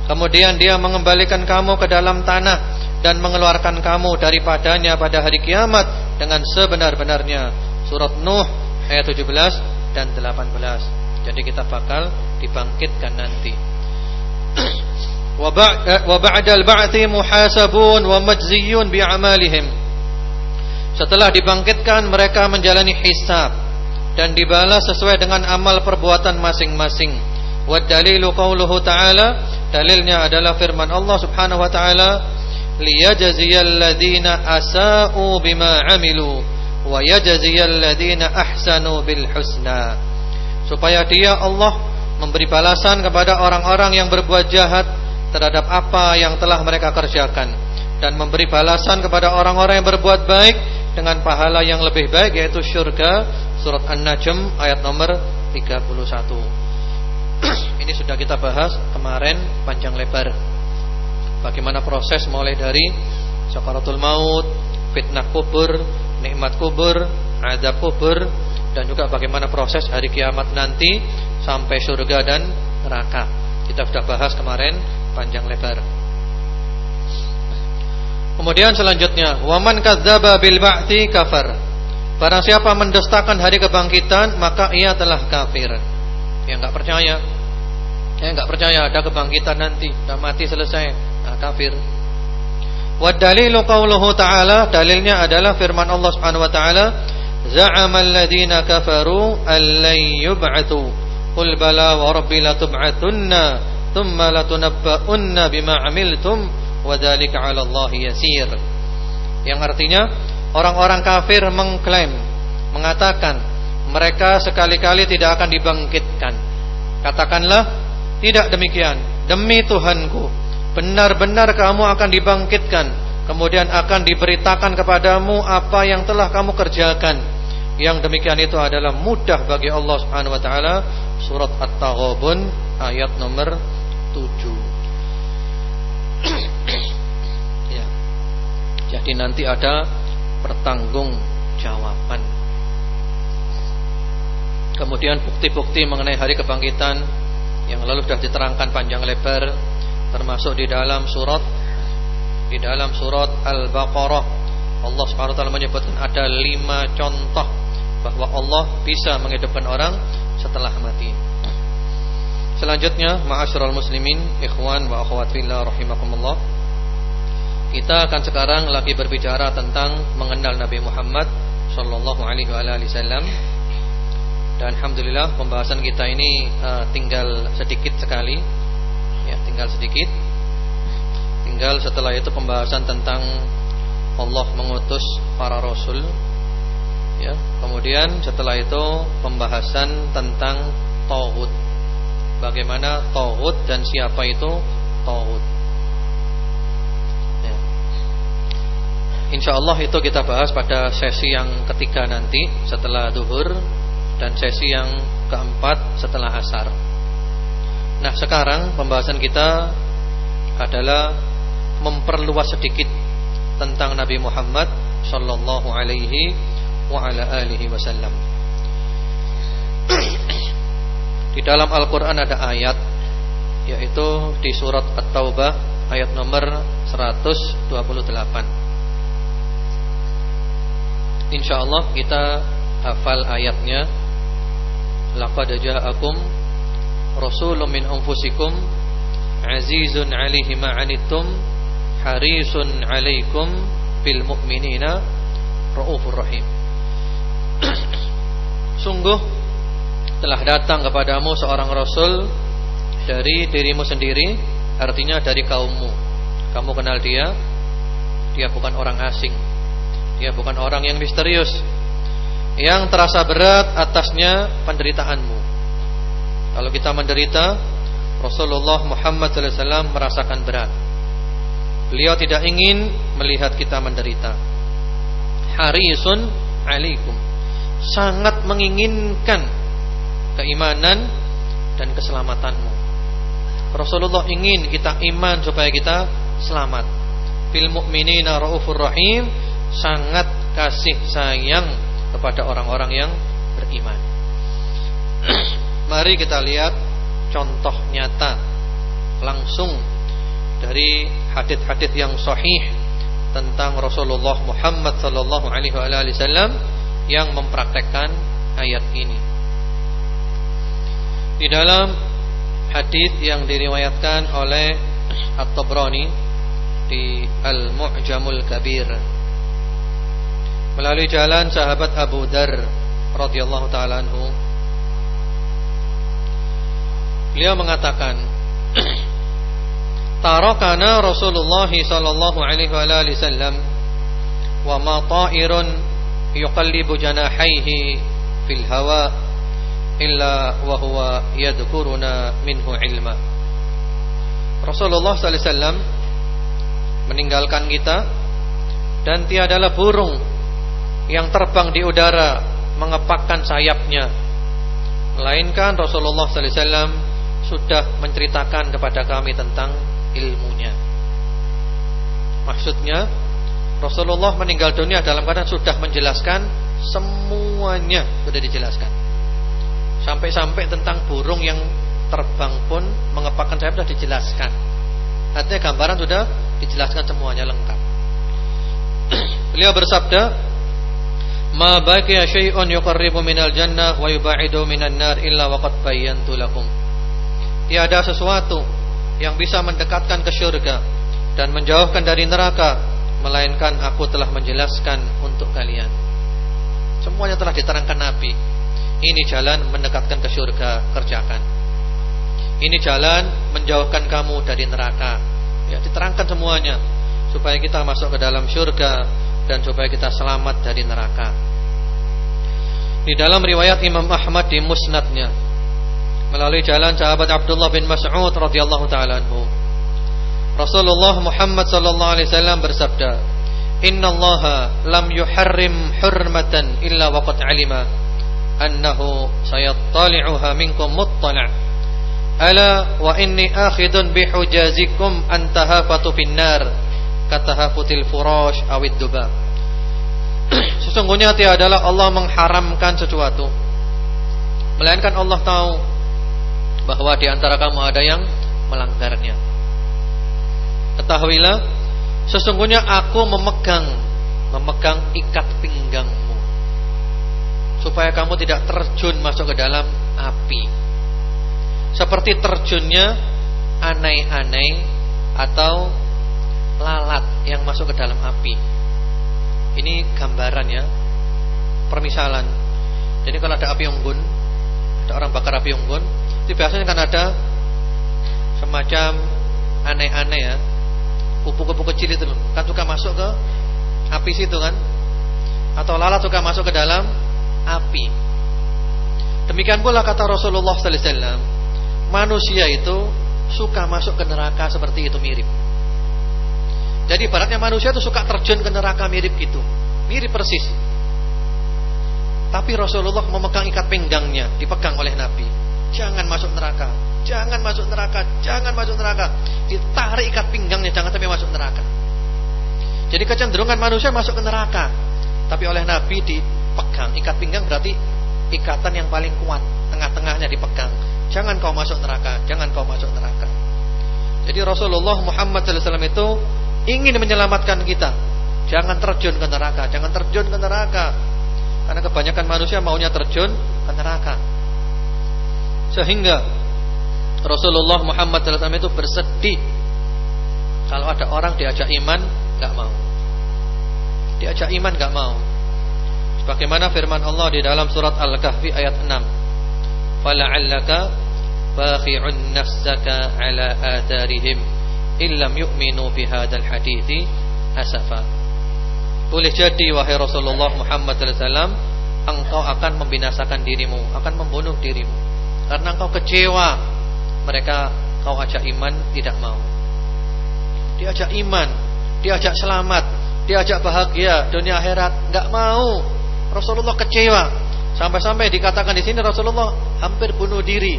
kemudian dia mengembalikan kamu ke dalam tanah dan mengeluarkan kamu daripadanya pada hari kiamat dengan sebenar-benarnya. Surat Nuh ayat 17 dan 18 jadi kita bakal dibangkitkan nanti. <clears throat> Wa ba'dal ba'thi muhasabun wa majziyun bi'amalihim setelah dibangkitkan mereka menjalani hisab dan dibalas sesuai dengan amal perbuatan masing-masing. Wa dalilu qauluhu ta'ala dalilnya adalah firman Allah Subhanahu wa taala liyajziyal ladzina asa'u bima 'amilu wa yajziyal ladzina ahsanu bil husna. Supaya dia Allah memberi balasan kepada orang-orang yang berbuat jahat terhadap apa yang telah mereka kerjakan dan memberi balasan kepada orang-orang yang berbuat baik dengan pahala yang lebih baik yaitu syurga surat An-Najm ayat nomor 31. <clears throat> Ini sudah kita bahas kemarin panjang lebar. Bagaimana proses mulai dari sakaratul maut, fitnah kubur, nikmat kubur, azab kubur dan juga bagaimana proses hari kiamat nanti sampai surga dan neraka. Kita sudah bahas kemarin panjang lebar. Kemudian selanjutnya, waman kadzdzaba bil ba'ti kafar. Barang siapa mendustakan hari kebangkitan, maka ia telah kafir. yang nggak percaya, yang nggak percaya ada kebangkitan nanti, sudah mati selesai, nah, kafir. Wa dalilu qauluhu ta'ala, dalilnya adalah firman Allah Subhanahu wa taala, za'ama alladziina kafaru allan yub'atsu. Qul bala wa rabbi latub'atunna thumma latunabba'unna bima 'amiltum wa dzalika 'ala Allah yasir. Yang artinya orang-orang kafir mengklaim, mengatakan mereka sekali-kali tidak akan dibangkitkan. Katakanlah tidak demikian. Demi Tuhanku, benar-benar kamu akan dibangkitkan. Kemudian akan diberitakan kepadamu apa yang telah kamu kerjakan. Yang demikian itu adalah mudah bagi Allah Subhanahu wa taala. Surat At-Taghabun ayat nomor 7 <clears throat> ya. Jadi nanti ada pertanggungjawaban kemudian bukti-bukti mengenai hari kebangkitan yang lalu sudah diterangkan panjang lebar termasuk di dalam surat di dalam surat Al-Baqarah Allah Subhanahu wa taala menyebutkan ada lima contoh bahwa Allah bisa menghidupkan orang setelah mati. Selanjutnya, ma'asyiral muslimin, ikhwan wa akhwat fillah rahimakumullah. Kita akan sekarang lagi berbicara tentang mengenal Nabi Muhammad sallallahu alaihi wasallam. Dan alhamdulillah pembahasan kita ini uh, tinggal sedikit sekali tinggal sedikit tinggal setelah itu pembahasan tentang Allah mengutus para rasul ya kemudian setelah itu pembahasan tentang tauhid bagaimana tauhid dan siapa itu tauhid ya. Insya Allah itu kita bahas pada sesi yang ketiga nanti setelah duhur dan sesi yang keempat setelah asar. Nah sekarang pembahasan kita adalah memperluas sedikit tentang Nabi Muhammad Sallallahu Alaihi wa ala alihi wasallam. <clears throat> Di dalam Al-Quran ada ayat yaitu di surat At-Taubah ayat nomor 128. Insya Allah kita hafal ayatnya. Laqad ja'akum rasulun min anfusikum azizun alaihi ma'anittum harisun alaikum bil mu'minina raufur rahim. <clears throat> Sungguh telah datang kepadamu seorang rasul dari dirimu sendiri artinya dari kaummu. Kamu kenal dia dia bukan orang asing. Dia bukan orang yang misterius yang terasa berat atasnya penderitaanmu kalau kita menderita, Rasulullah Muhammad SAW merasakan berat. Beliau tidak ingin melihat kita menderita. Harisun alaikum. Sangat menginginkan keimanan dan keselamatanmu. Rasulullah ingin kita iman supaya kita selamat. Fil mu'minina raufur rahim, sangat kasih sayang kepada orang-orang yang beriman. <clears throat> Mari kita lihat contoh nyata langsung dari hadis-hadis yang sahih tentang Rasulullah Muhammad sallallahu alaihi wasallam yang mempraktekkan ayat ini. Di dalam hadis yang diriwayatkan oleh At-Tabrani di Al-Mu'jamul Kabir melalui jalan sahabat Abu Dar radhiyallahu taala anhu Beliau mengatakan <clears throat> Tarakana Rasulullah sallallahu alaihi wasallam wa ma ta'irun yuqallibu janahaihi fil hawa illa wa huwa yadhkuruna minhu ilma. Rasulullah sallallahu alaihi wasallam meninggalkan kita dan tiadalah burung yang terbang di udara mengepakkan sayapnya. Melainkan Rasulullah sallallahu alaihi wasallam sudah menceritakan kepada kami tentang ilmunya. Maksudnya Rasulullah meninggal dunia dalam keadaan sudah menjelaskan semuanya sudah dijelaskan. Sampai-sampai tentang burung yang terbang pun mengepakkan sayap sudah dijelaskan. Artinya gambaran sudah dijelaskan semuanya lengkap. <clears throat> Beliau bersabda, Ma baqiya syai'un yuqarribu minal jannah wa yubaidu minan nar illa waqad bayyantu lakum. Tiada sesuatu yang bisa mendekatkan ke syurga dan menjauhkan dari neraka melainkan aku telah menjelaskan untuk kalian. Semuanya telah diterangkan Nabi. Ini jalan mendekatkan ke syurga, kerjakan. Ini jalan menjauhkan kamu dari neraka. Ya, diterangkan semuanya supaya kita masuk ke dalam syurga dan supaya kita selamat dari neraka. Di dalam riwayat Imam Ahmad di musnadnya melalui jalan sahabat Abdullah bin Mas'ud radhiyallahu taala anhu. Rasulullah Muhammad sallallahu alaihi wasallam bersabda, "Inna Allah lam yuharrim hurmatan illa waqad alima annahu sayattali'uha minkum muttala'." Ala wa inni akhidun bihujazikum antahafatu finnar katahafutil furash awid dubab <clears throat> Sesungguhnya tiadalah Allah mengharamkan sesuatu Melainkan Allah tahu Bahwa di antara kamu ada yang melanggarnya Ketahuilah Sesungguhnya aku memegang Memegang ikat pinggangmu Supaya kamu tidak terjun masuk ke dalam api seperti terjunnya anai-anai atau lalat yang masuk ke dalam api. Ini gambaran ya, permisalan. Jadi kalau ada api unggun, ada orang bakar api unggun, itu biasanya kan ada semacam aneh-aneh ya, kupu-kupu kecil itu kan suka masuk ke api situ kan, atau lalat suka masuk ke dalam api. Demikian pula kata Rasulullah Sallallahu Alaihi Wasallam, manusia itu suka masuk ke neraka seperti itu mirip. Jadi baratnya manusia itu suka terjun ke neraka mirip gitu. Mirip persis. Tapi Rasulullah memegang ikat pinggangnya, dipegang oleh Nabi. Jangan masuk neraka, jangan masuk neraka, jangan masuk neraka. Ditarik ikat pinggangnya, jangan sampai masuk neraka. Jadi kecenderungan manusia masuk ke neraka, tapi oleh Nabi dipegang. Ikat pinggang berarti ikatan yang paling kuat, tengah-tengahnya dipegang. Jangan kau masuk neraka, jangan kau masuk neraka. Jadi Rasulullah Muhammad SAW itu ingin menyelamatkan kita. Jangan terjun ke neraka, jangan terjun ke neraka. Karena kebanyakan manusia maunya terjun ke neraka. Sehingga Rasulullah Muhammad SAW itu bersedih kalau ada orang diajak iman gak mau. Diajak iman gak mau. Sebagaimana firman Allah di dalam surat Al-Kahfi ayat 6 fala'allaka bakhi'un nafsaka ala atharihim illam yu'minu bihadzal hadithi asafa boleh jadi wahai Rasulullah Muhammad SAW engkau akan membinasakan dirimu akan membunuh dirimu karena engkau kecewa mereka kau ajak iman tidak mau diajak iman diajak selamat diajak bahagia dunia akhirat enggak mau Rasulullah kecewa Sampai-sampai dikatakan di sini Rasulullah hampir bunuh diri.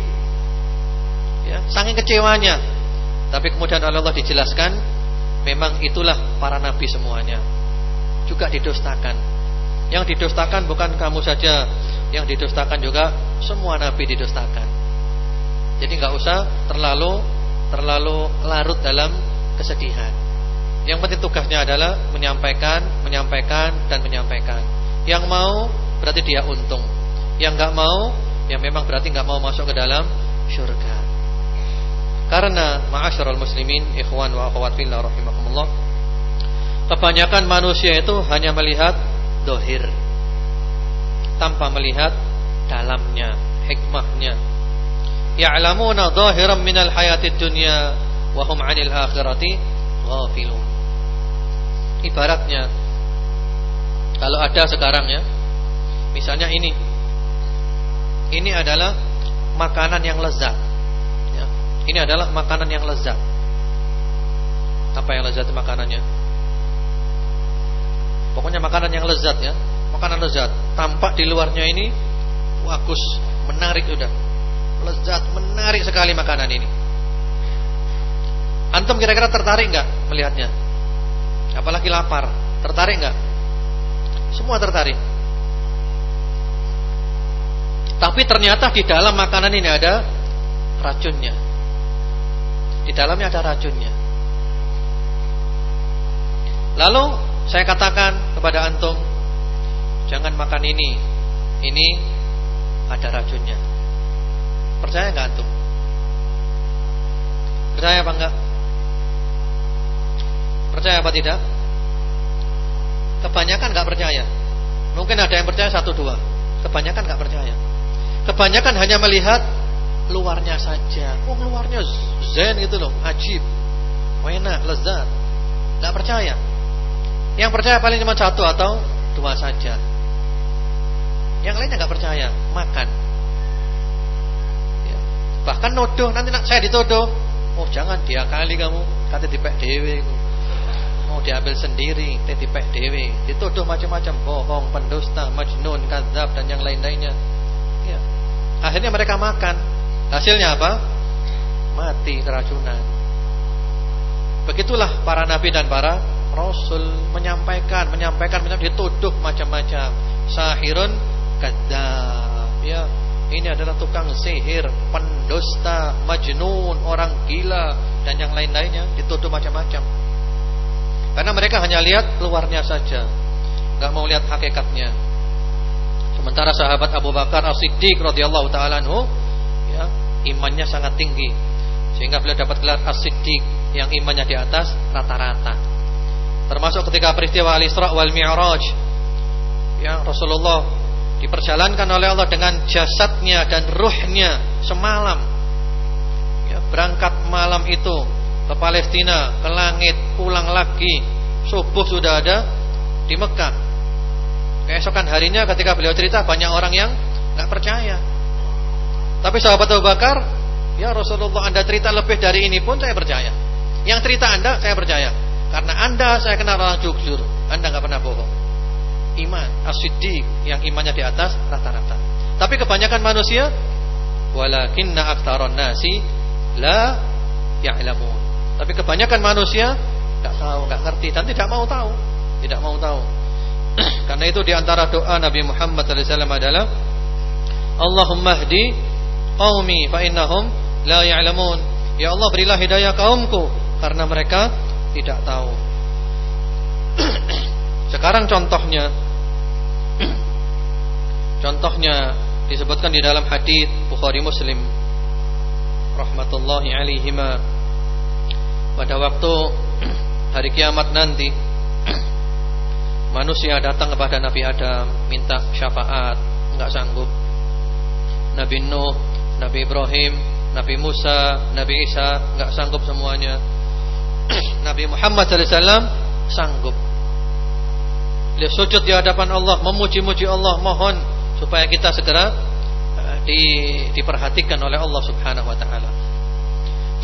Ya, saking kecewanya. Tapi kemudian oleh Allah dijelaskan memang itulah para nabi semuanya. Juga didustakan. Yang didustakan bukan kamu saja, yang didustakan juga semua nabi didustakan. Jadi nggak usah terlalu terlalu larut dalam kesedihan. Yang penting tugasnya adalah menyampaikan, menyampaikan dan menyampaikan. Yang mau berarti dia untung. Yang nggak mau, yang memang berarti nggak mau masuk ke dalam syurga. Karena ma'asyiral muslimin, ikhwan wa akhwat fillah rahimakumullah. Kebanyakan manusia itu hanya melihat dohir tanpa melihat dalamnya, hikmahnya. Ya'lamuna zahiran minal hayatid dunya wa hum 'anil akhirati ghafilun. Ibaratnya kalau ada sekarang ya Misalnya ini Ini adalah Makanan yang lezat ya. Ini adalah makanan yang lezat Apa yang lezat makanannya Pokoknya makanan yang lezat ya Makanan lezat Tampak di luarnya ini Bagus, menarik sudah Lezat, menarik sekali makanan ini Antum kira-kira tertarik nggak melihatnya? Apalagi lapar, tertarik nggak? Semua tertarik. Tapi ternyata di dalam makanan ini ada racunnya. Di dalamnya ada racunnya. Lalu saya katakan kepada antum, jangan makan ini. Ini ada racunnya. Percaya nggak antum? Percaya apa enggak? Percaya apa tidak? Kebanyakan nggak percaya. Mungkin ada yang percaya satu dua. Kebanyakan nggak percaya. Kebanyakan hanya melihat luarnya saja. Oh luarnya zen gitu loh, ajib, enak, lezat. Nggak percaya. Yang percaya paling cuma satu atau dua saja. Yang lainnya nggak percaya, makan. Ya. Bahkan nodoh nanti nak saya ditodoh. Oh jangan dia kali kamu, kata dipek dewe. Mau diambil sendiri, dipek dewe. Dituduh macam-macam, bohong, pendusta, majnun, kadzab dan yang lain-lainnya. Ya. Akhirnya mereka makan. Hasilnya apa? Mati keracunan. Begitulah para nabi dan para rasul menyampaikan, menyampaikan, menyampaikan dituduh macam-macam. Sahirun kadzab. Ya, ini adalah tukang sihir, pendusta, majnun, orang gila dan yang lain-lainnya dituduh macam-macam. Karena mereka hanya lihat luarnya saja, nggak mau lihat hakikatnya. Sementara sahabat Abu Bakar As-Siddiq radhiyallahu taala ya, imannya sangat tinggi sehingga beliau dapat gelar As-Siddiq yang imannya di atas rata-rata. Termasuk ketika peristiwa Al-Isra wal Mi'raj. Ya, Rasulullah diperjalankan oleh Allah dengan jasadnya dan ruhnya semalam. Ya, berangkat malam itu ke Palestina, ke langit, pulang lagi. Subuh sudah ada di Mekah. Keesokan harinya ketika beliau cerita banyak orang yang nggak percaya. Tapi sahabat Abu Bakar, ya Rasulullah Anda cerita lebih dari ini pun saya percaya. Yang cerita Anda saya percaya. Karena Anda saya kenal orang jujur. Anda nggak pernah bohong iman as-siddiq yang imannya di atas rata-rata. Tapi kebanyakan manusia walakinna aktsaron nasi la ya'lamun. Tapi kebanyakan manusia enggak tahu, enggak ngerti dan tidak mau tahu, tidak mau tahu. <clears throat> Karena itu di antara doa Nabi Muhammad SAW adalah Allahumma hdi qaumi fa innahum la ya'lamun. Ya Allah berilah hidayah kaumku karena mereka tidak tahu. <clears throat> Sekarang contohnya <clears throat> Contohnya disebutkan di dalam hadis Bukhari Muslim. Rahmatullahi alaihima. Pada waktu <clears throat> hari kiamat nanti <clears throat> manusia datang kepada Nabi Adam minta syafaat enggak sanggup. Nabi Nuh Nabi Ibrahim Nabi Musa Nabi Isa enggak sanggup semuanya. Nabi Muhammad SAW sanggup Dia sujud di hadapan Allah, memuji-muji Allah, mohon supaya kita segera uh, di, diperhatikan oleh Allah Subhanahu wa taala.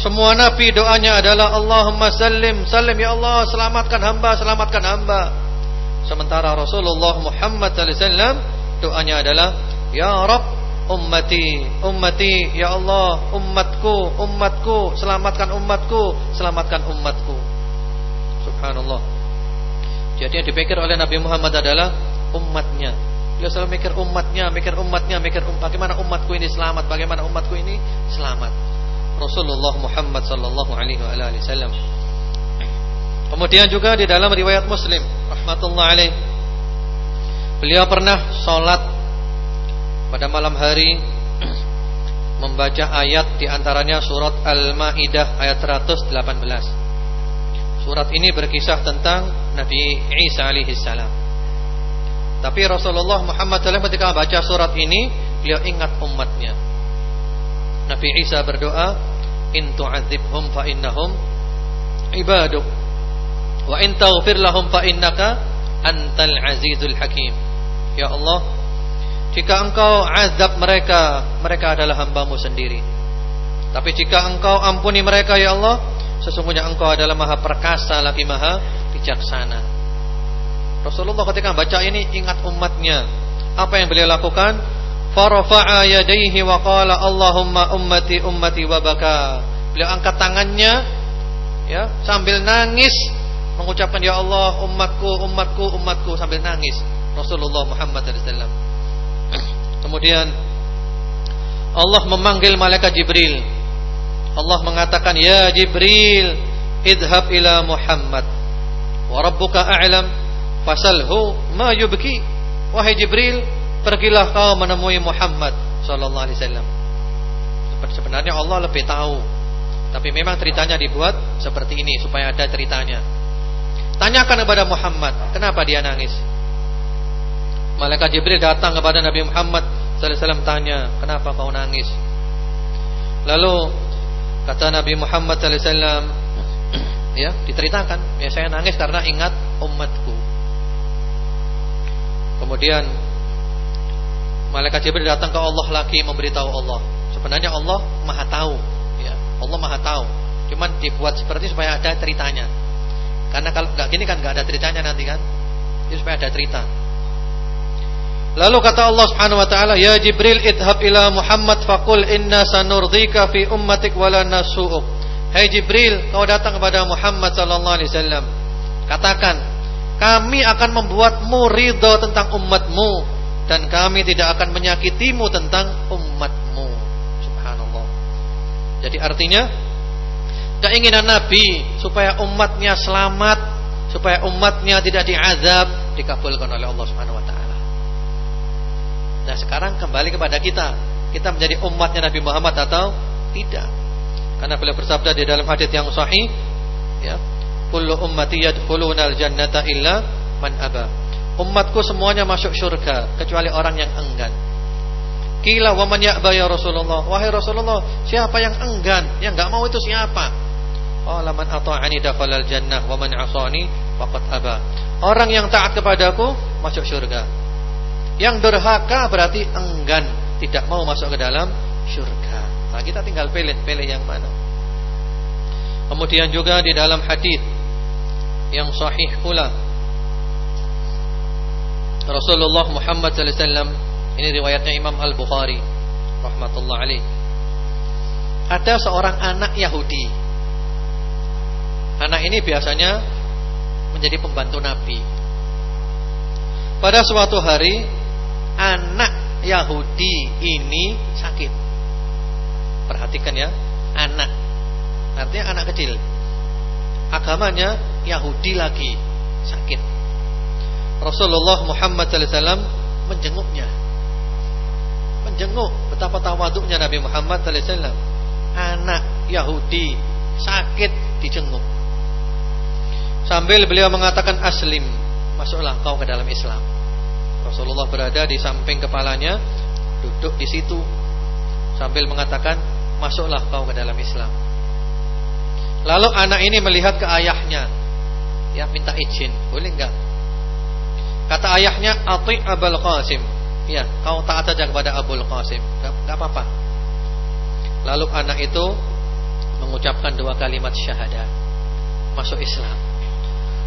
Semua nabi doanya adalah Allahumma sallim, sallim ya Allah, selamatkan hamba, selamatkan hamba. Sementara Rasulullah Muhammad sallallahu alaihi wasallam doanya adalah ya Rabb ummati, ummati ya Allah, umatku, umatku, selamatkan umatku, selamatkan umatku. Subhanallah. Jadi yang dipikir oleh Nabi Muhammad adalah umatnya. Dia selalu mikir umatnya, mikir umatnya, mikir um, bagaimana umatku ini selamat, bagaimana umatku ini selamat. Rasulullah Muhammad sallallahu alaihi wasallam. Kemudian juga di dalam riwayat Muslim rahmatullah alaih beliau pernah salat pada malam hari membaca ayat di antaranya surat Al-Maidah ayat 118. Surat ini berkisah tentang Nabi Isa alaihi salam. Tapi Rasulullah Muhammad SAW ketika baca surat ini, beliau ingat umatnya. Nabi Isa berdoa, "In tu'adzibhum fa innahum ibaduk wa in taghfir lahum fa innaka antal azizul hakim." Ya Allah, jika engkau azab mereka, mereka adalah hambamu sendiri. Tapi jika engkau ampuni mereka ya Allah, Sesungguhnya engkau adalah maha perkasa lagi maha bijaksana. Rasulullah ketika baca ini ingat umatnya. Apa yang beliau lakukan? Farafa'a yadaihi wa qala Allahumma ummati ummati wa baka. Beliau angkat tangannya ya Sambil nangis Mengucapkan ya Allah umatku umatku umatku Sambil nangis Rasulullah Muhammad SAW Kemudian Allah memanggil malaikat Jibril Allah mengatakan ya Jibril idhab ila Muhammad wa rabbuka a'lam fasalhu ma yubki Wahai Jibril, pergilah kau menemui Muhammad sallallahu alaihi wasallam. Sebenarnya Allah lebih tahu. Tapi memang ceritanya dibuat seperti ini supaya ada ceritanya. Tanyakan kepada Muhammad, kenapa dia nangis? Malaikat Jibril datang kepada Nabi Muhammad sallallahu alaihi wasallam tanya, "Kenapa kau nangis?" Lalu kata Nabi Muhammad wasallam, ya, diceritakan, ya saya nangis karena ingat umatku. Kemudian malaikat Jibril datang ke Allah lagi memberitahu Allah. Sebenarnya Allah Maha tahu, ya. Allah Maha tahu. Cuman dibuat seperti supaya ada ceritanya. Karena kalau nggak gini kan nggak ada ceritanya nanti kan. Jadi supaya ada cerita. Lalu kata Allah Subhanahu wa taala, "Ya Jibril, idhab ila Muhammad faqul inna sanurdika fi ummatik wala nasu'uk." Hai Jibril, kau datang kepada Muhammad sallallahu alaihi wasallam. Katakan, kami akan membuatmu ridho tentang umatmu dan kami tidak akan menyakitimu tentang umatmu. Subhanallah. Jadi artinya keinginan Nabi supaya umatnya selamat, supaya umatnya tidak diazab, dikabulkan oleh Allah Subhanahu wa taala. Nah, sekarang kembali kepada kita. Kita menjadi umatnya Nabi Muhammad atau tidak? Karena beliau bersabda di dalam hadis yang sahih, ya, kullu ummati yadkhuluna al-jannata illa man aba. Umatku semuanya masuk surga kecuali orang yang enggan. Kila wa man ya'ba ya Rasulullah. Wahai Rasulullah, siapa yang enggan? Yang enggak mau itu siapa? Qala man ata'ani dakhalal jannah wa man 'asani faqad aba. Orang yang taat kepadaku masuk surga. Yang durhaka berarti enggan, tidak mau masuk ke dalam surga. Nah, kita tinggal pilih, pilih yang mana. Kemudian juga di dalam hadis yang sahih pula Rasulullah Muhammad wasallam ini riwayatnya Imam Al-Bukhari rahmatullah alaih. Ada seorang anak Yahudi. Anak ini biasanya menjadi pembantu Nabi. Pada suatu hari anak Yahudi ini sakit. Perhatikan ya, anak. Artinya anak kecil. Agamanya Yahudi lagi sakit. Rasulullah Muhammad SAW menjenguknya. Menjenguk betapa tawaduknya Nabi Muhammad SAW. Anak Yahudi sakit dijenguk. Sambil beliau mengatakan aslim, masuklah kau ke dalam Islam. Rasulullah berada di samping kepalanya, duduk di situ sambil mengatakan, masuklah kau ke dalam Islam. Lalu anak ini melihat ke ayahnya, ya minta izin, boleh enggak? Kata ayahnya, Ati Abul Qasim. Ya, kau taat saja kepada Abul Qasim. Enggak apa-apa. Lalu anak itu mengucapkan dua kalimat syahadat. Masuk Islam.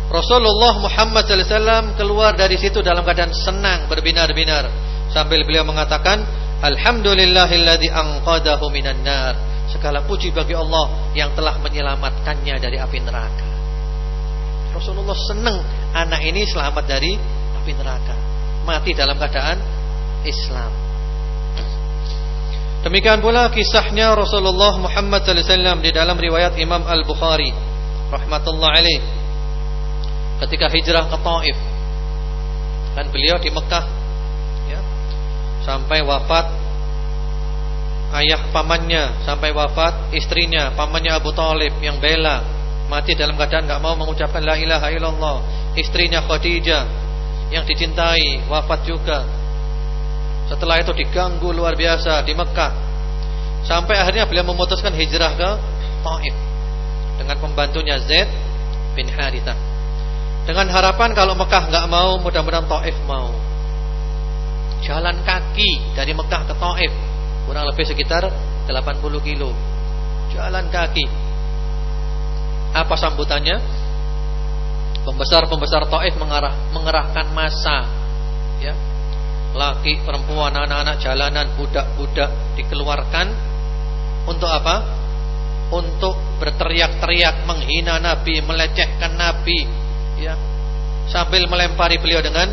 Rasulullah Muhammad SAW keluar dari situ dalam keadaan senang berbinar-binar sambil beliau mengatakan Alhamdulillahilladzi anqadahu minan nar. Segala puji bagi Allah yang telah menyelamatkannya dari api neraka. Rasulullah senang anak ini selamat dari api neraka. Mati dalam keadaan Islam. Demikian pula kisahnya Rasulullah Muhammad SAW di dalam riwayat Imam Al-Bukhari rahmatullah alaih ketika hijrah ke Taif. Kan beliau di Mekah ya, sampai wafat ayah pamannya, sampai wafat istrinya, pamannya Abu Talib yang bela mati dalam keadaan nggak mau mengucapkan la ilaha illallah. Istrinya Khadijah yang dicintai wafat juga. Setelah itu diganggu luar biasa di Mekah. Sampai akhirnya beliau memutuskan hijrah ke Taif dengan pembantunya Zaid bin Harithah. Dengan harapan kalau Mekah nggak mau, mudah-mudahan Taif mau. Jalan kaki dari Mekah ke Taif kurang lebih sekitar 80 kilo. Jalan kaki. Apa sambutannya? Pembesar-pembesar Taif mengarah mengerahkan masa ya. Laki, perempuan, anak-anak jalanan, budak-budak dikeluarkan untuk apa? Untuk berteriak-teriak menghina Nabi, melecehkan Nabi, ya. Sambil melempari beliau dengan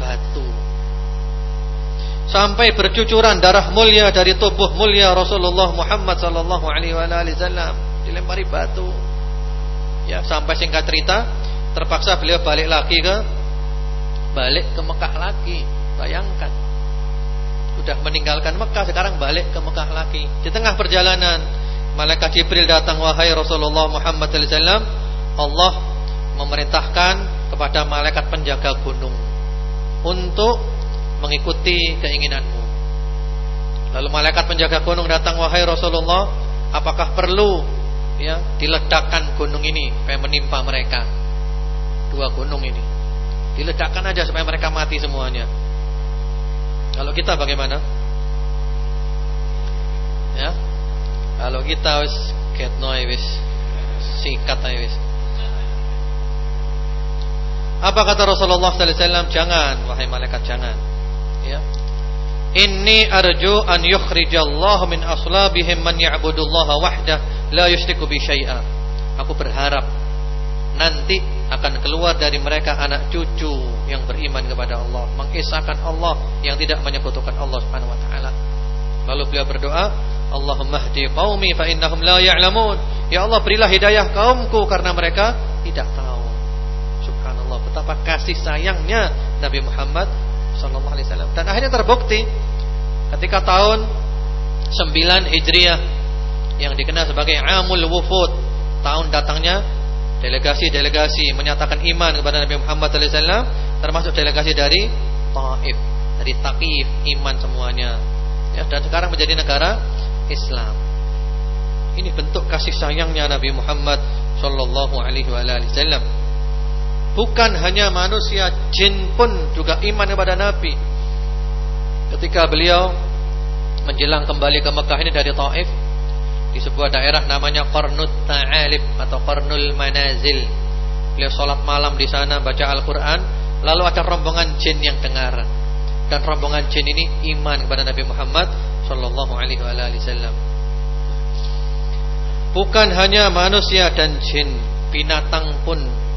batu. Sampai bercucuran darah mulia dari tubuh mulia Rasulullah Muhammad sallallahu alaihi wasallam dilempari batu. Ya, sampai singkat cerita terpaksa beliau balik lagi ke balik ke Mekah lagi Bayangkan. Sudah meninggalkan Mekah sekarang balik ke Mekah lagi. Di tengah perjalanan malaikat Jibril datang wahai Rasulullah Muhammad sallallahu alaihi wasallam, Allah memerintahkan kepada malaikat penjaga gunung untuk mengikuti keinginanmu. Lalu malaikat penjaga gunung datang wahai Rasulullah, apakah perlu ya diledakkan gunung ini supaya menimpa mereka? Dua gunung ini. Diledakkan aja supaya mereka mati semuanya. Kalau kita bagaimana? Ya. Kalau kita wis get noy wis sikat. Apa kata Rasulullah sallallahu alaihi wasallam? Jangan wahai malaikat jangan. Ya. Inni arju an yukhrijallahu min aslabihim man ya'budullaha wahdah la yusyriku bi syai'a. Aku berharap nanti akan keluar dari mereka anak cucu yang beriman kepada Allah, mengisahkan Allah yang tidak menyekutukan Allah Subhanahu wa taala. Lalu beliau berdoa, Allahumma hdi qaumi fa innahum la ya'lamun. Ya Allah, berilah hidayah kaumku karena mereka tidak tahu. Subhanallah, betapa kasih sayangnya Nabi Muhammad sallallahu alaihi wasallam. Dan akhirnya terbukti ketika tahun 9 Hijriah yang dikenal sebagai Amul Wufud, tahun datangnya delegasi-delegasi menyatakan iman kepada Nabi Muhammad SAW termasuk delegasi dari Taif, dari Taqif, iman semuanya. Ya, dan sekarang menjadi negara Islam. Ini bentuk kasih sayangnya Nabi Muhammad sallallahu alaihi wasallam. Bukan hanya manusia, jin pun juga iman kepada Nabi. Ketika beliau menjelang kembali ke Mekah ini dari Taif, di sebuah daerah namanya Qarnut Ta'alib atau Qarnul Manazil. Beliau sholat malam di sana baca Al-Quran, lalu ada rombongan jin yang dengar. Dan rombongan jin ini iman kepada Nabi Muhammad Sallallahu Alaihi Wasallam. Bukan hanya manusia dan jin, binatang pun.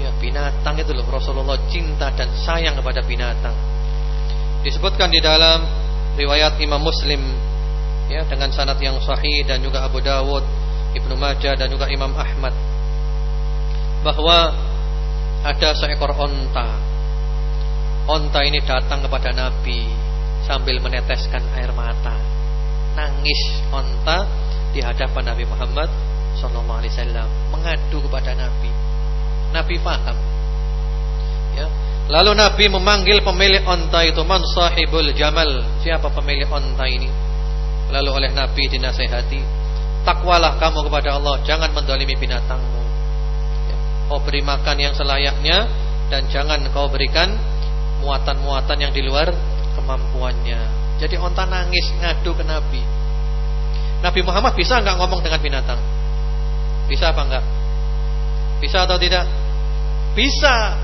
Ya binatang itu loh Rasulullah cinta dan sayang kepada binatang. Disebutkan di dalam riwayat Imam Muslim ya dengan sanad yang sahih dan juga Abu Dawud, Ibnu Majah dan juga Imam Ahmad bahwa ada seekor onta. Onta ini datang kepada Nabi sambil meneteskan air mata. Nangis onta di hadapan Nabi Muhammad sallallahu alaihi wasallam mengadu kepada Nabi. Nabi paham. Ya. Lalu Nabi memanggil pemilik onta itu man sahibul jamal. Siapa pemilik onta ini? Lalu oleh Nabi dinasehati Takwalah kamu kepada Allah Jangan mendolimi binatangmu ya. Kau beri makan yang selayaknya Dan jangan kau berikan Muatan-muatan yang di luar Kemampuannya Jadi onta nangis ngadu ke Nabi Nabi Muhammad bisa nggak ngomong dengan binatang Bisa apa enggak Bisa atau tidak Bisa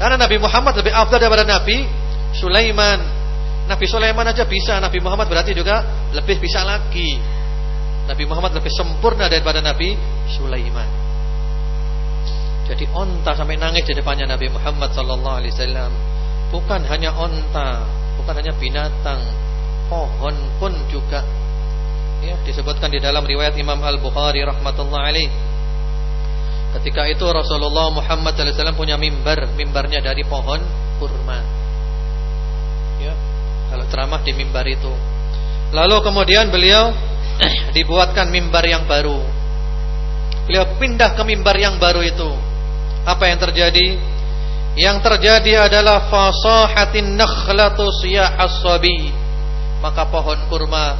Karena Nabi Muhammad lebih afdal daripada Nabi Sulaiman Nabi Sulaiman aja bisa, Nabi Muhammad berarti juga lebih bisa lagi. Nabi Muhammad lebih sempurna daripada Nabi Sulaiman. Jadi onta sampai nangis di depannya Nabi Muhammad sallallahu alaihi wasallam. Bukan hanya onta, bukan hanya binatang, pohon pun juga ya disebutkan di dalam riwayat Imam Al-Bukhari rahmatullah alaih. Ketika itu Rasulullah Muhammad wasallam punya mimbar, mimbarnya dari pohon kurma. Ya, kalau ceramah di mimbar itu. Lalu kemudian beliau <clears throat> dibuatkan mimbar yang baru. Beliau pindah ke mimbar yang baru itu. Apa yang terjadi? Yang terjadi adalah fasahatin nakhlatu siyahas sabi. Maka pohon kurma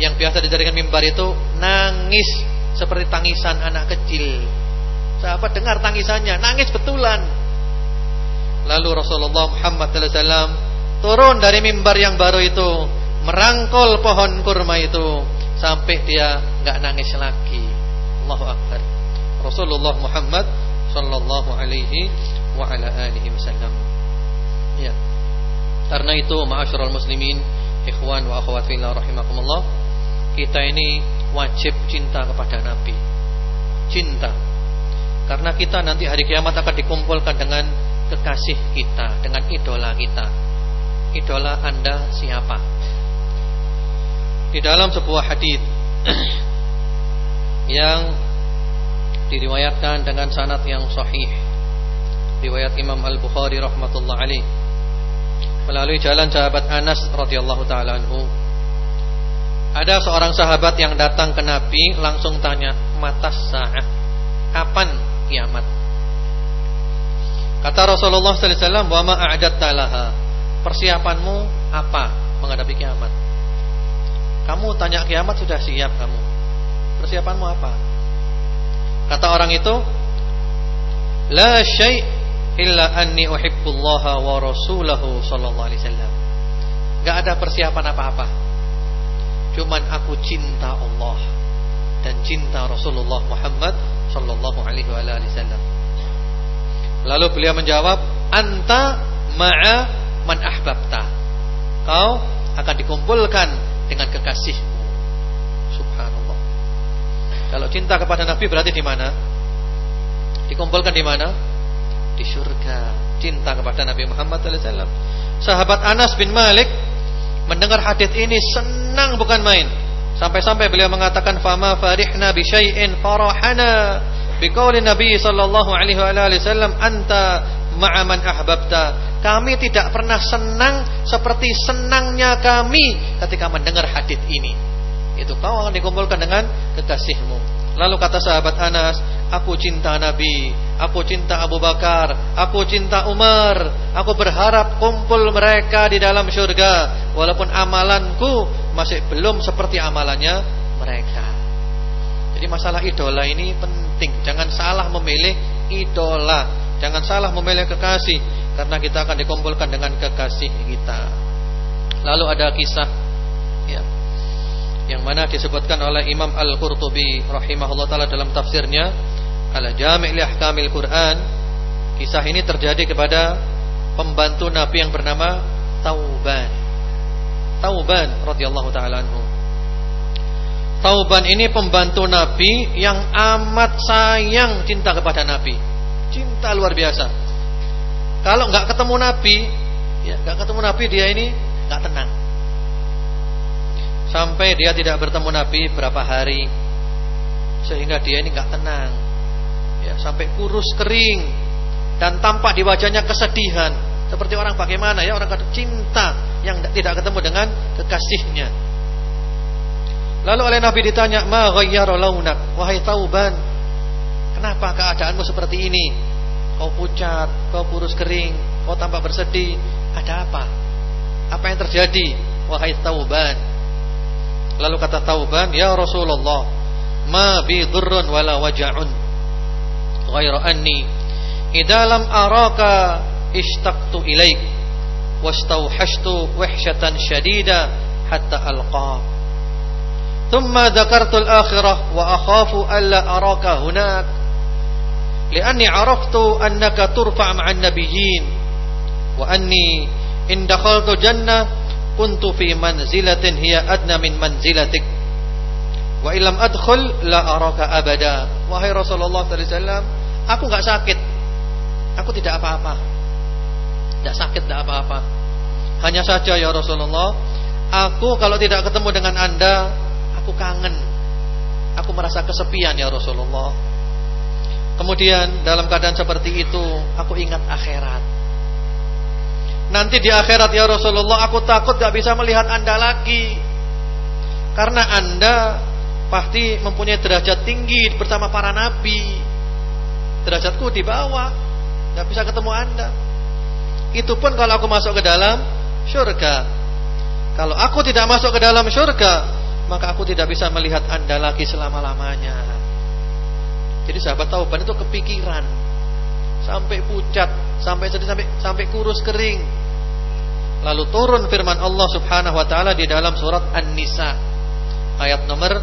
yang biasa dijadikan mimbar itu nangis seperti tangisan anak kecil. Sahabat dengar tangisannya, nangis betulan. Lalu Rasulullah Muhammad wasallam turun dari mimbar yang baru itu, merangkul pohon kurma itu sampai dia nggak nangis lagi. Allahu akbar. Rasulullah Muhammad sallallahu alaihi wa ala alihi wasallam. Ya. Karena itu ma'asyiral muslimin, ikhwan wa akhwat fillah rahimakumullah, kita ini wajib cinta kepada Nabi. Cinta. Karena kita nanti hari kiamat akan dikumpulkan dengan kekasih kita, dengan idola kita idola Anda siapa? Di dalam sebuah hadis <clears throat> yang diriwayatkan dengan sanad yang sahih riwayat Imam Al-Bukhari rahmatullah alaih melalui jalan sahabat Anas radhiyallahu taala anhu. Ada seorang sahabat yang datang ke Nabi langsung tanya, "Mata saat? Kapan kiamat?" Kata Rasulullah sallallahu alaihi wasallam, "Wa ma a'datta laha?" Persiapanmu apa menghadapi kiamat? Kamu tanya kiamat sudah siap kamu. Persiapanmu apa? Kata orang itu, "La syai' illa anni uhibbullaha wa rasulahu sallallahu alaihi wasallam." Enggak ada persiapan apa-apa. Cuman aku cinta Allah dan cinta Rasulullah Muhammad sallallahu alaihi wasallam. Lalu beliau menjawab, "Anta ma'a man ahbabta." Kau akan dikumpulkan dengan kekasihmu. Subhanallah. Kalau cinta kepada Nabi berarti di mana? Dikumpulkan di mana? Di surga. Cinta kepada Nabi Muhammad SAW. Sahabat Anas bin Malik mendengar hadis ini senang bukan main. Sampai-sampai beliau mengatakan fama farihna bi syai'in farahana biqauli Nabi sallallahu alaihi wasallam anta ma'a man ahbabta. Kami tidak pernah senang seperti senangnya kami ketika mendengar hadis ini. Itu kau akan dikumpulkan dengan kekasihmu. Lalu kata sahabat Anas, aku cinta Nabi, aku cinta Abu Bakar, aku cinta Umar, aku berharap kumpul mereka di dalam surga, walaupun amalanku masih belum seperti amalannya mereka. Jadi masalah idola ini penting, jangan salah memilih idola, jangan salah memilih kekasih, karena kita akan dikumpulkan dengan kekasih kita. Lalu ada kisah, ya, yang mana disebutkan oleh Imam Al-Qurtubi rahimahullah taala dalam tafsirnya Al-Jami' li Ahkamil Quran. Kisah ini terjadi kepada pembantu Nabi yang bernama Tauban. Tauban radhiyallahu taala anhu. Tauban ini pembantu Nabi yang amat sayang cinta kepada Nabi. Cinta luar biasa. Kalau nggak ketemu Nabi, ya nggak ketemu Nabi dia ini nggak tenang sampai dia tidak bertemu Nabi berapa hari sehingga dia ini nggak tenang. Ya sampai kurus kering dan tampak di wajahnya kesedihan. Seperti orang bagaimana ya orang cinta yang tidak ketemu dengan kekasihnya. Lalu oleh Nabi ditanya ma ghayyara launak? Wahai tauban kenapa keadaanmu seperti ini? Kau pucat kau kurus kering kau tampak bersedih. Ada apa? Apa yang terjadi wahai tauban Lalu kata Tauban, "Ya Rasulullah, ma bi dhurrun wala waja'un ghairu anni idza lam araka ishtaqtu ilaik wastauhashtu wahsyatan shadida hatta alqa." ثم ذكرت الآخرة وأخاف ألا أراك هناك لأني عرفت أنك ترفع مع النبيين وأني إن دخلت جنة kuntu fi manzilatin hiya adna min manzilatik. Wa illam adkhul la araka abada. Wahai Rasulullah sallallahu alaihi wasallam aku enggak sakit. Aku tidak apa-apa. Tidak sakit tidak apa-apa. Hanya saja ya Rasulullah aku kalau tidak ketemu dengan Anda aku kangen. Aku merasa kesepian ya Rasulullah. Kemudian dalam keadaan seperti itu aku ingat akhirat Nanti di akhirat ya Rasulullah aku takut gak bisa melihat anda lagi. Karena anda pasti mempunyai derajat tinggi bersama para nabi. Derajatku di bawah Gak bisa ketemu anda. Itu pun kalau aku masuk ke dalam syurga. Kalau aku tidak masuk ke dalam syurga Maka aku tidak bisa melihat anda lagi selama-lamanya. Jadi sahabat tauban itu kepikiran. Sampai pucat Sampai sedih sampai, sampai kurus kering Lalu turun firman Allah Subhanahu wa taala di dalam surat An-Nisa ayat nomor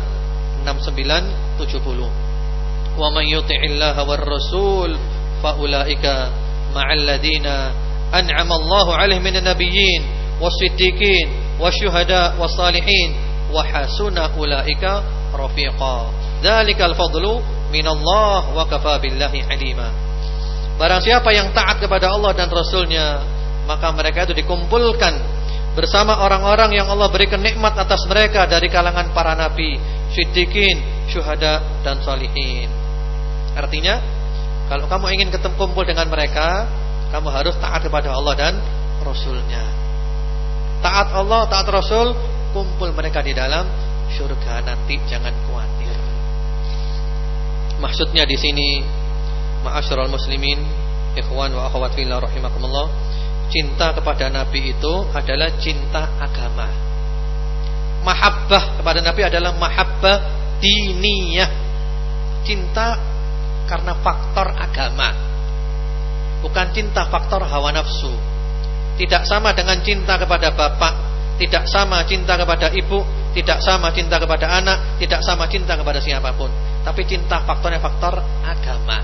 6970. Wa may yuti'illaha war rasul fa ulaika ma'al ladina an'ama Allahu 'alaihim minan nabiyyin was-siddiqin wasyuhada was-salihin wa hasuna ulaika rafiqa. Dzalikal fadlu minallah wa kafa billahi alima. Barang siapa yang taat kepada Allah dan Rasulnya maka mereka itu dikumpulkan bersama orang-orang yang Allah berikan nikmat atas mereka dari kalangan para nabi, siddiqin, syuhada dan salihin. Artinya, kalau kamu ingin ketemu kumpul dengan mereka, kamu harus taat kepada Allah dan Rasulnya. taat Allah, taat Rasul, kumpul mereka di dalam surga nanti jangan khawatir. Maksudnya di sini ma'asyiral muslimin, ikhwan wa akhwat fillah rahimakumullah, cinta kepada nabi itu adalah cinta agama. Mahabbah kepada nabi adalah mahabbah diniyah. Cinta karena faktor agama. Bukan cinta faktor hawa nafsu. Tidak sama dengan cinta kepada bapak, tidak sama cinta kepada ibu, tidak sama cinta kepada anak, tidak sama cinta kepada siapa pun. Tapi cinta faktornya faktor agama.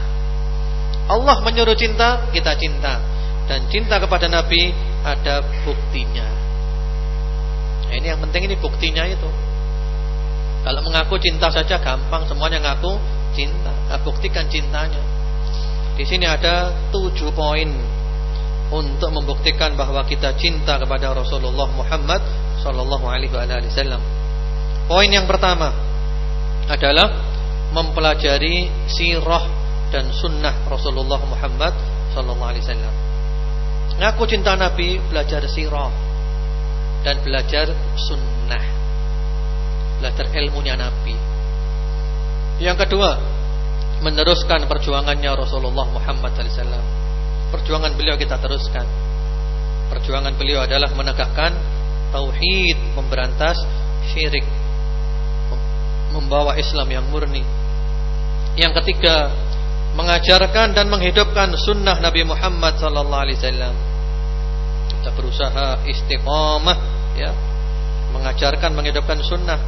Allah menyuruh cinta, kita cinta. Dan cinta kepada Nabi ada buktinya. Nah, ini yang penting ini buktinya itu. Kalau mengaku cinta saja gampang, semuanya ngaku cinta. Nah, buktikan cintanya. Di sini ada tujuh poin untuk membuktikan bahwa kita cinta kepada Rasulullah Muhammad sallallahu alaihi wasallam. Poin yang pertama adalah mempelajari sirah dan sunnah Rasulullah Muhammad sallallahu alaihi wasallam. Ngaku cinta Nabi, belajar sirah dan belajar sunnah. Belajar ilmunya Nabi. Yang kedua, meneruskan perjuangannya Rasulullah Muhammad wasallam perjuangan beliau kita teruskan. Perjuangan beliau adalah menegakkan tauhid, memberantas syirik, membawa Islam yang murni. Yang ketiga, mengajarkan dan menghidupkan sunnah Nabi Muhammad sallallahu alaihi wasallam. Kita berusaha istiqamah ya, mengajarkan menghidupkan sunnah.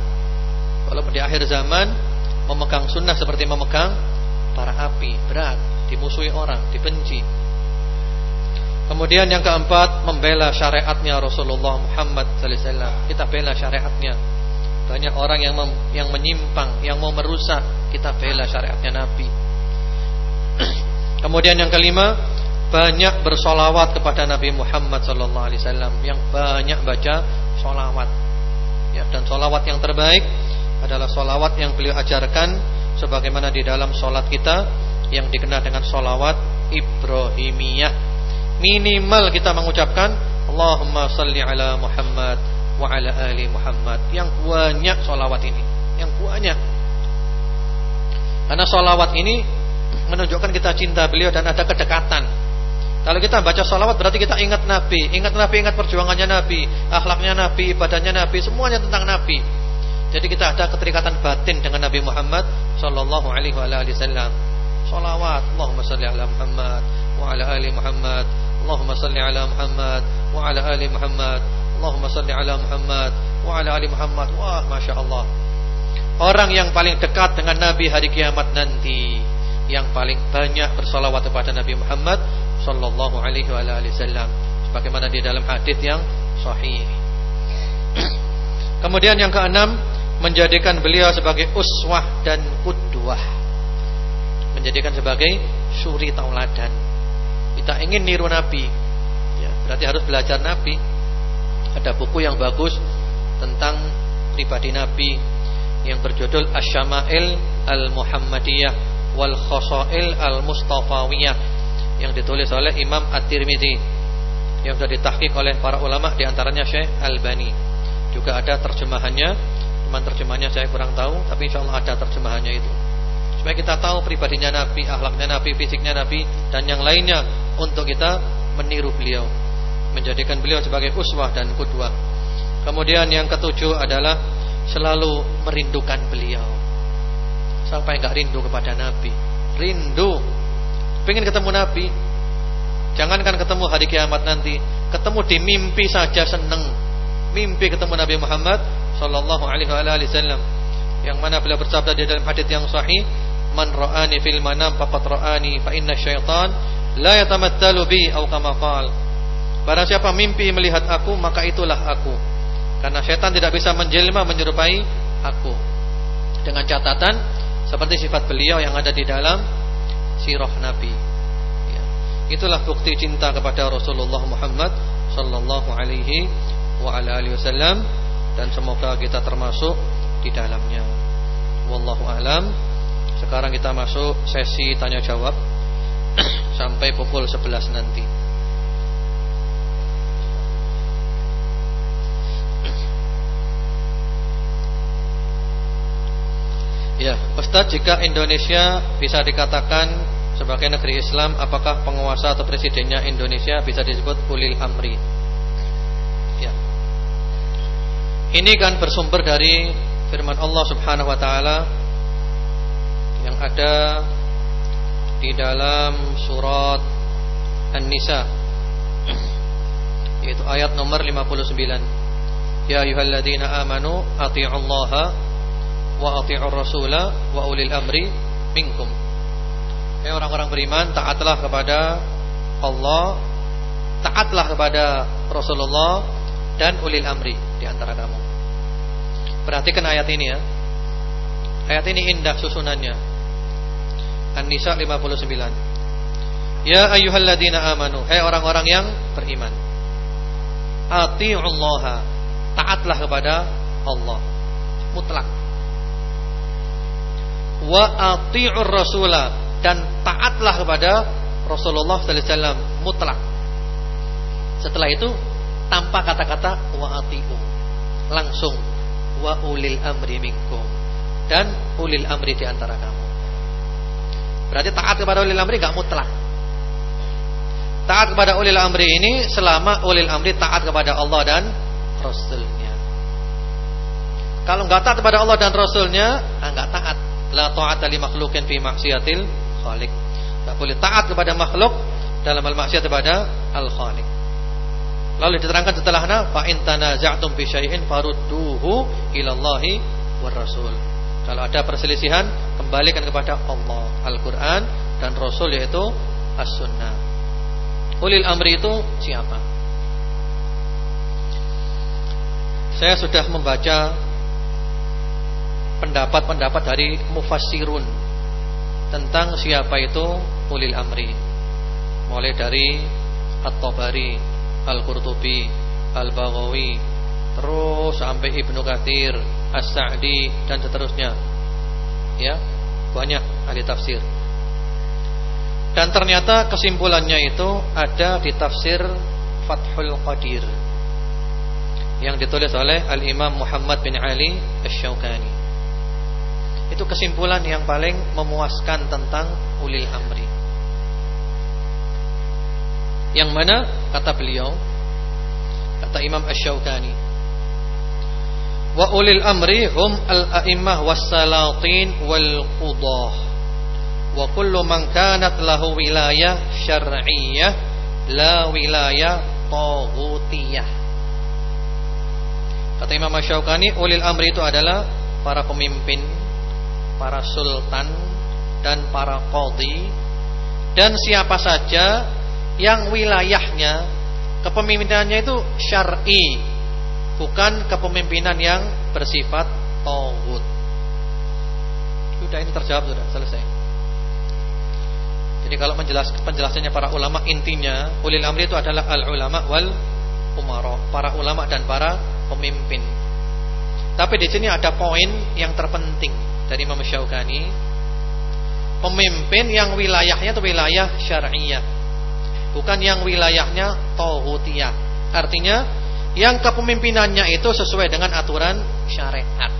Walaupun di akhir zaman memegang sunnah seperti memegang para api, berat, dimusuhi orang, dibenci. Kemudian yang keempat membela syariatnya Rasulullah Muhammad sallallahu alaihi wasallam. Kita bela syariatnya. Banyak orang yang yang menyimpang, yang mau merusak, kita bela syariatnya Nabi. Kemudian yang kelima, banyak bersolawat kepada Nabi Muhammad wasallam, yang banyak baca solawat. Ya, dan solawat yang terbaik adalah solawat yang beliau ajarkan sebagaimana di dalam solat kita yang dikenal dengan solawat Ibrahimiyah. Minimal kita mengucapkan Allahumma salli ala Muhammad wa ala ali Muhammad. Yang banyak solawat ini. Yang banyak. Karena solawat ini menunjukkan kita cinta beliau dan ada kedekatan. Kalau kita baca solawat berarti kita ingat Nabi. Ingat Nabi, ingat perjuangannya Nabi akhlaknya Nabi, ibadahnya Nabi semuanya tentang Nabi. Jadi kita ada keterikatan batin dengan Nabi Muhammad Sallallahu alaihi wasallam. Salawat Allahumma salli ala Muhammad Wa ala ali Muhammad. Allahumma salli ala Muhammad wa ala ali Muhammad. Allahumma salli ala Muhammad wa ala ali Muhammad. Wah Masya Allah. Orang yang paling dekat dengan Nabi hari kiamat nanti yang paling banyak bersalawat kepada Nabi Muhammad sallallahu alaihi wasallam. Sebagaimana di dalam hadis yang sahih. Kemudian yang keenam menjadikan beliau sebagai uswah dan kudwah menjadikan sebagai suri tauladan. Kita ingin niru Nabi. Ya, Berarti harus belajar Nabi. Ada buku yang bagus Tentang pribadi Nabi Yang berjudul Asyama'il Al-Muhammadiyah Wal Khosail Al-Mustafawiyah Yang ditulis oleh Imam At-Tirmidhi Yang sudah ditahkik oleh para ulama Di antaranya Syekh Al-Bani Juga ada terjemahannya Cuman terjemahannya saya kurang tahu Tapi insya Allah ada terjemahannya itu supaya kita tahu pribadinya Nabi, akhlaknya Nabi, fisiknya Nabi dan yang lainnya untuk kita meniru beliau, menjadikan beliau sebagai uswah dan kudwah. Kemudian yang ketujuh adalah selalu merindukan beliau. Siapa yang enggak rindu kepada Nabi? Rindu. Pengen ketemu Nabi. Jangankan ketemu hari kiamat nanti, ketemu di mimpi saja seneng. Mimpi ketemu Nabi Muhammad sallallahu alaihi. Yang mana beliau bersabda di dalam hadis yang sahih, man ra'ani fil manam faqad ra'ani fa inna syaitan la yatamattalu bi atau kama barang siapa mimpi melihat aku maka itulah aku karena syaitan tidak bisa menjelma menyerupai aku dengan catatan seperti sifat beliau yang ada di dalam sirah nabi ya. itulah bukti cinta kepada Rasulullah Muhammad sallallahu alaihi wa wasallam dan semoga kita termasuk di dalamnya wallahu alam sekarang kita masuk sesi tanya jawab <clears throat> sampai pukul 11 nanti. Ya, Ustaz, jika Indonesia bisa dikatakan sebagai negeri Islam, apakah penguasa atau presidennya Indonesia bisa disebut ulil amri? Ya. Ini kan bersumber dari firman Allah Subhanahu wa taala yang ada di dalam surat An-Nisa yaitu ayat nomor 59. Ya ayyuhalladzina amanu atti'ullaha wa ati'ur rasula wa ulil amri minkum. Hai orang-orang beriman, taatlah kepada Allah, taatlah kepada Rasulullah dan ulil amri di antara kamu. Perhatikan ayat ini ya. Ayat ini indah susunannya. An-Nisa 59. Ya ayyuhalladzina amanu, hai orang-orang yang beriman. Ati'ullaha, taatlah kepada Allah. Mutlak wa ati'ur rasula dan taatlah kepada Rasulullah sallallahu alaihi wasallam mutlak. Setelah itu tanpa kata-kata wa ati'u. Langsung wa ulil amri minkum dan ulil amri di antara kamu. Berarti taat kepada ulil amri gak mutlak. Taat kepada ulil amri ini selama ulil amri taat kepada Allah dan Rasulnya. Kalau nggak taat kepada Allah dan Rasulnya, ah, nggak taat la ta'ata li makhluqin fi maksiatil khaliq. Tak boleh taat kepada makhluk dalam hal maksiat kepada al-khaliq. Lalu diterangkan setelahnya fa in tanaza'tum fi syai'in farudduhu ila Allahi war rasul. Kalau ada perselisihan, kembalikan kepada Allah, Al-Qur'an dan Rasul yaitu As-Sunnah. Ulil amri itu siapa? Saya sudah membaca pendapat-pendapat dari mufassirun tentang siapa itu ulil amri. Mulai dari At-Tabari, Al-Qurtubi, Al-Baghawi, terus sampai Ibnu Katsir, As-Sa'di dan seterusnya. Ya, banyak ahli tafsir. Dan ternyata kesimpulannya itu ada di tafsir Fathul Qadir yang ditulis oleh Al-Imam Muhammad bin Ali Asy-Syaukani. Itu kesimpulan yang paling memuaskan tentang ulil amri. Yang mana kata beliau kata Imam Asy-Syaukani wa ulil amri hum al-a'immah was-salatin wal qudah wa kullu man kanat lahu wilayah syar'iyyah la wilayah taghutiyah Kata Imam Asy-Syaukani ulil amri itu adalah para pemimpin para sultan dan para qadhi dan siapa saja yang wilayahnya kepemimpinannya itu syar'i bukan kepemimpinan yang bersifat tauhid. Sudah ini terjawab sudah selesai. Jadi kalau menjelaskan penjelasannya para ulama intinya ulil amri itu adalah al ulama wal umara, para ulama dan para pemimpin. Tapi di sini ada poin yang terpenting dari Imam Syaukani. Pemimpin yang wilayahnya itu wilayah syar'iyah. Bukan yang wilayahnya tauhutiyah artinya yang kepemimpinannya itu sesuai dengan aturan syariat.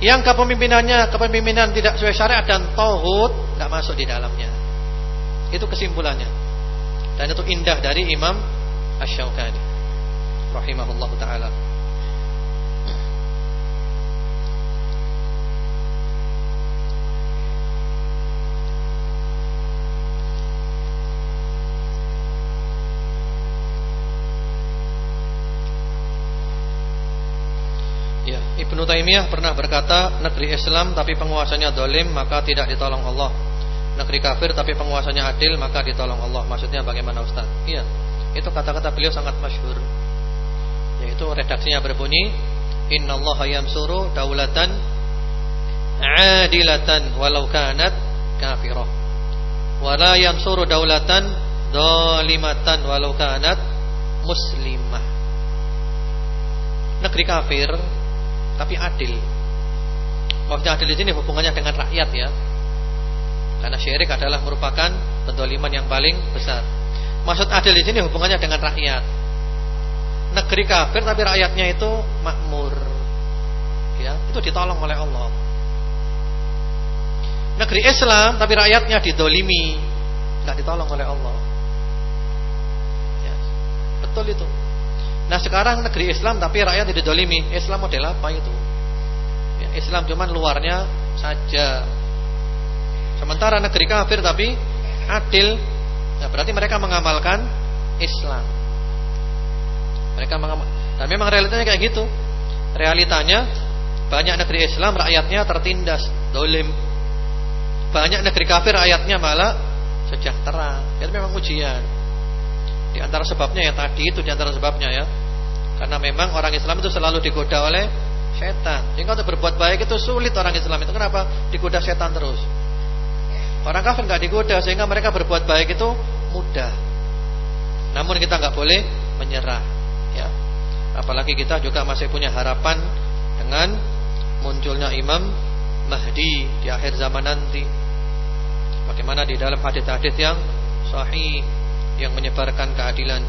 Yang kepemimpinannya kepemimpinan tidak sesuai syariat dan tauhid tidak masuk di dalamnya. Itu kesimpulannya. Dan itu indah dari Imam Asy-Syaukani rahimahullahu taala Ibnu Taimiyah pernah berkata, negeri Islam tapi penguasanya dolim maka tidak ditolong Allah. Negeri kafir tapi penguasanya adil maka ditolong Allah. Maksudnya bagaimana Ustaz? Iya, itu kata-kata beliau sangat masyhur. Yaitu redaksinya berbunyi, Inna Allah yamsuru daulatan adilatan walau kanat kafirah. Wala yamsuru daulatan dolimatan walau kanat muslimah. Negeri kafir tapi adil. Maksudnya adil di sini hubungannya dengan rakyat ya. Karena syirik adalah merupakan pendoliman yang paling besar. Maksud adil di sini hubungannya dengan rakyat. Negeri kafir tapi rakyatnya itu makmur. ya itu ditolong oleh Allah. Negeri Islam tapi rakyatnya didolimi, nggak ditolong oleh Allah. Ya, betul itu. Nah sekarang negeri Islam tapi rakyat tidak dolimi. Islam model apa itu? Ya, Islam cuman luarnya saja. Sementara negeri kafir tapi adil. Nah, berarti mereka mengamalkan Islam. Mereka mengamal. Dan memang realitanya kayak gitu. Realitanya banyak negeri Islam rakyatnya tertindas, dolim. Banyak negeri kafir rakyatnya malah sejahtera. Itu memang ujian. Di antara sebabnya ya tadi itu di antara sebabnya ya. Karena memang orang Islam itu selalu digoda oleh setan. Sehingga untuk berbuat baik itu sulit orang Islam itu. Kenapa? Digoda setan terus. Orang kafir nggak digoda sehingga mereka berbuat baik itu mudah. Namun kita nggak boleh menyerah, ya. Apalagi kita juga masih punya harapan dengan munculnya Imam Mahdi di akhir zaman nanti. Bagaimana di dalam hadis-hadis yang sahih yang menyebarkan keadilan.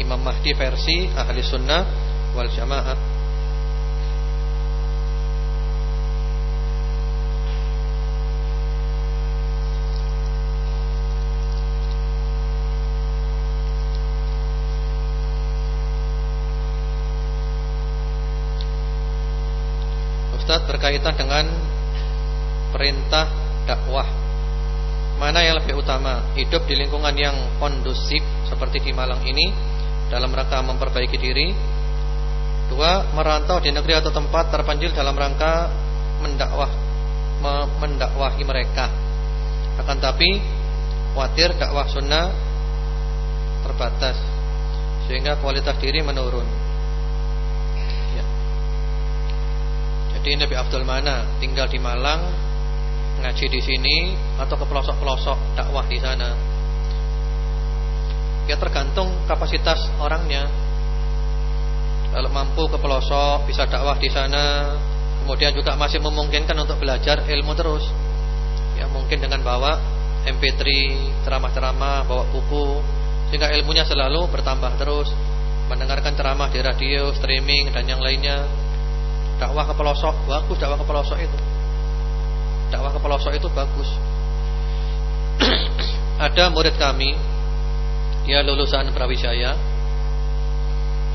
Imam Mahdi versi ahli sunnah wal jamaah. Ustaz berkaitan dengan perintah dakwah Mana yang lebih utama Hidup di lingkungan yang kondusif Seperti di Malang ini Dalam rangka memperbaiki diri Dua, merantau di negeri atau tempat terpencil dalam rangka mendakwah mendakwahi mereka. Akan tapi khawatir dakwah sunnah terbatas sehingga kualitas diri menurun. Ya. Jadi Nabi Abdul mana tinggal di Malang ngaji di sini atau ke pelosok-pelosok dakwah di sana. Ya tergantung kapasitas orangnya. Kalau mampu ke pelosok bisa dakwah di sana, kemudian juga masih memungkinkan untuk belajar ilmu terus. Ya mungkin dengan bawa MP3, ceramah-ceramah, bawa buku sehingga ilmunya selalu bertambah terus. Mendengarkan ceramah di radio, streaming dan yang lainnya. Dakwah ke pelosok, bagus dakwah ke pelosok itu dakwah ke pelosok itu bagus. <clears throat> Ada murid kami, dia lulusan Brawijaya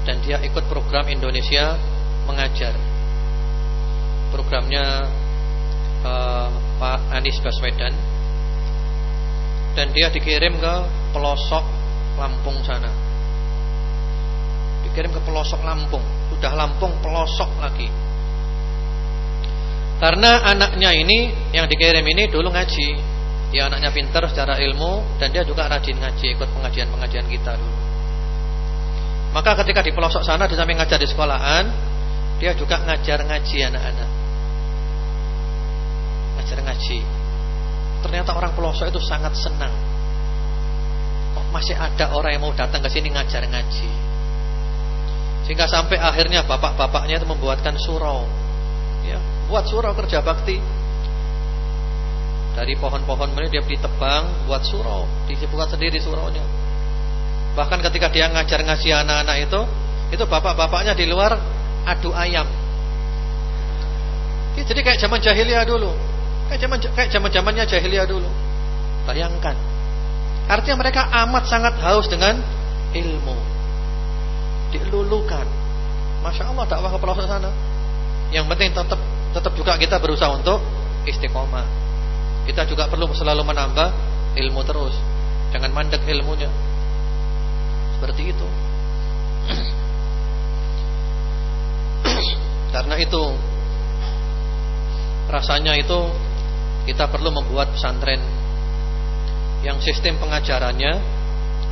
dan dia ikut program Indonesia mengajar. Programnya uh, Pak Anies Baswedan dan dia dikirim ke pelosok Lampung sana. Dikirim ke pelosok Lampung, udah Lampung pelosok lagi karena anaknya ini yang dikirim ini dulu ngaji. Dia anaknya pintar secara ilmu dan dia juga rajin ngaji, ikut pengajian-pengajian kita dulu. Maka ketika di pelosok sana di samping ngajar di sekolahan, dia juga ngajar ngaji anak-anak. Ngajar ngaji. Ternyata orang pelosok itu sangat senang. Kok masih ada orang yang mau datang ke sini ngajar ngaji. Sehingga sampai akhirnya bapak-bapaknya itu membuatkan surau. Buat surau kerja bakti. Dari pohon-pohon ini dia ditebang buat surau, dibuat sendiri suraunya. Bahkan ketika dia ngajar ngasih anak-anak itu, itu bapak-bapaknya di luar adu ayam. Jadi kayak zaman jahiliyah dulu. Kayak zaman kayak zaman-zamannya jahiliyah dulu. Bayangkan. Artinya mereka amat sangat haus dengan ilmu. Dilulukan. Masya Allah dakwah ke pelosok sana. Yang penting tetap tetap juga kita berusaha untuk istiqomah. Kita juga perlu selalu menambah ilmu terus. Jangan mandek ilmunya. Seperti itu. <clears throat> Karena itu rasanya itu kita perlu membuat pesantren yang sistem pengajarannya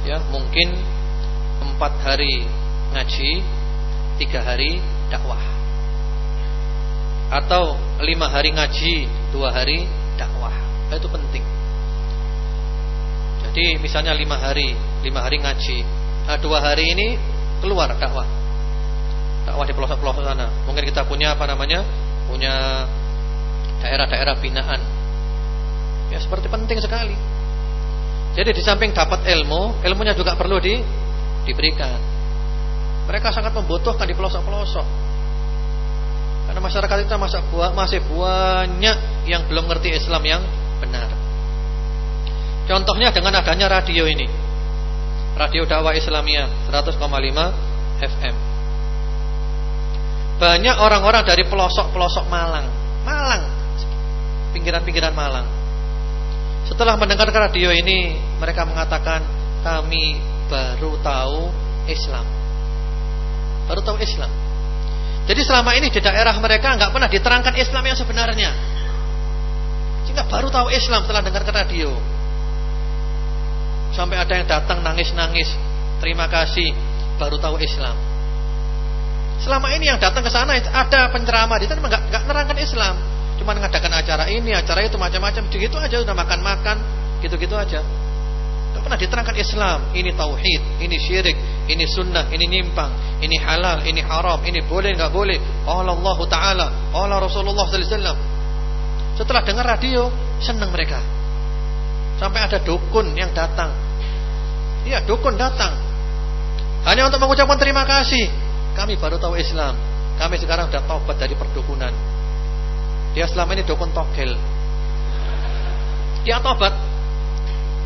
ya mungkin empat hari ngaji, tiga hari dakwah atau lima hari ngaji, dua hari dakwah. Nah, itu penting. Jadi misalnya lima hari, lima hari ngaji, nah, dua hari ini keluar dakwah, dakwah di pelosok-pelosok sana. Mungkin kita punya apa namanya, punya daerah-daerah binaan. Ya seperti penting sekali. Jadi di samping dapat ilmu, ilmunya juga perlu di, diberikan. Mereka sangat membutuhkan di pelosok-pelosok. Karena masyarakat kita masih banyak yang belum ngerti Islam yang benar. Contohnya dengan adanya radio ini. Radio dakwah Islamiyah 100,5 FM. Banyak orang-orang dari pelosok-pelosok Malang, Malang, pinggiran-pinggiran Malang. Setelah mendengar radio ini, mereka mengatakan kami baru tahu Islam. Baru tahu Islam. Jadi selama ini di daerah mereka nggak pernah diterangkan Islam yang sebenarnya. Sehingga baru tahu Islam setelah dengar ke radio. Sampai ada yang datang nangis-nangis, terima kasih, baru tahu Islam. Selama ini yang datang ke sana ada penceramah di sana nggak nggak nerangkan Islam, cuma mengadakan acara ini, acara itu macam-macam, begitu aja udah makan-makan, gitu-gitu aja. Gak pernah diterangkan Islam. Ini tauhid, ini syirik, ini sunnah, ini nyimpang, ini halal, ini haram, ini boleh nggak boleh. Allah Allah Taala, Allah Rasulullah Sallallahu Alaihi Wasallam. Setelah dengar radio, senang mereka. Sampai ada dukun yang datang. Iya, dukun datang. Hanya untuk mengucapkan terima kasih. Kami baru tahu Islam. Kami sekarang sudah taubat dari perdukunan. Dia selama ini dukun togel. Dia taubat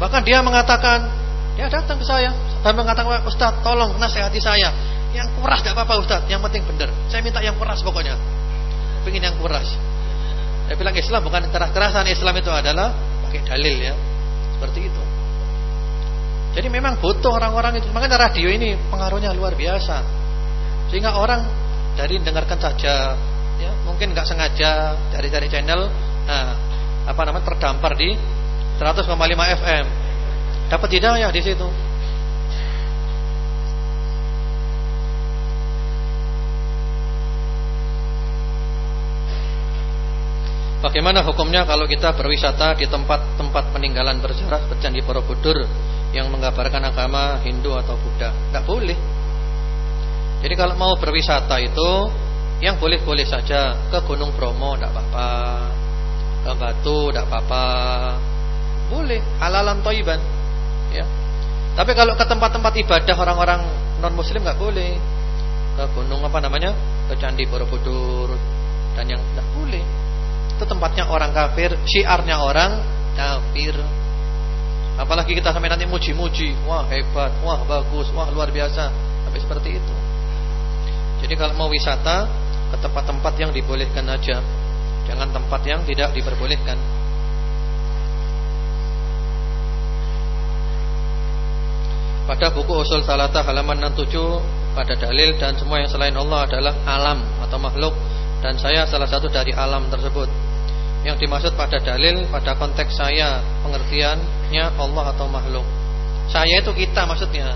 Bahkan dia mengatakan, dia datang ke saya dan mengatakan, Ustaz tolong nasihati saya. Yang keras tidak apa-apa Ustaz, yang penting benar. Saya minta yang keras pokoknya. Pengen yang keras. Saya bilang Islam bukan keras-kerasan, Islam itu adalah pakai dalil ya. Seperti itu. Jadi memang butuh orang-orang itu. Makanya radio ini pengaruhnya luar biasa. Sehingga orang dari dengarkan saja, ya mungkin nggak sengaja dari dari channel, nah, apa namanya terdampar di 100,5 FM. Dapat hidayah di situ. Bagaimana hukumnya kalau kita berwisata di tempat-tempat peninggalan bersejarah seperti Candi Borobudur yang menggambarkan agama Hindu atau Buddha? Tidak boleh. Jadi kalau mau berwisata itu yang boleh-boleh saja ke Gunung Bromo tidak apa-apa, ke Batu tidak apa-apa, boleh halalan toiban ya. Tapi kalau ke tempat-tempat ibadah orang-orang non muslim nggak boleh. Ke gunung apa namanya? Ke candi borobudur dan yang nggak boleh. Itu tempatnya orang kafir syiarnya orang kafir. Apalagi kita sampai nanti muji-muji wah hebat wah bagus wah luar biasa. Tapi seperti itu. Jadi kalau mau wisata ke tempat-tempat yang dibolehkan aja. Jangan tempat yang tidak diperbolehkan pada buku usul salata halaman 67 pada dalil dan semua yang selain Allah adalah alam atau makhluk dan saya salah satu dari alam tersebut. Yang dimaksud pada dalil pada konteks saya pengertiannya Allah atau makhluk. Saya itu kita maksudnya.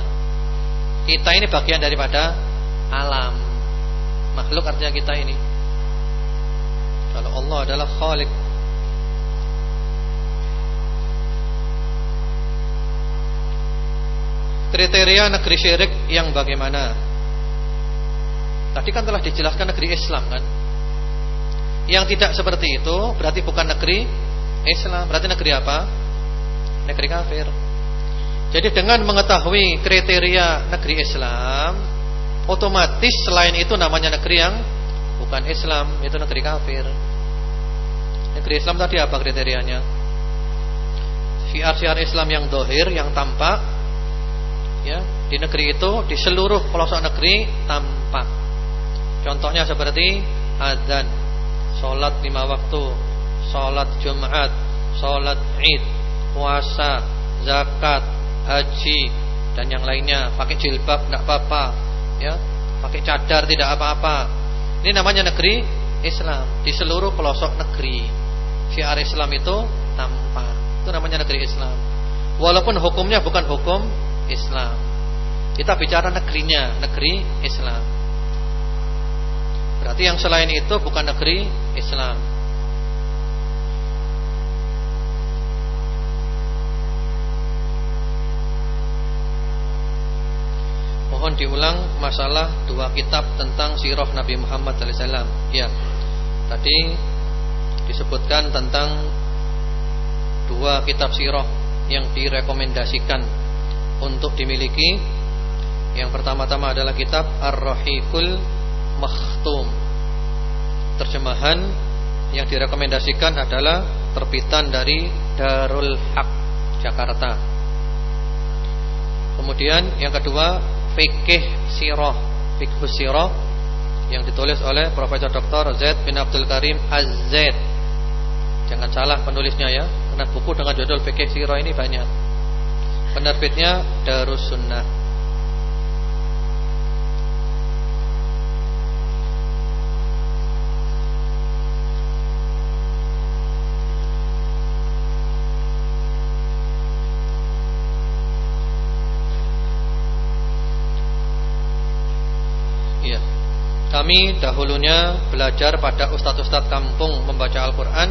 Kita ini bagian daripada alam. Makhluk artinya kita ini. Kalau Allah adalah Khalik Kriteria negeri syirik yang bagaimana? Tadi kan telah dijelaskan negeri Islam kan? Yang tidak seperti itu berarti bukan negeri Islam, berarti negeri apa? Negeri kafir. Jadi dengan mengetahui kriteria negeri Islam, otomatis selain itu namanya negeri yang bukan Islam, itu negeri kafir. Negeri Islam tadi apa kriterianya? Syiar-syiar Islam yang dohir, yang tampak ya di negeri itu di seluruh pelosok negeri tampak. Contohnya seperti adzan, sholat lima waktu, sholat Jumat, sholat Id, puasa, zakat, haji dan yang lainnya. Pakai jilbab tidak apa-apa, ya. Pakai cadar tidak apa-apa. Ini namanya negeri Islam di seluruh pelosok negeri. Syiar Islam itu tampak. Itu namanya negeri Islam. Walaupun hukumnya bukan hukum Islam. Kita bicara negerinya, negeri Islam. Berarti yang selain itu bukan negeri Islam. Mohon diulang masalah dua kitab tentang sirah Nabi Muhammad SAW. Ya, tadi disebutkan tentang dua kitab sirah yang direkomendasikan untuk dimiliki Yang pertama-tama adalah kitab Ar-Rahikul Makhtum terjemahan yang direkomendasikan adalah terbitan dari Darul Haq Jakarta. Kemudian yang kedua Fikih Sirah, Fikih Sirah yang ditulis oleh Profesor Dr. Z bin Abdul Karim Az-Zaid. Jangan salah penulisnya ya, karena buku dengan judul Fikih Sirah ini banyak. Penerbitnya Darus Sunnah. Kami dahulunya belajar pada ustadz-ustadz kampung membaca Al-Quran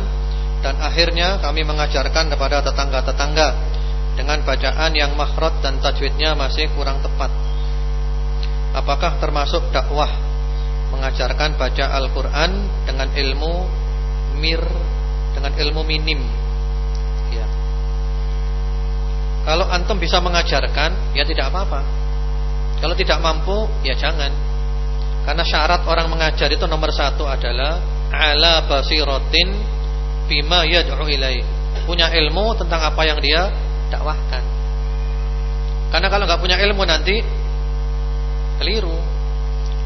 Dan akhirnya kami mengajarkan kepada tetangga-tetangga Dengan bacaan yang makhraj dan tajwidnya masih kurang tepat Apakah termasuk dakwah Mengajarkan baca Al-Quran dengan ilmu mir Dengan ilmu minim ya. Kalau antum bisa mengajarkan Ya tidak apa-apa Kalau tidak mampu ya jangan karena syarat orang mengajar itu nomor satu adalah ala basiratin bima yad'u ilai. Punya ilmu tentang apa yang dia dakwahkan. Karena kalau nggak punya ilmu nanti keliru.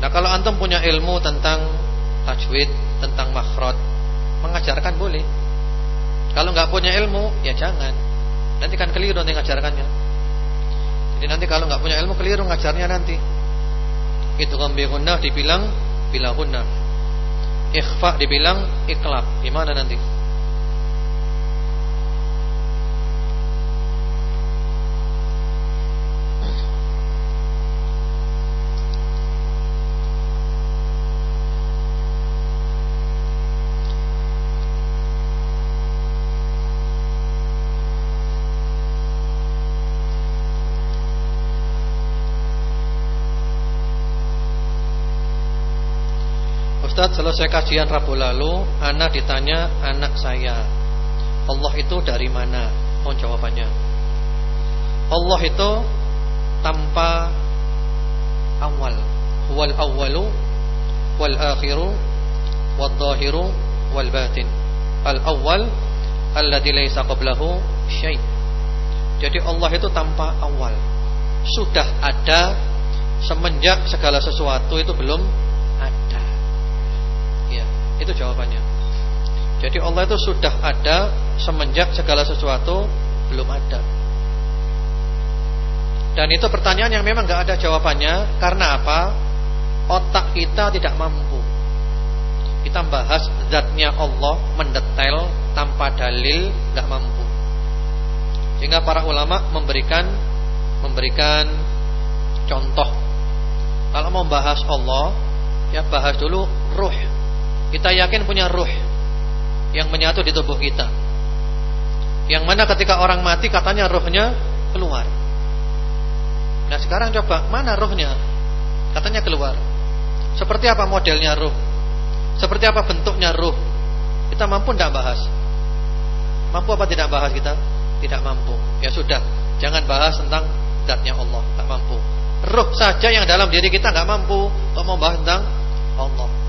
Nah kalau antum punya ilmu tentang tajwid, tentang makhraj, mengajarkan boleh. Kalau nggak punya ilmu, ya jangan. Nanti kan keliru nanti ngajarkannya. Jadi nanti kalau nggak punya ilmu keliru ngajarnya nanti idgham bi gunnah dibilang bila gunnah. Ikhfa dibilang iklab. Gimana nanti? Ustaz selesai kajian Rabu lalu Anak ditanya anak saya Allah itu dari mana? Mohon jawabannya Allah itu tanpa awal. Wal awalu Wal akhiru Wal zahiru Wal batin. Al awal Alladhi laysa qablahu syait Jadi Allah itu tanpa awal. Sudah ada Semenjak segala sesuatu itu belum itu jawabannya. Jadi Allah itu sudah ada semenjak segala sesuatu belum ada. Dan itu pertanyaan yang memang gak ada jawabannya Karena apa? Otak kita tidak mampu Kita bahas zatnya Allah Mendetail tanpa dalil Gak mampu Sehingga para ulama memberikan Memberikan Contoh Kalau mau bahas Allah Ya bahas dulu ruh kita yakin punya ruh yang menyatu di tubuh kita. Yang mana ketika orang mati katanya ruhnya keluar. Nah sekarang coba mana ruhnya? Katanya keluar. Seperti apa modelnya ruh? Seperti apa bentuknya ruh? Kita mampu tidak bahas? Mampu apa tidak bahas kita? Tidak mampu. Ya sudah, jangan bahas tentang zatnya Allah. Tak mampu. Ruh saja yang dalam diri kita nggak mampu untuk membahas tentang Allah.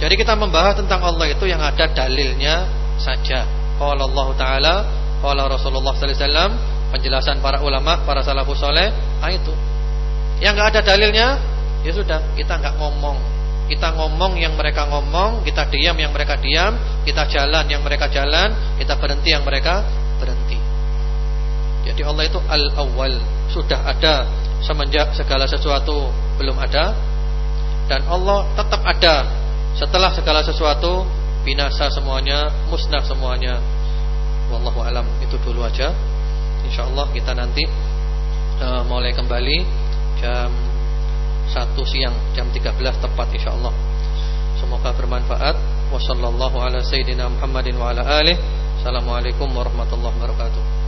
Jadi kita membahas tentang Allah itu yang ada dalilnya saja. Qala Allah Taala, qala Rasulullah sallallahu alaihi wasallam, penjelasan para ulama, para salafus saleh, ah itu. Yang enggak ada dalilnya, ya sudah, kita enggak ngomong. Kita ngomong yang mereka ngomong, kita diam yang mereka diam, kita jalan yang mereka jalan, kita berhenti yang mereka berhenti. Jadi Allah itu al-awwal, sudah ada semenjak segala sesuatu belum ada dan Allah tetap ada setelah segala sesuatu binasa semuanya, musnah semuanya. Wallahu alam. Itu dulu aja. Insyaallah kita nanti uh, mulai kembali jam 1 siang, jam 13 tepat insyaallah. Semoga bermanfaat. Wassallallahu ala sayyidina Muhammadin wa ala alihi. Warahmatullahi wabarakatuh.